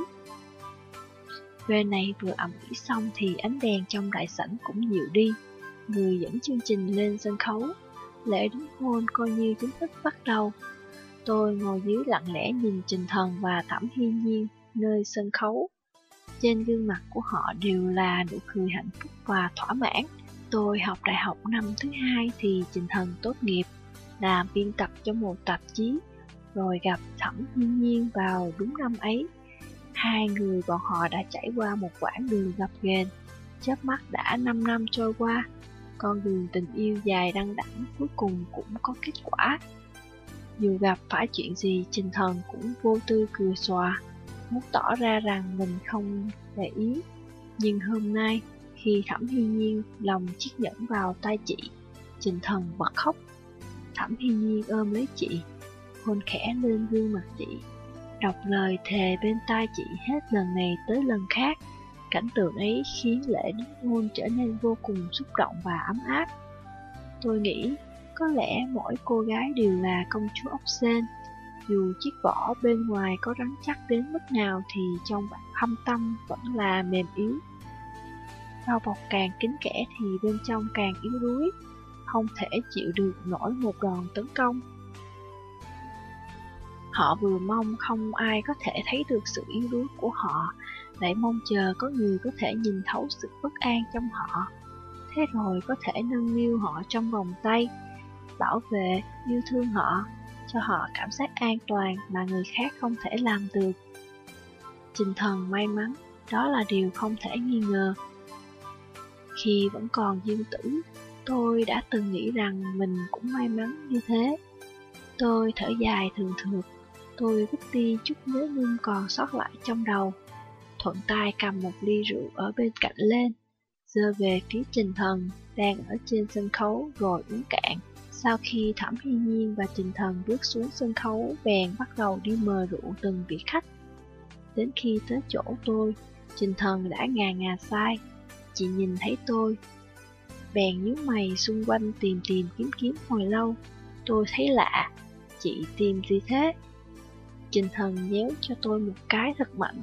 Về này vừa ẩm ý xong thì ánh đèn trong đại sảnh cũng dịu đi, Người dẫn chương trình lên sân khấu. Lễ đính hôn coi như chính thức bắt đầu. Tôi ngồi dưới lặng lẽ nhìn Trình Thần và Thẩm Hiên Nhiên nơi sân khấu trên gương mặt của họ đều là nụ cười hạnh phúc và thỏa mãn. Tôi học đại học năm thứ hai thì Trình Thần tốt nghiệp, làm biên tập cho một tạp chí, rồi gặp Thẩm Hiên Nhiên vào đúng năm ấy. Hai người bọn họ đã trải qua một quãng đường gặp ghềnh, chớp mắt đã 5 năm trôi qua. Con đường tình yêu dài đăng đẳng cuối cùng cũng có kết quả. Dù gặp phải chuyện gì, Trình Thần cũng vô tư cười xòa muốn tỏ ra rằng mình không để ý. Nhưng hôm nay, khi Thẩm Hy Nhiên lòng chiếc nhẫn vào tay chị, Trình Thần bật khóc. Thẩm Hy Nhiên ôm lấy chị, hôn khẽ lên gương mặt chị, đọc lời thề bên tai chị hết lần này tới lần khác. Cảnh tượng ấy khiến lễ đính hôn trở nên vô cùng xúc động và ấm áp. Tôi nghĩ, có lẽ mỗi cô gái đều là công chúa ốc sen, dù chiếc vỏ bên ngoài có rắn chắc đến mức nào thì trong thâm tâm vẫn là mềm yếu. Bao bọc càng kín kẽ thì bên trong càng yếu đuối, không thể chịu được nổi một đòn tấn công. Họ vừa mong không ai có thể thấy được sự yếu đuối của họ, lại mong chờ có người có thể nhìn thấu sự bất an trong họ. Thế rồi có thể nâng niu họ trong vòng tay, bảo vệ, yêu thương họ cho họ cảm giác an toàn mà người khác không thể làm được. Trình thần may mắn, đó là điều không thể nghi ngờ. Khi vẫn còn dương tử, tôi đã từng nghĩ rằng mình cũng may mắn như thế. Tôi thở dài thường thượt, tôi vứt đi chút nhớ nhung còn sót lại trong đầu. Thuận tay cầm một ly rượu ở bên cạnh lên, dơ về phía trình thần đang ở trên sân khấu rồi uống cạn. Sau khi Thẩm Hy Nhiên và Trình Thần bước xuống sân khấu, bèn bắt đầu đi mời rượu từng vị khách. Đến khi tới chỗ tôi, Trình Thần đã ngà ngà sai. Chị nhìn thấy tôi, bèn nhíu mày xung quanh tìm tìm kiếm kiếm hồi lâu. Tôi thấy lạ, chị tìm gì thế? Trình Thần nhéo cho tôi một cái thật mạnh.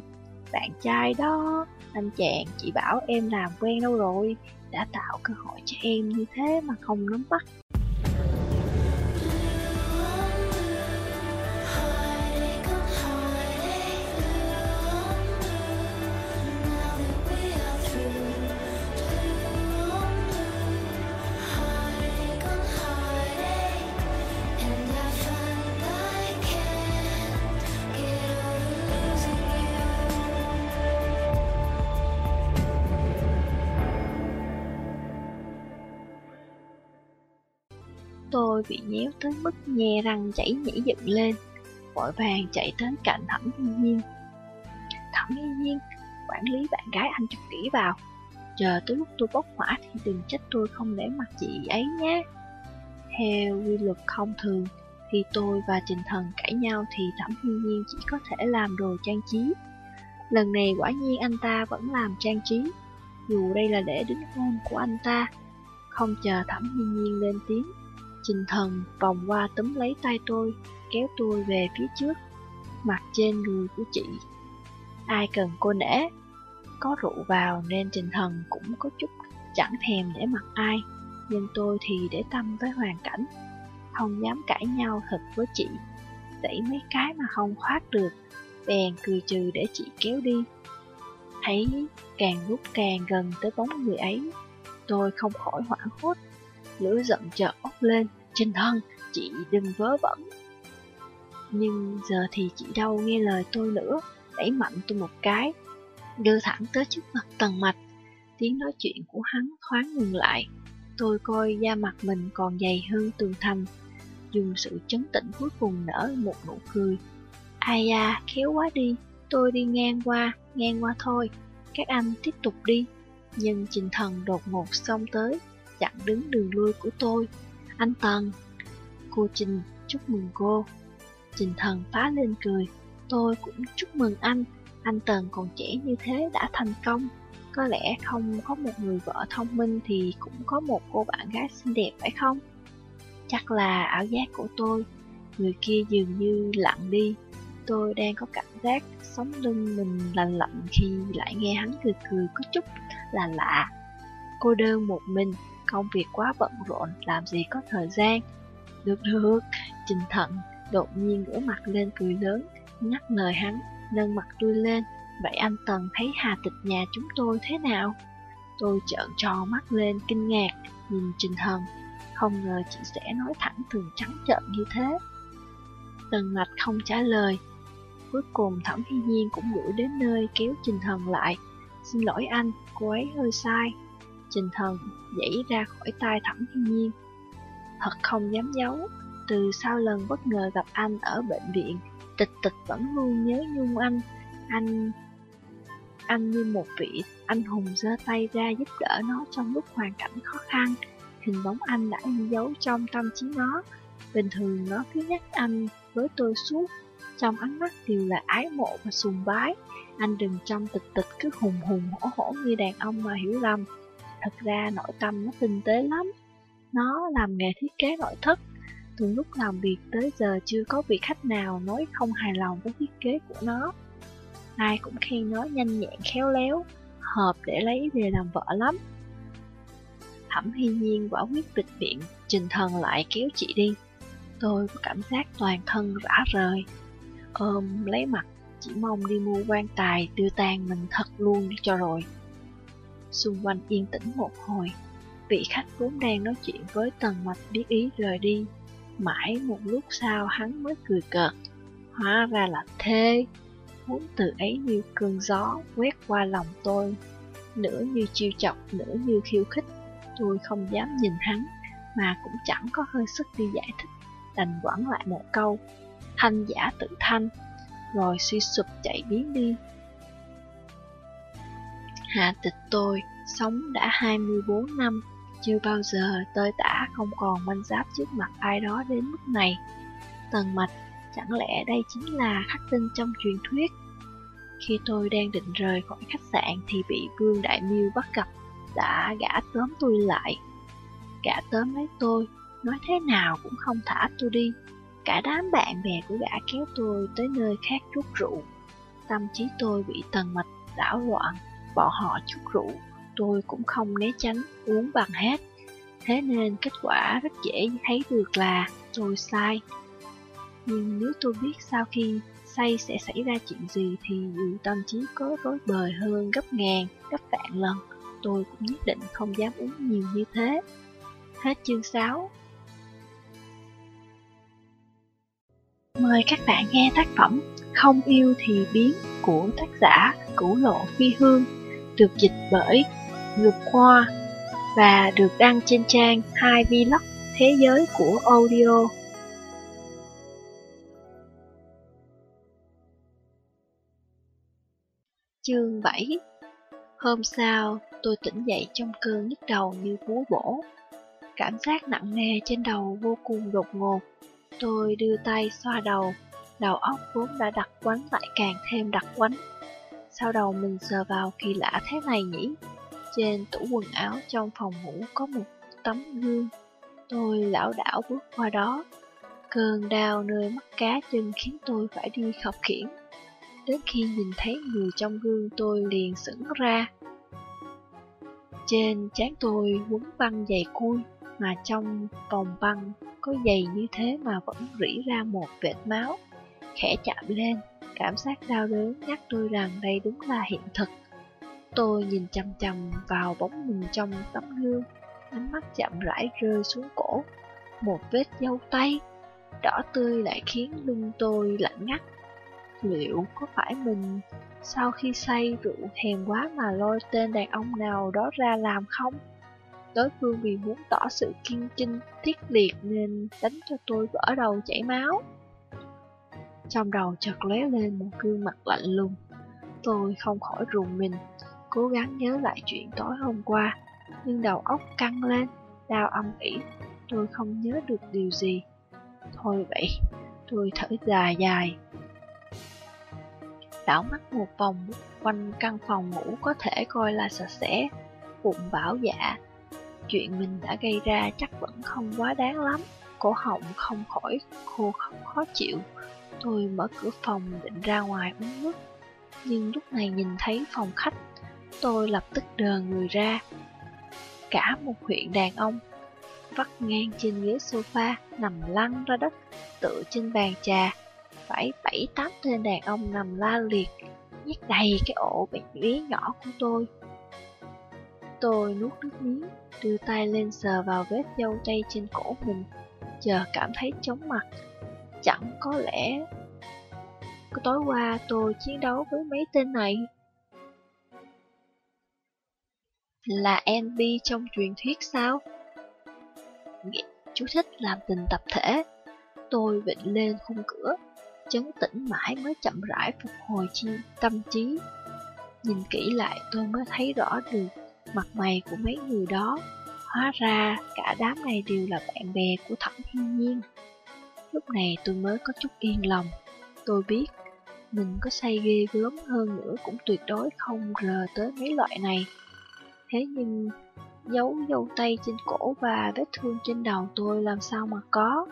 Bạn trai đó, anh chàng chị bảo em làm quen đâu rồi, đã tạo cơ hội cho em như thế mà không nắm bắt. Tôi bị nhéo tới mức nhe răng chảy nhảy dựng lên, vội vàng chạy tới cạnh Thẩm Hiên Nhiên. Thẩm Hiên Nhiên, quản lý bạn gái anh cho kỹ vào. Chờ tới lúc tôi bốc hỏa thì đừng trách tôi không để mặt chị ấy nhé. Theo quy luật không thường, khi tôi và Trình Thần cãi nhau thì Thẩm Hiên Nhiên chỉ có thể làm đồ trang trí. Lần này quả nhiên anh ta vẫn làm trang trí, dù đây là lễ đính hôn của anh ta. Không chờ Thẩm Hiên Nhiên lên tiếng, Trình thần vòng qua túm lấy tay tôi, kéo tôi về phía trước, mặt trên người của chị. Ai cần cô nể, có rượu vào nên trình thần cũng có chút chẳng thèm để mặt ai, nhưng tôi thì để tâm với hoàn cảnh, không dám cãi nhau thật với chị. Đẩy mấy cái mà không thoát được, bèn cười trừ để chị kéo đi. Thấy càng lúc càng gần tới bóng người ấy, tôi không khỏi hoảng hốt lửa giận chợt bốc lên, trên thân, chị đừng vớ vẩn. Nhưng giờ thì chị đâu nghe lời tôi nữa, đẩy mạnh tôi một cái, đưa thẳng tới trước mặt tầng mạch. Tiếng nói chuyện của hắn thoáng ngừng lại, tôi coi da mặt mình còn dày hơn tường thành, dùng sự chấn tĩnh cuối cùng nở một nụ cười. Ai da, khéo quá đi, tôi đi ngang qua, ngang qua thôi, các anh tiếp tục đi. Nhưng trình thần đột ngột xông tới, chặn đứng đường lui của tôi. Anh Tần Cô Trình chúc mừng cô Trình thần phá lên cười Tôi cũng chúc mừng anh Anh Tần còn trẻ như thế đã thành công Có lẽ không có một người vợ thông minh thì cũng có một cô bạn gái xinh đẹp phải không? Chắc là ảo giác của tôi, người kia dường như lặng đi. Tôi đang có cảm giác sống lưng mình lạnh lạnh khi lại nghe hắn cười cười có chút là lạ. Cô đơn một mình, công việc quá bận rộn, làm gì có thời gian. Được được, Trình Thận đột nhiên ngửa mặt lên cười lớn, nhắc lời hắn, nâng mặt tôi lên. Vậy anh Tần thấy Hà Tịch nhà chúng tôi thế nào? Tôi trợn tròn mắt lên kinh ngạc, nhìn Trình Thần, không ngờ chị sẽ nói thẳng thường trắng trợn như thế. Tần Mạch không trả lời. Cuối cùng Thẩm Hy Nhiên cũng gửi đến nơi kéo Trình Thần lại. Xin lỗi anh, cô ấy hơi sai. Trình Thần dãy ra khỏi tay Thẩm thiên Nhiên. Thật không dám giấu, từ sau lần bất ngờ gặp anh ở bệnh viện, tịch tịch vẫn luôn nhớ nhung anh. Anh anh như một vị anh hùng giơ tay ra giúp đỡ nó trong lúc hoàn cảnh khó khăn. Hình bóng anh đã in dấu trong tâm trí nó. Bình thường nó cứ nhắc anh với tôi suốt. Trong ánh mắt đều là ái mộ và sùng bái. Anh đừng trong tịch tịch cứ hùng hùng hổ hổ như đàn ông mà hiểu lầm. Thật ra nội tâm nó tinh tế lắm. Nó làm nghề thiết kế nội thất. Từ lúc làm việc tới giờ chưa có vị khách nào nói không hài lòng với thiết kế của nó. Ai cũng khen nó nhanh nhẹn khéo léo, hợp để lấy về làm vợ lắm. Thẩm Hy Nhiên quả quyết tịch miệng trình thần lại kéo chị đi. Tôi có cảm giác toàn thân rã rời. Ôm lấy mặt, chỉ mong đi mua quan tài đưa tàn mình thật luôn đi cho rồi. Xung quanh yên tĩnh một hồi, vị khách vốn đang nói chuyện với tần mạch biết ý rời đi. Mãi một lúc sau hắn mới cười cợt. Hóa ra là thê. Muốn từ ấy như cơn gió quét qua lòng tôi. Nửa như chiêu chọc, nửa như khiêu khích. Tôi không dám nhìn hắn, mà cũng chẳng có hơi sức đi giải thích. Đành quẳng lại một câu. Thanh giả tự thanh, rồi suy sụp chạy biến đi. Hạ tịch tôi sống đã 24 năm, chưa bao giờ tơi tả không còn manh giáp trước mặt ai đó đến mức này. Tần mạch, chẳng lẽ đây chính là khắc tinh trong truyền thuyết? Khi tôi đang định rời khỏi khách sạn thì bị Vương Đại Miêu bắt gặp, đã gã tóm tôi lại. Gã tóm lấy tôi, nói thế nào cũng không thả tôi đi. Cả đám bạn bè của gã kéo tôi tới nơi khác rút rượu. Tâm trí tôi bị tần mạch đảo loạn, bỏ họ chút rượu, tôi cũng không né tránh, uống bằng hết. Thế nên kết quả rất dễ thấy được là tôi sai. Nhưng nếu tôi biết sau khi say sẽ xảy ra chuyện gì thì dù tâm trí có rối bời hơn gấp ngàn, gấp vạn lần, tôi cũng nhất định không dám uống nhiều như thế. Hết chương 6 Mời các bạn nghe tác phẩm Không yêu thì biến của tác giả Cửu Lộ Phi Hương được dịch bởi Ngược Khoa và được đăng trên trang 2 Vlog Thế giới của audio. Chương 7 Hôm sau, tôi tỉnh dậy trong cơn nhức đầu như búa bổ. Cảm giác nặng nề trên đầu vô cùng đột ngột. Tôi đưa tay xoa đầu, đầu óc vốn đã đặc quánh lại càng thêm đặc quánh. Sau đầu mình sờ vào kỳ lạ thế này nhỉ? Trên tủ quần áo trong phòng ngủ có một tấm gương. Tôi lão đảo bước qua đó. Cơn đau nơi mắt cá chân khiến tôi phải đi khập khiển. Đến khi nhìn thấy người trong gương tôi liền sững ra. Trên trán tôi quấn băng dày cui, mà trong vòng băng có dày như thế mà vẫn rỉ ra một vệt máu. Khẽ chạm lên, cảm giác đau đớn nhắc tôi rằng đây đúng là hiện thực. Tôi nhìn chăm chăm vào bóng mình trong tấm gương, ánh mắt chậm rãi rơi xuống cổ. Một vết dâu tay, đỏ tươi lại khiến lưng tôi lạnh ngắt. Liệu có phải mình sau khi say rượu hèn quá mà lôi tên đàn ông nào đó ra làm không? Đối phương vì muốn tỏ sự kiên trinh, thiết liệt nên đánh cho tôi vỡ đầu chảy máu. Trong đầu chợt lóe lên một gương mặt lạnh lùng. Tôi không khỏi rùng mình, cố gắng nhớ lại chuyện tối hôm qua, nhưng đầu óc căng lên, đau âm ỉ, tôi không nhớ được điều gì. Thôi vậy, tôi thở dài dài. đảo mắt một vòng quanh căn phòng ngủ có thể coi là sạch sẽ, bụng bảo dạ. Chuyện mình đã gây ra chắc vẫn không quá đáng lắm, cổ họng không khỏi khô khóc khó chịu. Tôi mở cửa phòng định ra ngoài uống nước, nhưng lúc này nhìn thấy phòng khách, tôi lập tức đờ người ra. Cả một huyện đàn ông vắt ngang trên ghế sofa, nằm lăn ra đất, tựa trên bàn trà. Phải bảy tám tên đàn ông nằm la liệt, nhét đầy cái ổ bệnh lý nhỏ của tôi. Tôi nuốt nước miếng, đưa tay lên sờ vào vết dâu tay trên cổ mình, chờ cảm thấy chóng mặt. Chẳng có lẽ tối qua tôi chiến đấu với mấy tên này. Là NB trong truyền thuyết sao? Chú thích làm tình tập thể. Tôi vịnh lên khung cửa, chấn tĩnh mãi mới chậm rãi phục hồi chi tâm trí. Nhìn kỹ lại tôi mới thấy rõ được mặt mày của mấy người đó. Hóa ra cả đám này đều là bạn bè của Thẩm Thiên Nhiên. Lúc này tôi mới có chút yên lòng. Tôi biết mình có say ghê gớm hơn nữa cũng tuyệt đối không rờ tới mấy loại này. Thế nhưng dấu dâu tay trên cổ và vết thương trên đầu tôi làm sao mà có.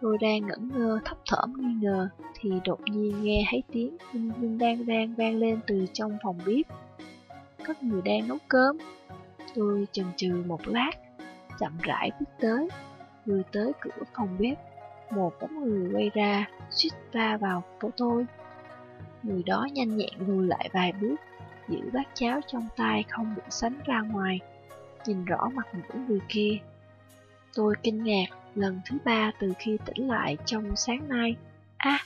Tôi đang ngẩn ngơ thấp thởm nghi ngờ thì đột nhiên nghe thấy tiếng vinh vinh đang đang vang lên từ trong phòng bếp. Có người đang nấu cơm. Tôi chần chừ một lát, chậm rãi bước tới, vừa tới cửa phòng bếp. Một bóng người quay ra, suýt va vào của tôi. Người đó nhanh nhẹn lùi lại vài bước, giữ bát cháo trong tay không bị sánh ra ngoài nhìn rõ mặt mũi người kia. Tôi kinh ngạc lần thứ ba từ khi tỉnh lại trong sáng nay. À,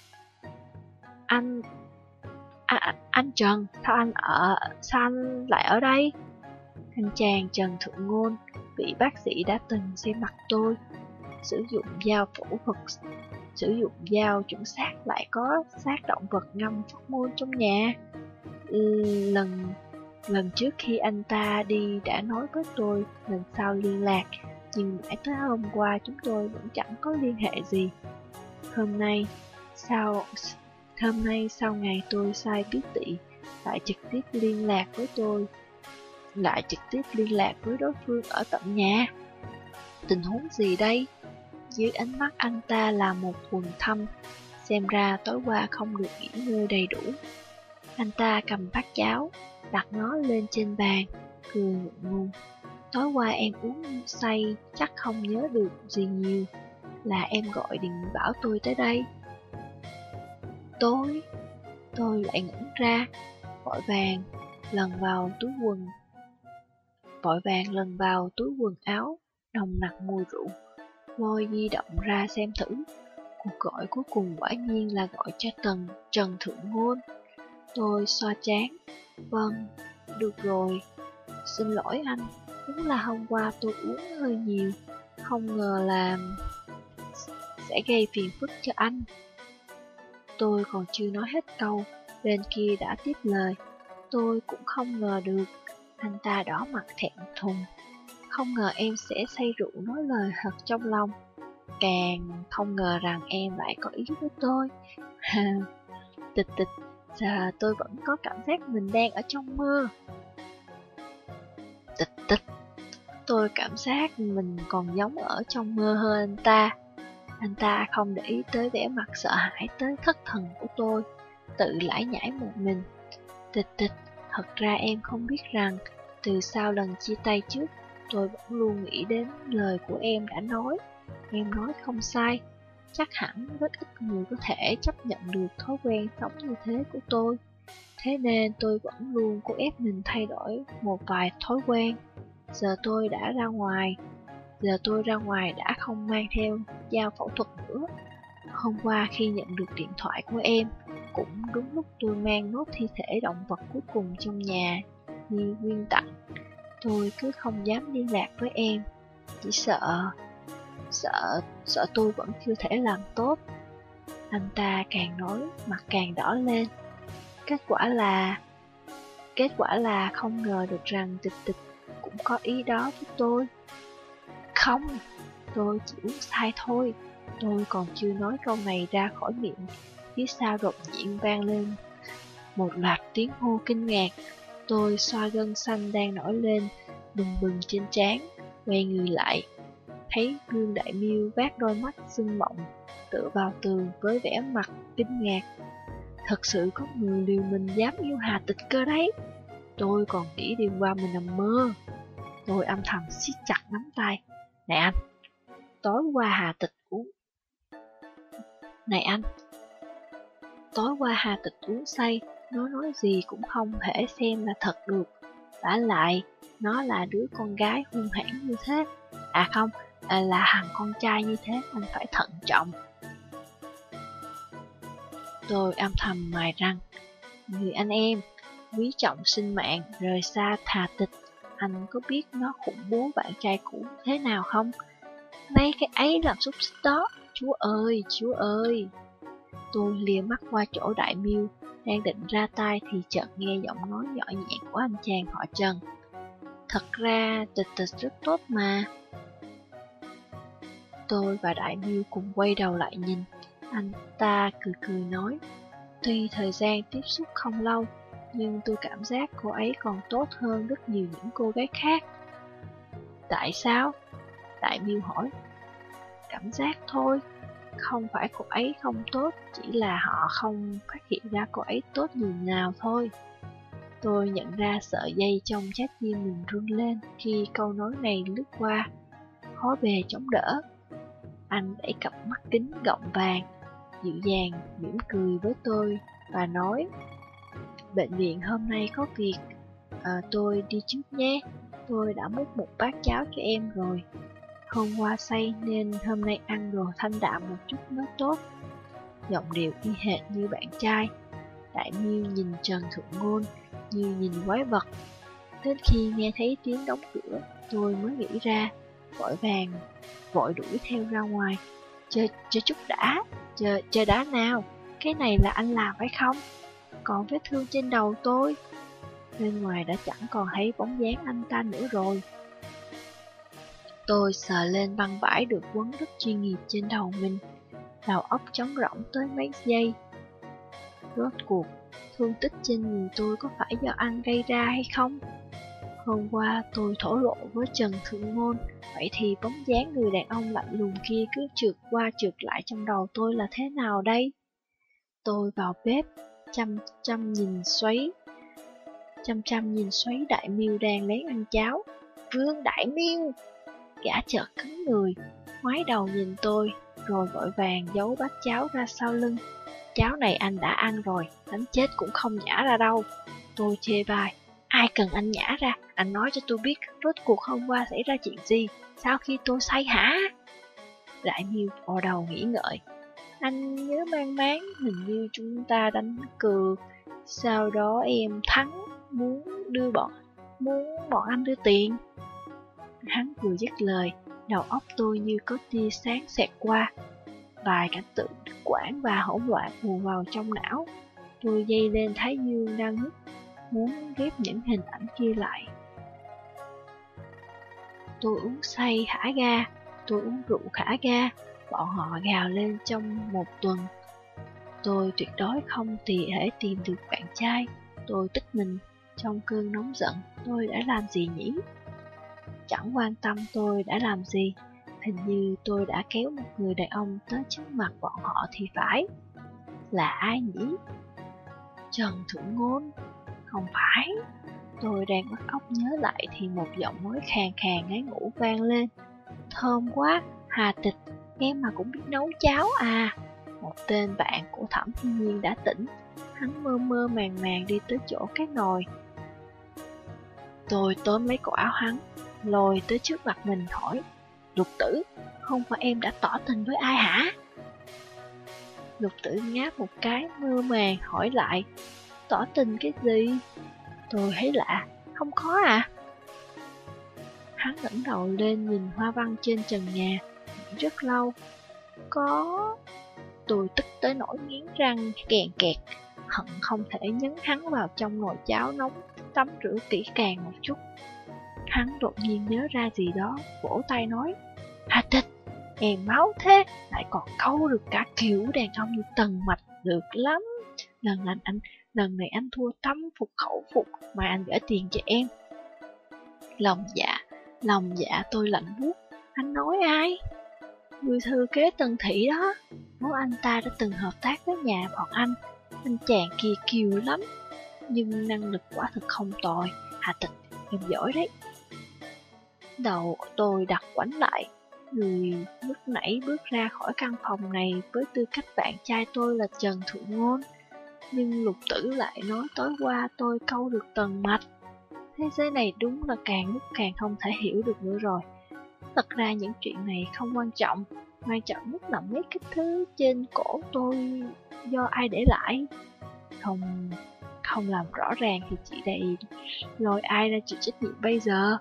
anh... À, anh Trần, sao anh ở... sao anh lại ở đây? Anh chàng Trần Thượng Ngôn, vị bác sĩ đã từng xem mặt tôi, sử dụng dao phẫu thuật, sử dụng dao chuẩn xác lại có xác động vật ngâm phóc môn trong nhà. Ừ, lần Lần trước khi anh ta đi đã nói với tôi lần sau liên lạc, nhưng mãi tới hôm qua chúng tôi vẫn chẳng có liên hệ gì. Hôm nay, sau hôm nay sau ngày tôi sai biết tị, lại trực tiếp liên lạc với tôi, lại trực tiếp liên lạc với đối phương ở tận nhà. Tình huống gì đây? Dưới ánh mắt anh ta là một quần thâm, xem ra tối qua không được nghỉ ngơi đầy đủ. Anh ta cầm bát cháo, đặt nó lên trên bàn, cười ngượng ngùng. Tối qua em uống say, chắc không nhớ được gì nhiều, là em gọi điện bảo tôi tới đây. Tối, tôi lại ngẩn ra, vội vàng, lần vào túi quần. Vội vàng lần vào túi quần áo, nồng nặc mùi rượu, lôi di động ra xem thử. Cuộc gọi cuối cùng quả nhiên là gọi cho Tần Trần Thượng Ngôn. Tôi xoa chán. Vâng, được rồi. Xin lỗi anh, đúng là hôm qua tôi uống hơi nhiều. Không ngờ là sẽ gây phiền phức cho anh. Tôi còn chưa nói hết câu, bên kia đã tiếp lời. Tôi cũng không ngờ được, anh ta đỏ mặt thẹn thùng. Không ngờ em sẽ say rượu nói lời thật trong lòng. Càng không ngờ rằng em lại có ý với tôi. tịch tịch Giờ tôi vẫn có cảm giác mình đang ở trong mơ. Tịch tịch, tôi cảm giác mình còn giống ở trong mơ hơn anh ta. Anh ta không để ý tới vẻ mặt sợ hãi tới thất thần của tôi, tự lải nhải một mình. Tịch tịch, thật ra em không biết rằng, từ sau lần chia tay trước, tôi vẫn luôn nghĩ đến lời của em đã nói. Em nói không sai, Chắc hẳn rất ít người có thể chấp nhận được thói quen sống như thế của tôi. Thế nên tôi vẫn luôn cố ép mình thay đổi một vài thói quen. Giờ tôi đã ra ngoài, giờ tôi ra ngoài đã không mang theo dao phẫu thuật nữa. Hôm qua khi nhận được điện thoại của em, cũng đúng lúc tôi mang nốt thi thể động vật cuối cùng trong nhà đi nguyên tặng. Tôi cứ không dám liên lạc với em, chỉ sợ Sợ, sợ tôi vẫn chưa thể làm tốt. Anh ta càng nói, mặt càng đỏ lên. Kết quả là Kết quả là không ngờ được rằng tịch tịch cũng có ý đó với tôi. Không, tôi chỉ uống sai thôi. Tôi còn chưa nói câu này ra khỏi miệng Phía sau đột nhiên vang lên Một loạt tiếng hô kinh ngạc, tôi xoa gân xanh đang nổi lên, bừng bừng trên trán, quay người lại. Thấy gương đại miêu vác đôi mắt sưng mộng, tựa vào tường với vẻ mặt kinh ngạc. Thật sự có người liều mình dám yêu Hà Tịch cơ đấy. Tôi còn nghĩ đêm qua mình nằm mơ. Tôi âm thầm siết chặt nắm tay. Này anh, tối qua Hà Tịch uống. Này anh, tối qua Hà Tịch uống say, nó nói gì cũng không thể xem là thật được. vả lại, nó là đứa con gái hung hãn như thế. À không, à là thằng con trai như thế, anh phải thận trọng. Tôi âm thầm mài răng. Người anh em, quý trọng sinh mạng, rời xa thà tịch. Anh có biết nó khủng bố bạn trai cũ thế nào không? Mấy cái ấy làm xúc xích đó, chúa ơi, chúa ơi. Tôi lìa mắt qua chỗ đại miêu, đang định ra tay thì chợt nghe giọng nói nhỏ nhẹ của anh chàng họ Trần. Thật ra tịch tịch rất tốt mà. Tôi và đại miêu cùng quay đầu lại nhìn, anh ta cười cười nói, tuy thời gian tiếp xúc không lâu, nhưng tôi cảm giác cô ấy còn tốt hơn rất nhiều những cô gái khác. Tại sao? Đại miêu hỏi. Cảm giác thôi, không phải cô ấy không tốt, chỉ là họ không phát hiện ra cô ấy tốt như nào thôi. Tôi nhận ra sợi dây trong trái tim mình run lên khi câu nói này lướt qua, khó bề chống đỡ. Anh đẩy cặp mắt kính gọng vàng, dịu dàng mỉm cười với tôi và nói Bệnh viện hôm nay có việc, à, tôi đi trước nhé, tôi đã múc một bát cháo cho em rồi. Hôm qua say nên hôm nay ăn đồ thanh đạm một chút mới tốt. Giọng điệu y hệt như bạn trai. Đại Miêu nhìn Trần Thượng Ngôn như nhìn quái vật. Đến khi nghe thấy tiếng đóng cửa, tôi mới nghĩ ra, vội vàng, vội đuổi theo ra ngoài. Chờ, chờ chút đã, chờ, chờ đã nào, cái này là anh làm phải không? Còn vết thương trên đầu tôi. Bên ngoài đã chẳng còn thấy bóng dáng anh ta nữa rồi. Tôi sờ lên băng vải được quấn rất chuyên nghiệp trên đầu mình. Đầu óc trống rỗng tới mấy giây. Rốt cuộc, thương tích trên người tôi có phải do anh gây ra hay không? Hôm qua tôi thổ lộ với Trần Thượng Ngôn, vậy thì bóng dáng người đàn ông lạnh lùng kia cứ trượt qua trượt lại trong đầu tôi là thế nào đây? Tôi vào bếp, chăm chăm nhìn xoáy, chăm chăm nhìn xoáy đại miêu đang lấy ăn cháo. Vương đại miêu! Gã chợt cứng người, ngoái đầu nhìn tôi, rồi vội vàng giấu bát cháo ra sau lưng. Cháo này anh đã ăn rồi, đánh chết cũng không nhả ra đâu. Tôi chê vai, ai cần anh nhả ra, anh nói cho tôi biết rốt cuộc hôm qua xảy ra chuyện gì, sau khi tôi say hả? Đại miêu vò đầu nghĩ ngợi, anh nhớ mang máng hình như chúng ta đánh cược, sau đó em thắng, muốn đưa bọn, muốn bọn anh đưa tiền. Hắn vừa dứt lời, đầu óc tôi như có tia sáng xẹt qua. Vài cảnh tượng quảng và hỗn loạn hùa vào trong não. Tôi dây lên Thái Dương đang hút, muốn ghép những hình ảnh kia lại. Tôi uống say khả ga, tôi uống rượu khả ga, bọn họ gào lên trong một tuần. Tôi tuyệt đối không tì thể tìm được bạn trai, tôi tức mình trong cơn nóng giận, tôi đã làm gì nhỉ? Chẳng quan tâm tôi đã làm gì, hình như tôi đã kéo một người đàn ông tới trước mặt bọn họ thì phải. Là ai nhỉ? Trần Thượng Ngôn? Không phải. Tôi đang bắt óc nhớ lại thì một giọng nói khàn khàn ngái ngủ vang lên. Thơm quá, Hà Tịch, em mà cũng biết nấu cháo à. Một tên bạn của Thẩm Thiên Nhiên đã tỉnh, hắn mơ mơ màng màng đi tới chỗ cái nồi. Tôi tóm lấy cổ áo hắn, lôi tới trước mặt mình hỏi, Lục tử, không phải em đã tỏ tình với ai hả? Lục tử ngáp một cái mơ màng hỏi lại, tỏ tình cái gì? Tôi thấy lạ, không khó à? Hắn ngẩng đầu lên nhìn hoa văn trên trần nhà, rất lâu. Có... Tôi tức tới nỗi nghiến răng kèn kẹt, hận không thể nhấn hắn vào trong nồi cháo nóng, tắm rửa kỹ càng một chút. Hắn đột nhiên nhớ ra gì đó, vỗ tay nói, Hà tịch, em máu thế, lại còn câu được cả kiểu đàn ông như tần mạch, được lắm. Lần anh anh lần này anh thua tâm phục khẩu phục mà anh gửi tiền cho em. Lòng dạ, lòng dạ tôi lạnh buốt. Anh nói ai? Người thư kế Tần Thị đó. bố anh ta đã từng hợp tác với nhà bọn anh. Anh chàng kia kiều lắm. Nhưng năng lực quả thực không tồi. Hà tịch, em giỏi đấy. Đầu tôi đặt quánh lại. Người lúc nãy bước ra khỏi căn phòng này với tư cách bạn trai tôi là Trần Thượng Ngôn. Nhưng lục tử lại nói tối qua tôi câu được tần mạch. Thế giới này đúng là càng lúc càng không thể hiểu được nữa rồi. Thật ra những chuyện này không quan trọng, quan trọng nhất là mấy cái thứ trên cổ tôi do ai để lại. Không không làm rõ ràng thì chị đây lôi ai ra chịu trách nhiệm bây giờ.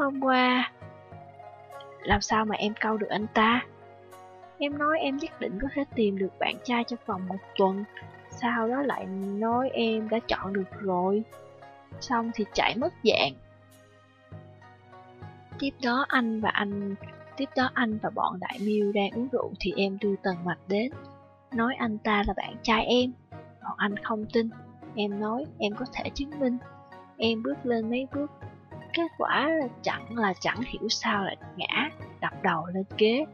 Hôm qua, làm sao mà em câu được anh ta? Em nói em nhất định có thể tìm được bạn trai trong vòng một tuần, sau đó lại nói em đã chọn được rồi. Xong thì chạy mất dạng. Tiếp đó anh và anh Tiếp đó anh và bọn đại miêu đang uống rượu thì em đưa tần mạch đến. Nói anh ta là bạn trai em. Bọn anh không tin. Em nói em có thể chứng minh. Em bước lên mấy bước. Kết quả là chẳng là chẳng hiểu sao lại ngã Đập đầu lên ghế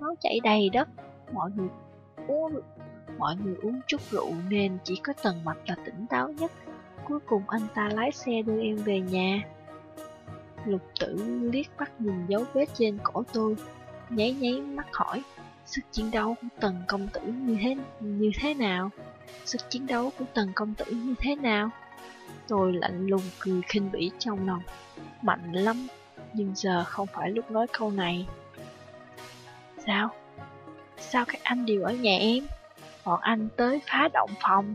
Máu chảy đầy đất Mọi người uống Mọi người uống chút rượu nên chỉ có tần mạch là tỉnh táo nhất Cuối cùng anh ta lái xe đưa em về nhà Lục tử liếc mắt nhìn dấu vết trên cổ tôi, nháy nháy mắt hỏi, sức chiến đấu của tần công tử như thế như thế nào? Sức chiến đấu của tần công tử như thế nào? Tôi lạnh lùng cười khinh bỉ trong lòng, mạnh lắm, nhưng giờ không phải lúc nói câu này. Sao? Sao các anh đều ở nhà em? Bọn anh tới phá động phòng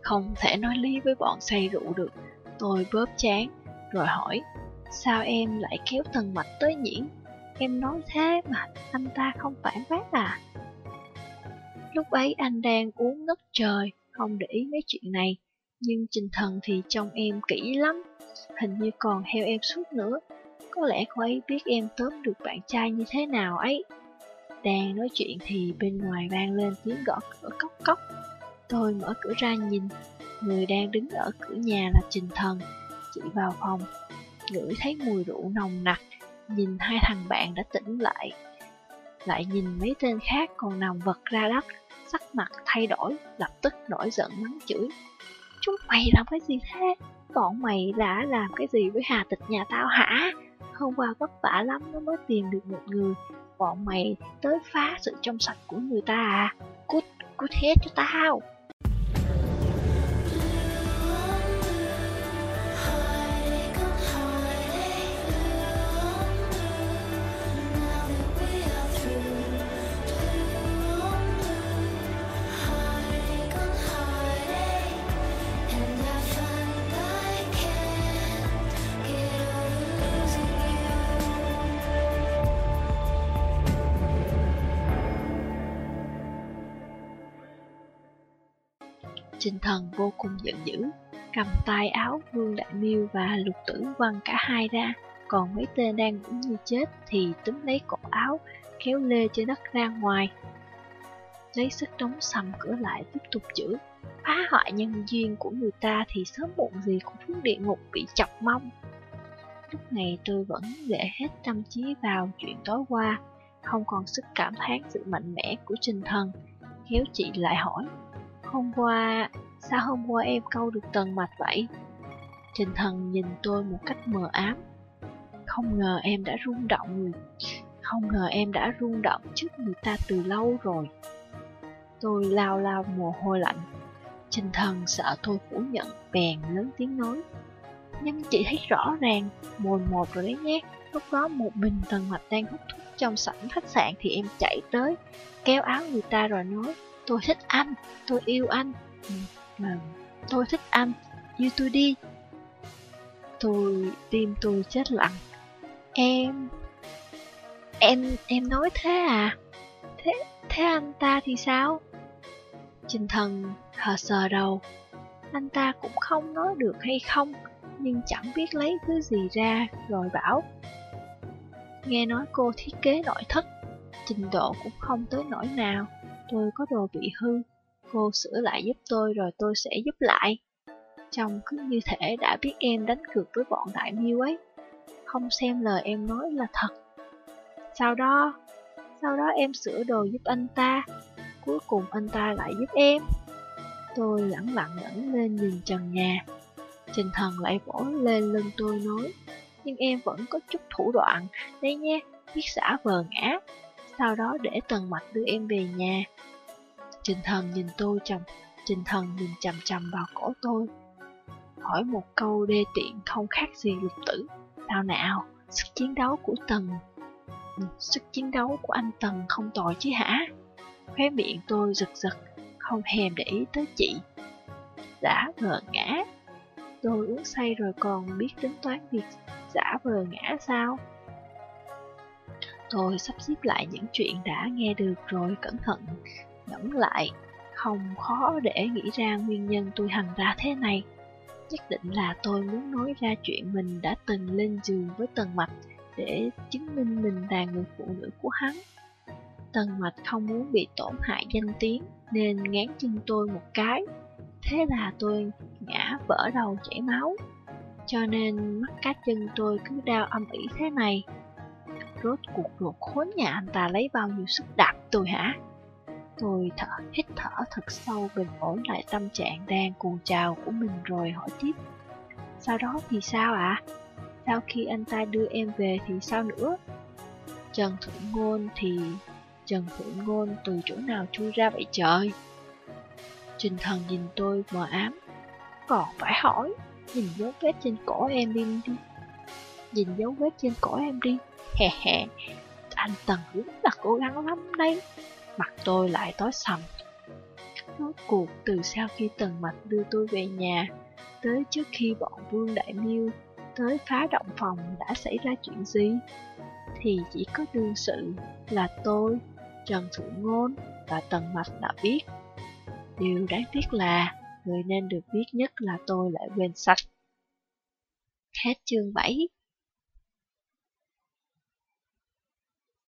Không thể nói lý với bọn say rượu được Tôi bóp chán Rồi hỏi Sao em lại kéo thần mạch tới nhiễn Em nói thế mà anh ta không phản bác à Lúc ấy anh đang uống ngất trời Không để ý mấy chuyện này. Nhưng trình thần thì trông em kỹ lắm Hình như còn theo em suốt nữa. Có lẽ cô ấy biết em tóm được bạn trai như thế nào ấy. Đang nói chuyện thì bên ngoài vang lên tiếng gõ cửa cốc cốc. Tôi mở cửa ra nhìn, người đang đứng ở cửa nhà là Trình Thần. Chị vào phòng, ngửi thấy mùi rượu nồng nặc, nhìn hai thằng bạn đã tỉnh lại. Lại nhìn mấy tên khác còn nằm vật ra đất, sắc mặt thay đổi, lập tức nổi giận mắng chửi. Chúng mày làm cái gì thế? Bọn mày đã làm cái gì với hà tịch nhà tao hả? Hôm qua vất vả lắm nó mới tìm được một người. Bọn mày tới phá sự trong sạch của người ta à? Cút, cút hết cho tao! Trình thần vô cùng giận dữ, cầm tay áo Vương Đại Miêu và Lục Tử văng cả hai ra, còn mấy tên đang cũng như chết thì túm lấy cổ áo, kéo lê trên đất ra ngoài. Lấy sức đóng sầm cửa lại tiếp tục chửi, phá hoại nhân duyên của người ta thì sớm muộn gì cũng xuống địa ngục bị chọc mông. Lúc này tôi vẫn để hết tâm trí vào chuyện tối qua, không còn sức cảm thán sự mạnh mẽ của trình thần, kéo chị lại hỏi. Hôm qua, sao hôm qua em câu được tần mạch vậy? Trình thần nhìn tôi một cách mờ ám. Không ngờ em đã rung động người, không ngờ em đã rung động trước người ta từ lâu rồi. Tôi lao lao mồ hôi lạnh. Trình thần sợ tôi phủ nhận, bèn lớn tiếng nói. Nhưng chị thấy rõ ràng, mồi một rồi đấy nhé. Lúc đó một mình tần mạch đang hút thuốc trong sảnh khách sạn thì em chạy tới, kéo áo người ta rồi nói Tôi thích anh, tôi yêu anh ừ, mà Tôi thích anh, yêu tôi đi. Tôi, tim tôi chết lặng. Em Em, em nói thế à? Thế, thế anh ta thì sao? Trình thần hờ sờ đầu. Anh ta cũng không nói được hay không Nhưng chẳng biết lấy thứ gì ra Rồi bảo. Nghe nói cô thiết kế nội thất Trình độ cũng không tới nỗi nào tôi có đồ bị hư, cô sửa lại giúp tôi rồi tôi sẽ giúp lại. Chồng cứ như thể đã biết em đánh cược với bọn đại miêu ấy, không xem lời em nói là thật. Sau đó, sau đó em sửa đồ giúp anh ta, cuối cùng anh ta lại giúp em. Tôi lẳng lặng ngẩng lên nhìn trần nhà. Trình thần lại vỗ lên lưng tôi nói, nhưng em vẫn có chút thủ đoạn, đây nhé, biết xả vờ ngã. Sau đó để tần mạch đưa em về nhà. Trình thần nhìn tôi chầm, trình thần nhìn chầm chầm vào cổ tôi. Hỏi một câu đê tiện không khác gì lục tử. sao nào, sức chiến đấu của tần ừ, Sức chiến đấu của anh Tần không tồi chứ hả? Khóe miệng tôi giật giật, không thèm để ý tới chị. Giả vờ ngã. Tôi uống say rồi còn biết tính toán việc giả vờ ngã sao? Tôi sắp xếp lại những chuyện đã nghe được rồi cẩn thận, ngẫm lại. Không khó để nghĩ ra nguyên nhân tôi hành ra thế này. Nhất định là tôi muốn nói ra chuyện mình đã từng lên giường với Tần Mạch để chứng minh mình là người phụ nữ của hắn. Tần Mạch không muốn bị tổn hại danh tiếng nên ngán chân tôi một cái. Thế là tôi ngã vỡ đầu chảy máu. Cho nên mắt cá chân tôi cứ đau âm ỉ thế này. Rốt cuộc ruột khốn nhà anh ta lấy bao nhiêu sức đạp tôi hả? Tôi thở, hít thở thật sâu bình ổn lại tâm trạng đang cuồng trào của mình rồi hỏi tiếp. Sau đó thì sao ạ? À? Sau khi anh ta đưa em về thì sao nữa? Trần Thượng Ngôn thì... Trần Thượng Ngôn từ chỗ nào chui ra vậy trời? Trình thần nhìn tôi mờ ám. Còn phải hỏi, nhìn dấu vết trên cổ em đi đi. Nhìn dấu vết trên cổ em đi. Hè hè, anh Tần đúng là cố gắng lắm đấy. Mặt tôi lại tối sầm. Rốt cuộc từ sau khi Tần Mạch đưa tôi về nhà, tới trước khi bọn Vương Đại Miêu tới phá động phòng đã xảy ra chuyện gì? Thì chỉ có đương sự là tôi, Trần Thủ Ngôn và Tần Mạch đã biết. Điều đáng tiếc là người nên được biết nhất là tôi lại quên sạch. Hết chương 7